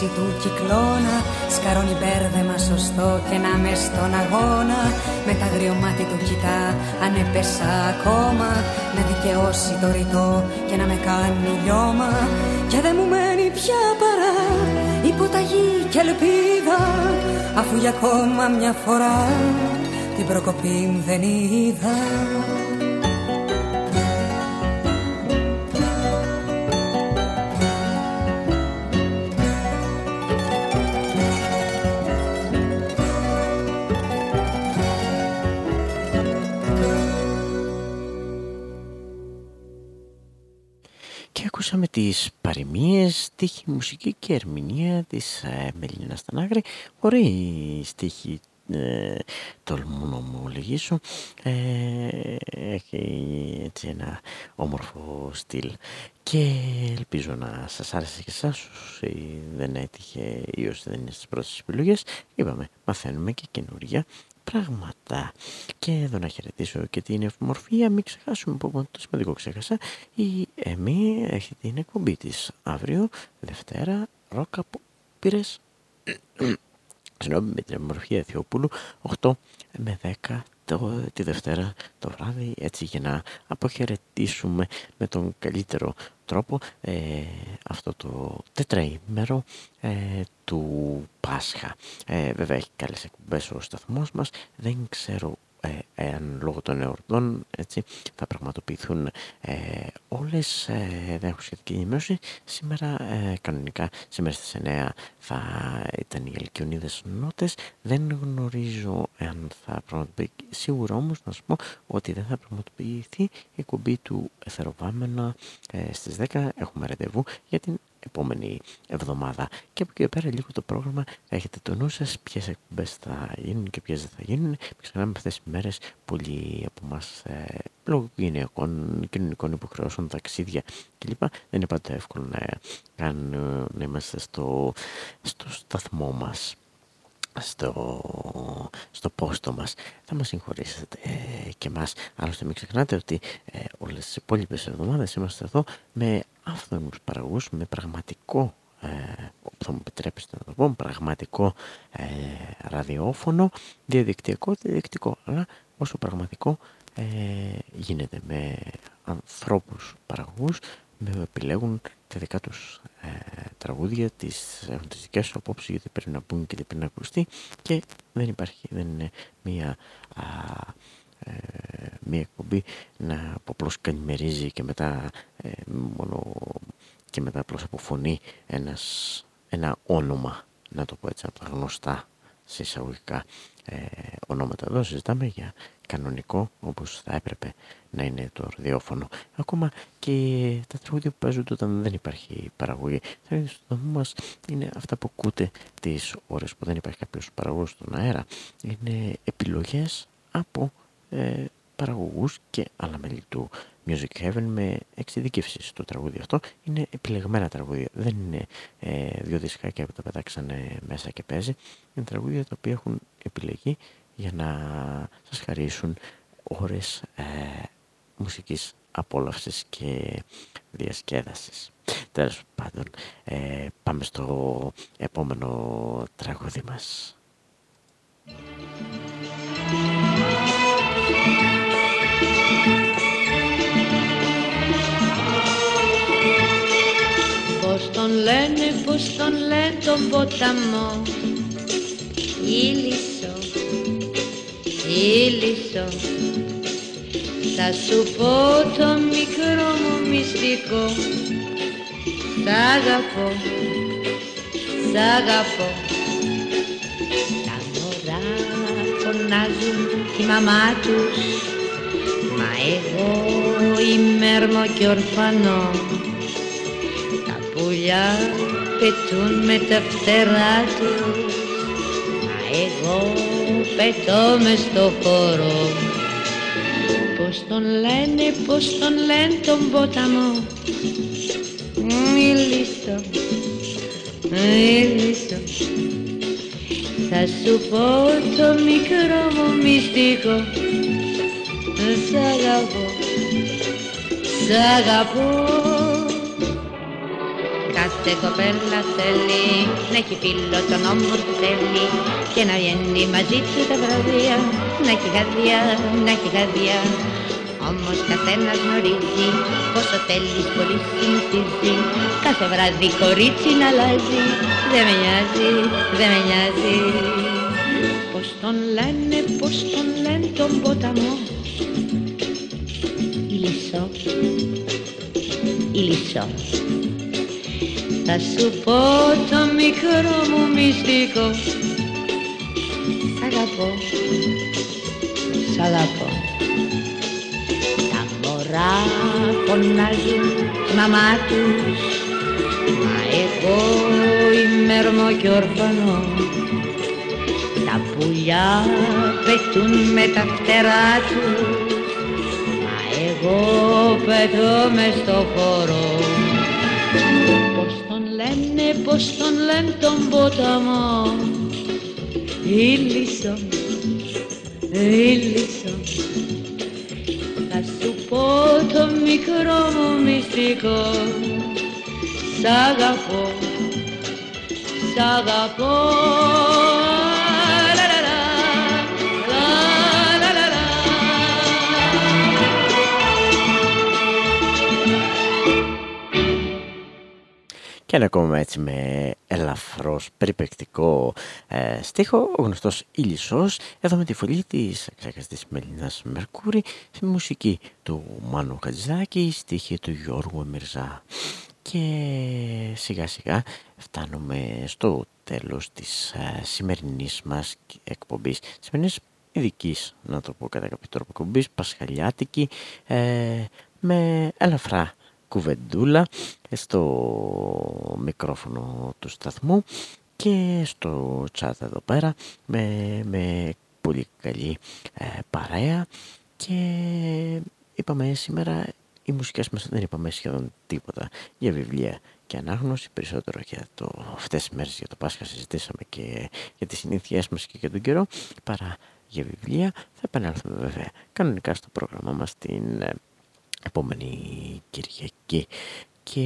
μέση του κυκλώνα Σκαρώνει μπέρδεμα σωστό και να με στον αγώνα. Με τα γριομάτι του κοιτά αν έπεσα ακόμα. Να δικαιώσει το ρητό και να με κάνει λιώμα. Και δεν μου μένει πια παρά υποταγή και ελπίδα. Αφού για ακόμα μια φορά την προκοπή μου δεν είδα στίχη, μουσική και ερμηνεία της ε, Μελίνα Στανάγρη, χωρίς στίχη ε, τολμού να μου λυγίσω ε, έχει έτσι ένα όμορφο στυλ. Και ελπίζω να σας άρεσε και εσάς όσοι δεν έτυχε ή όσοι δεν είναι στις πρώτες επιλογές. Είπαμε μαθαίνουμε και καινούργια πράγματα. Και εδώ να χαιρετήσω και την ευμορφία, μην ξεχάσουμε που το σημαντικό ξέχασα, η Εμή έχει την εκπομπή της αύριο, Δευτέρα, Ρόκα Πήρες, συγγνώμη, με την ευμορφία Θεοπούλου, 8 με 10 το, τη Δευτέρα το βράδυ. Έτσι για να αποχαιρετήσουμε με τον καλύτερο τρόπο ε, αυτό το τετραήμερο ε, του Πάσχα. Ε, βέβαια έχει καλές εκπομπές ο σταθμός μας, δεν ξέρω ε, εάν λόγω των εορτών έτσι, θα πραγματοποιηθούν ε, όλες, ε, δεν έχω σχετική ενημέρωση. Σήμερα ε, κανονικά, σήμερα στις 9 θα ήταν οι Αλκιονίδες Νότες. Δεν γνωρίζω αν θα πραγματοποιηθεί. Σίγουρα όμως να σου πω ότι δεν θα πραγματοποιηθεί η εκπομπή του Εθεροβάμενα ε, στις 10. Έχουμε ραντεβού για την επόμενη εβδομάδα. Και από εκεί πέρα λίγο το πρόγραμμα θα έχετε το νου σας ποιες εκπομπές θα γίνουν και ποιες δεν θα γίνουν. Ξεχνάμε αυτές τις μέρες πολλοί από εμάς ε, λόγω κοινωνικών, κοινωνικών υποχρεώσεων, ταξίδια κλπ. Δεν είναι πάντα εύκολο να, κάνουμε, να είμαστε στο, στο σταθμό μας στο, στο πόστο μας. Θα μας συγχωρήσετε ε, και μας άλλωστε μην ξεχνάτε ότι ε, όλες τις υπόλοιπες εβδομάδες είμαστε εδώ με άφθονους παραγωγούς με πραγματικό ε, θα μου επιτρέψετε να το πω πραγματικό ε, ραδιόφωνο διαδικτυακό, διαδικτυακό. Αλλά όσο πραγματικό ε, γίνεται με ανθρώπους παραγωγούς με επιλέγουν τα δικά τους ε, τραγούδια, τις, έχουν τις δικές τους απόψεις γιατί πρέπει να πούν και δεν πρέπει να ακουστεί και δεν υπάρχει, δεν είναι μία, α, ε, μία εκπομπή να απλώς καλημερίζει και μετά ε, μόνο και μετά απλώς αποφωνεί ένας, ένα όνομα, να το πω έτσι από τα γνωστά σε εισαγωγικά ε, ονόματα. Εδώ συζητάμε για κανονικό όπως θα έπρεπε να είναι το ραδιόφωνο. Ακόμα και τα τραγούδια που παίζονται όταν δεν υπάρχει παραγωγή. Θα είναι στο δομό μας είναι αυτά που ακούτε τις ώρες που δεν υπάρχει κάποιος παραγωγός στον αέρα. Είναι επιλογές από ε, παραγωγούς και άλλα μέλη του Music Heaven με εξειδικεύσεις στο τραγούδι αυτό. Είναι επιλεγμένα τραγούδια. Δεν είναι ε, δύο δισκάκια που τα πετάξανε μέσα και παίζει. Είναι τραγούδια τα οποία έχουν επιλεγεί για να σας χαρίσουν ώρες ε, μουσικής απόλαυσης και διασκέδασης. Τέλος πάντων, ε, πάμε στο επόμενο τραγούδι μας. Πώς τον λένε, πώς τον λένε τον ποταμό. Ήλισσο, ήλισσο Θα σου πω το μικρό μου μυστικό. Σ' αγαπώ, σ' αγαπώ. Τα μωρά φωνάζουν τη μαμά τους Μα εγώ είμαι έρμο και ορφανό. Πουλιά πετούν με τα φτερά τους. Μα εγώ πετώ μες στο χώρο. Πώς τον λένε, πώς τον λένε τον ποταμό. Μιλήσω, μιλήσω Θα σου πω το μικρό μου μυστικό Σ' αγαπώ, σ' αγαπώ. Κάθε κοπέλα θέλει να έχει φίλο τον όμορφο θέλει και να βγαίνει μαζί του τα βραδιά. Να έχει γαδιά, να έχει γαδιά όμως καθένας γνωρίζει πόσο θέλεις πολύ συνηθίζει κάθε βράδυ κορίτσι να αλλάζει. Δεν με νοιάζει, δεν με νοιάζει. Πώς τον λένε, πώς τον λένε τον ποταμό Ηλισσό, ηλισσό θα σου πω το μικρό μου μυστικό. Σ' αγαπώ, σ' αγαπώ. Τα μωρά φωνάζουν τη μαμά τους. Μα εγώ είμαι ορμό και ορφανό Τα πουλιά πετούν με τα φτερά τους. Μα εγώ πετώ μες στο χώρο. Λένε πως τον λένε τον ποταμό. Ήλισσο, ήλισσο Θα σου πω το μικρό μου μυστικό. Σ' αγαπώ, σ' αγαπώ Και ακόμα έτσι με ελαφρώς περιπεκτικό ε, στίχο, ο γνωστός Ήλισσος, εδώ με τη φωλή της αξιακαστής Μελινάς Μερκούρη, στη μουσική του Μάνου Χατζάκη, στίχη του Γιώργου Μυρζά. Και σιγά σιγά φτάνουμε στο τέλος της ε, σημερινής μας εκπομπής, σημερινής ειδικής, να το πω κατά κάποιο τρόπο, εκπομπής, πασχαλιάτικη, ε, με ελαφρά κουβεντούλα στο μικρόφωνο του σταθμού και στο chat εδώ πέρα με, με πολύ καλή ε, παρέα. Και είπαμε σήμερα οι μουσικές μας δεν είπαμε σχεδόν τίποτα για βιβλία και ανάγνωση περισσότερο για το, αυτές τις μέρες για το Πάσχα συζητήσαμε και για τις συνήθειές μας και για τον καιρό παρά για βιβλία. Θα επανέλθουμε βέβαια κανονικά στο πρόγραμμά μας την ε, επόμενη Κυριακή και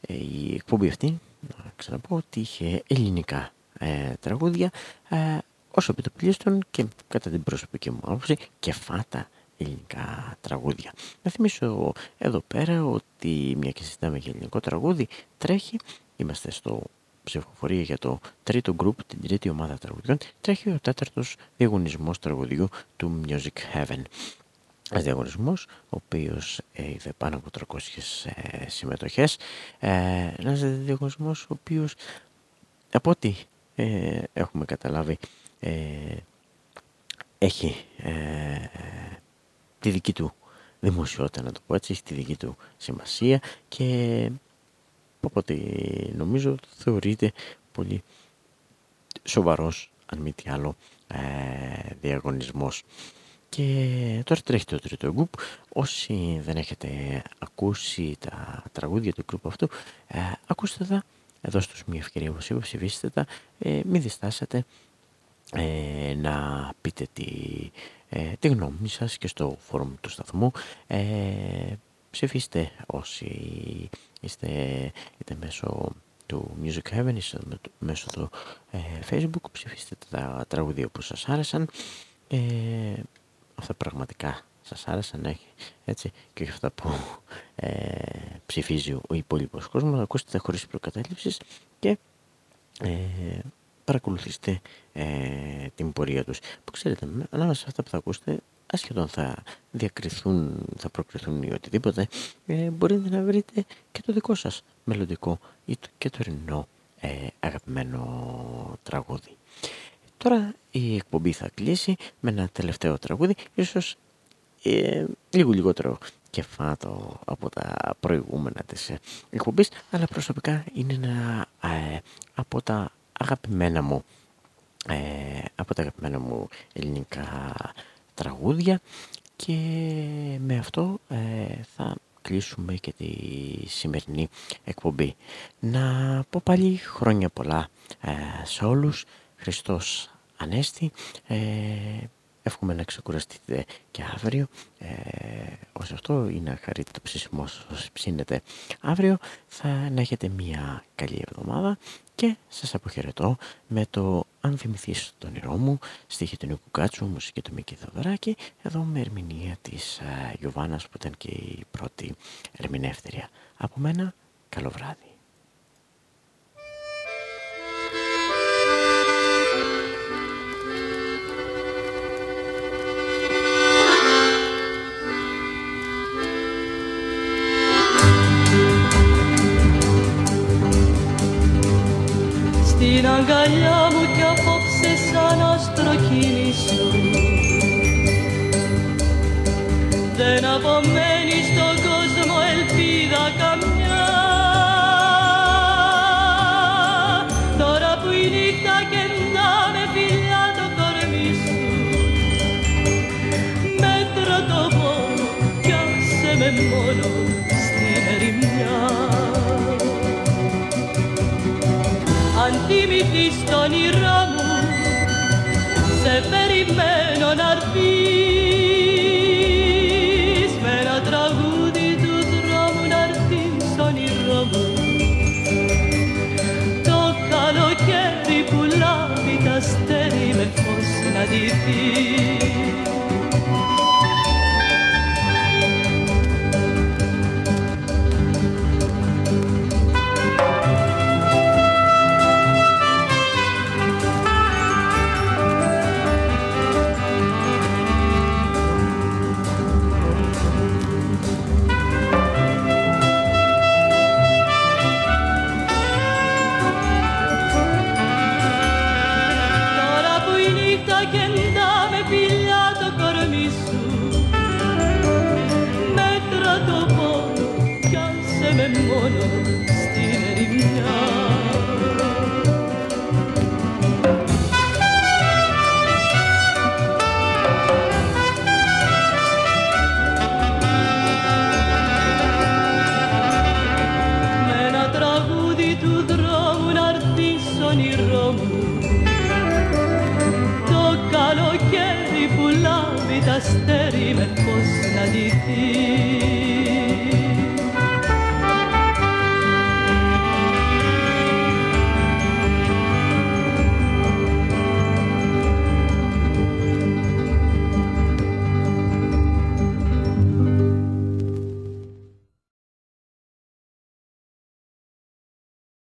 ε, η εκπομπή αυτή να ξαναπώ ότι είχε ελληνικά ε, τραγούδια ε, όσο επιτοπλίστων και κατά την προσωπική μου άποψη και φάτα ελληνικά τραγούδια. Να θυμίσω εδώ πέρα ότι μια και συζητάμε για ελληνικό τραγούδι τρέχει, είμαστε στο ψηφοφορία για το τρίτο γκρουπ, την τρίτη ομάδα τραγουδιών, τρέχει ο τέταρτος διαγωνισμός τραγουδιού του Music Heaven. Ένας διαγωνισμός, ο οποίος ε, είδε πάνω από 300 ε, συμμετοχές. Ε, ένας διαγωνισμός, ο οποίος, από ό,τι ε, έχουμε καταλάβει, ε, έχει ε, τη δική του δημοσιότητα, να το πω έτσι, έχει τη δική του σημασία και από ό,τι νομίζω θεωρείται πολύ σοβαρός, αν μη τι άλλο, διαγωνισμός. Και τώρα τρέχει το τρίτο γκρουπ. Όσοι δεν έχετε ακούσει τα τραγούδια του γκρουπ αυτού, ε, ακούστε τα, δώστε τους μια ευκαιρία όπως είπα, ψηφίστε τα, ε, μην διστάσετε ε, να πείτε τη, ε, τη γνώμη σας και στο φόρουμ του σταθμού. Ε, ψηφίστε όσοι είστε είτε μέσω του Music Heaven είτε μέσω του ε, Facebook, ψηφίστε τα τραγούδια που σας άρεσαν. Ε, αυτά πραγματικά σας άρεσαν έτσι και όχι αυτά που ε, ψηφίζει ο υπόλοιπος κόσμος. Ακούστε τα χωρίς προκατάληψεις και ε, παρακολουθήστε ε, την πορεία τους. Που ξέρετε ανάμεσα σε αυτά που θα ακούσετε ασχεδόν θα διακριθούν, θα προκριθούν ή οτιδήποτε ε, μπορείτε να βρείτε και το δικό σας μελλοντικό ή το, και το ρινό ε, αγαπημένο τραγούδι. Τώρα η εκπομπή θα κλείσει με ένα τελευταίο τραγούδι, ίσως ε, λίγο λιγότερο κεφάτο από τα προηγούμενα της ε, εκπομπής, αλλά προσωπικά είναι ένα ε, από τα αγαπημένα μου ε, από τα αγαπημένα μου ελληνικά τραγούδια και με αυτό θα κλείσουμε και τη σημερινή εκπομπή. Να πω πάλι χρόνια πολλά σε όλους Χριστός Ανέστη. Ε, εύχομαι να ξεκουραστείτε και αύριο. Ε, ως αυτό ή να χαρείτε το ψήσιμο σας ψήνετε αύριο θα να έχετε μια καλή εβδομάδα και σας αποχαιρετώ με το «Αν θυμηθείς τον όνειρό μου» στίχη του Νίκου Κάτσου, μουσική του Μίκη Θοδωράκη εδώ με ερμηνεία της ε, Γιωβάνας που ήταν και η πρώτη ερμηνεύτερια από μένα, καλό βράδυ Στην αγκαλιά μου κι απόψε σαν άστρο σου Δεν απομένει στον κόσμο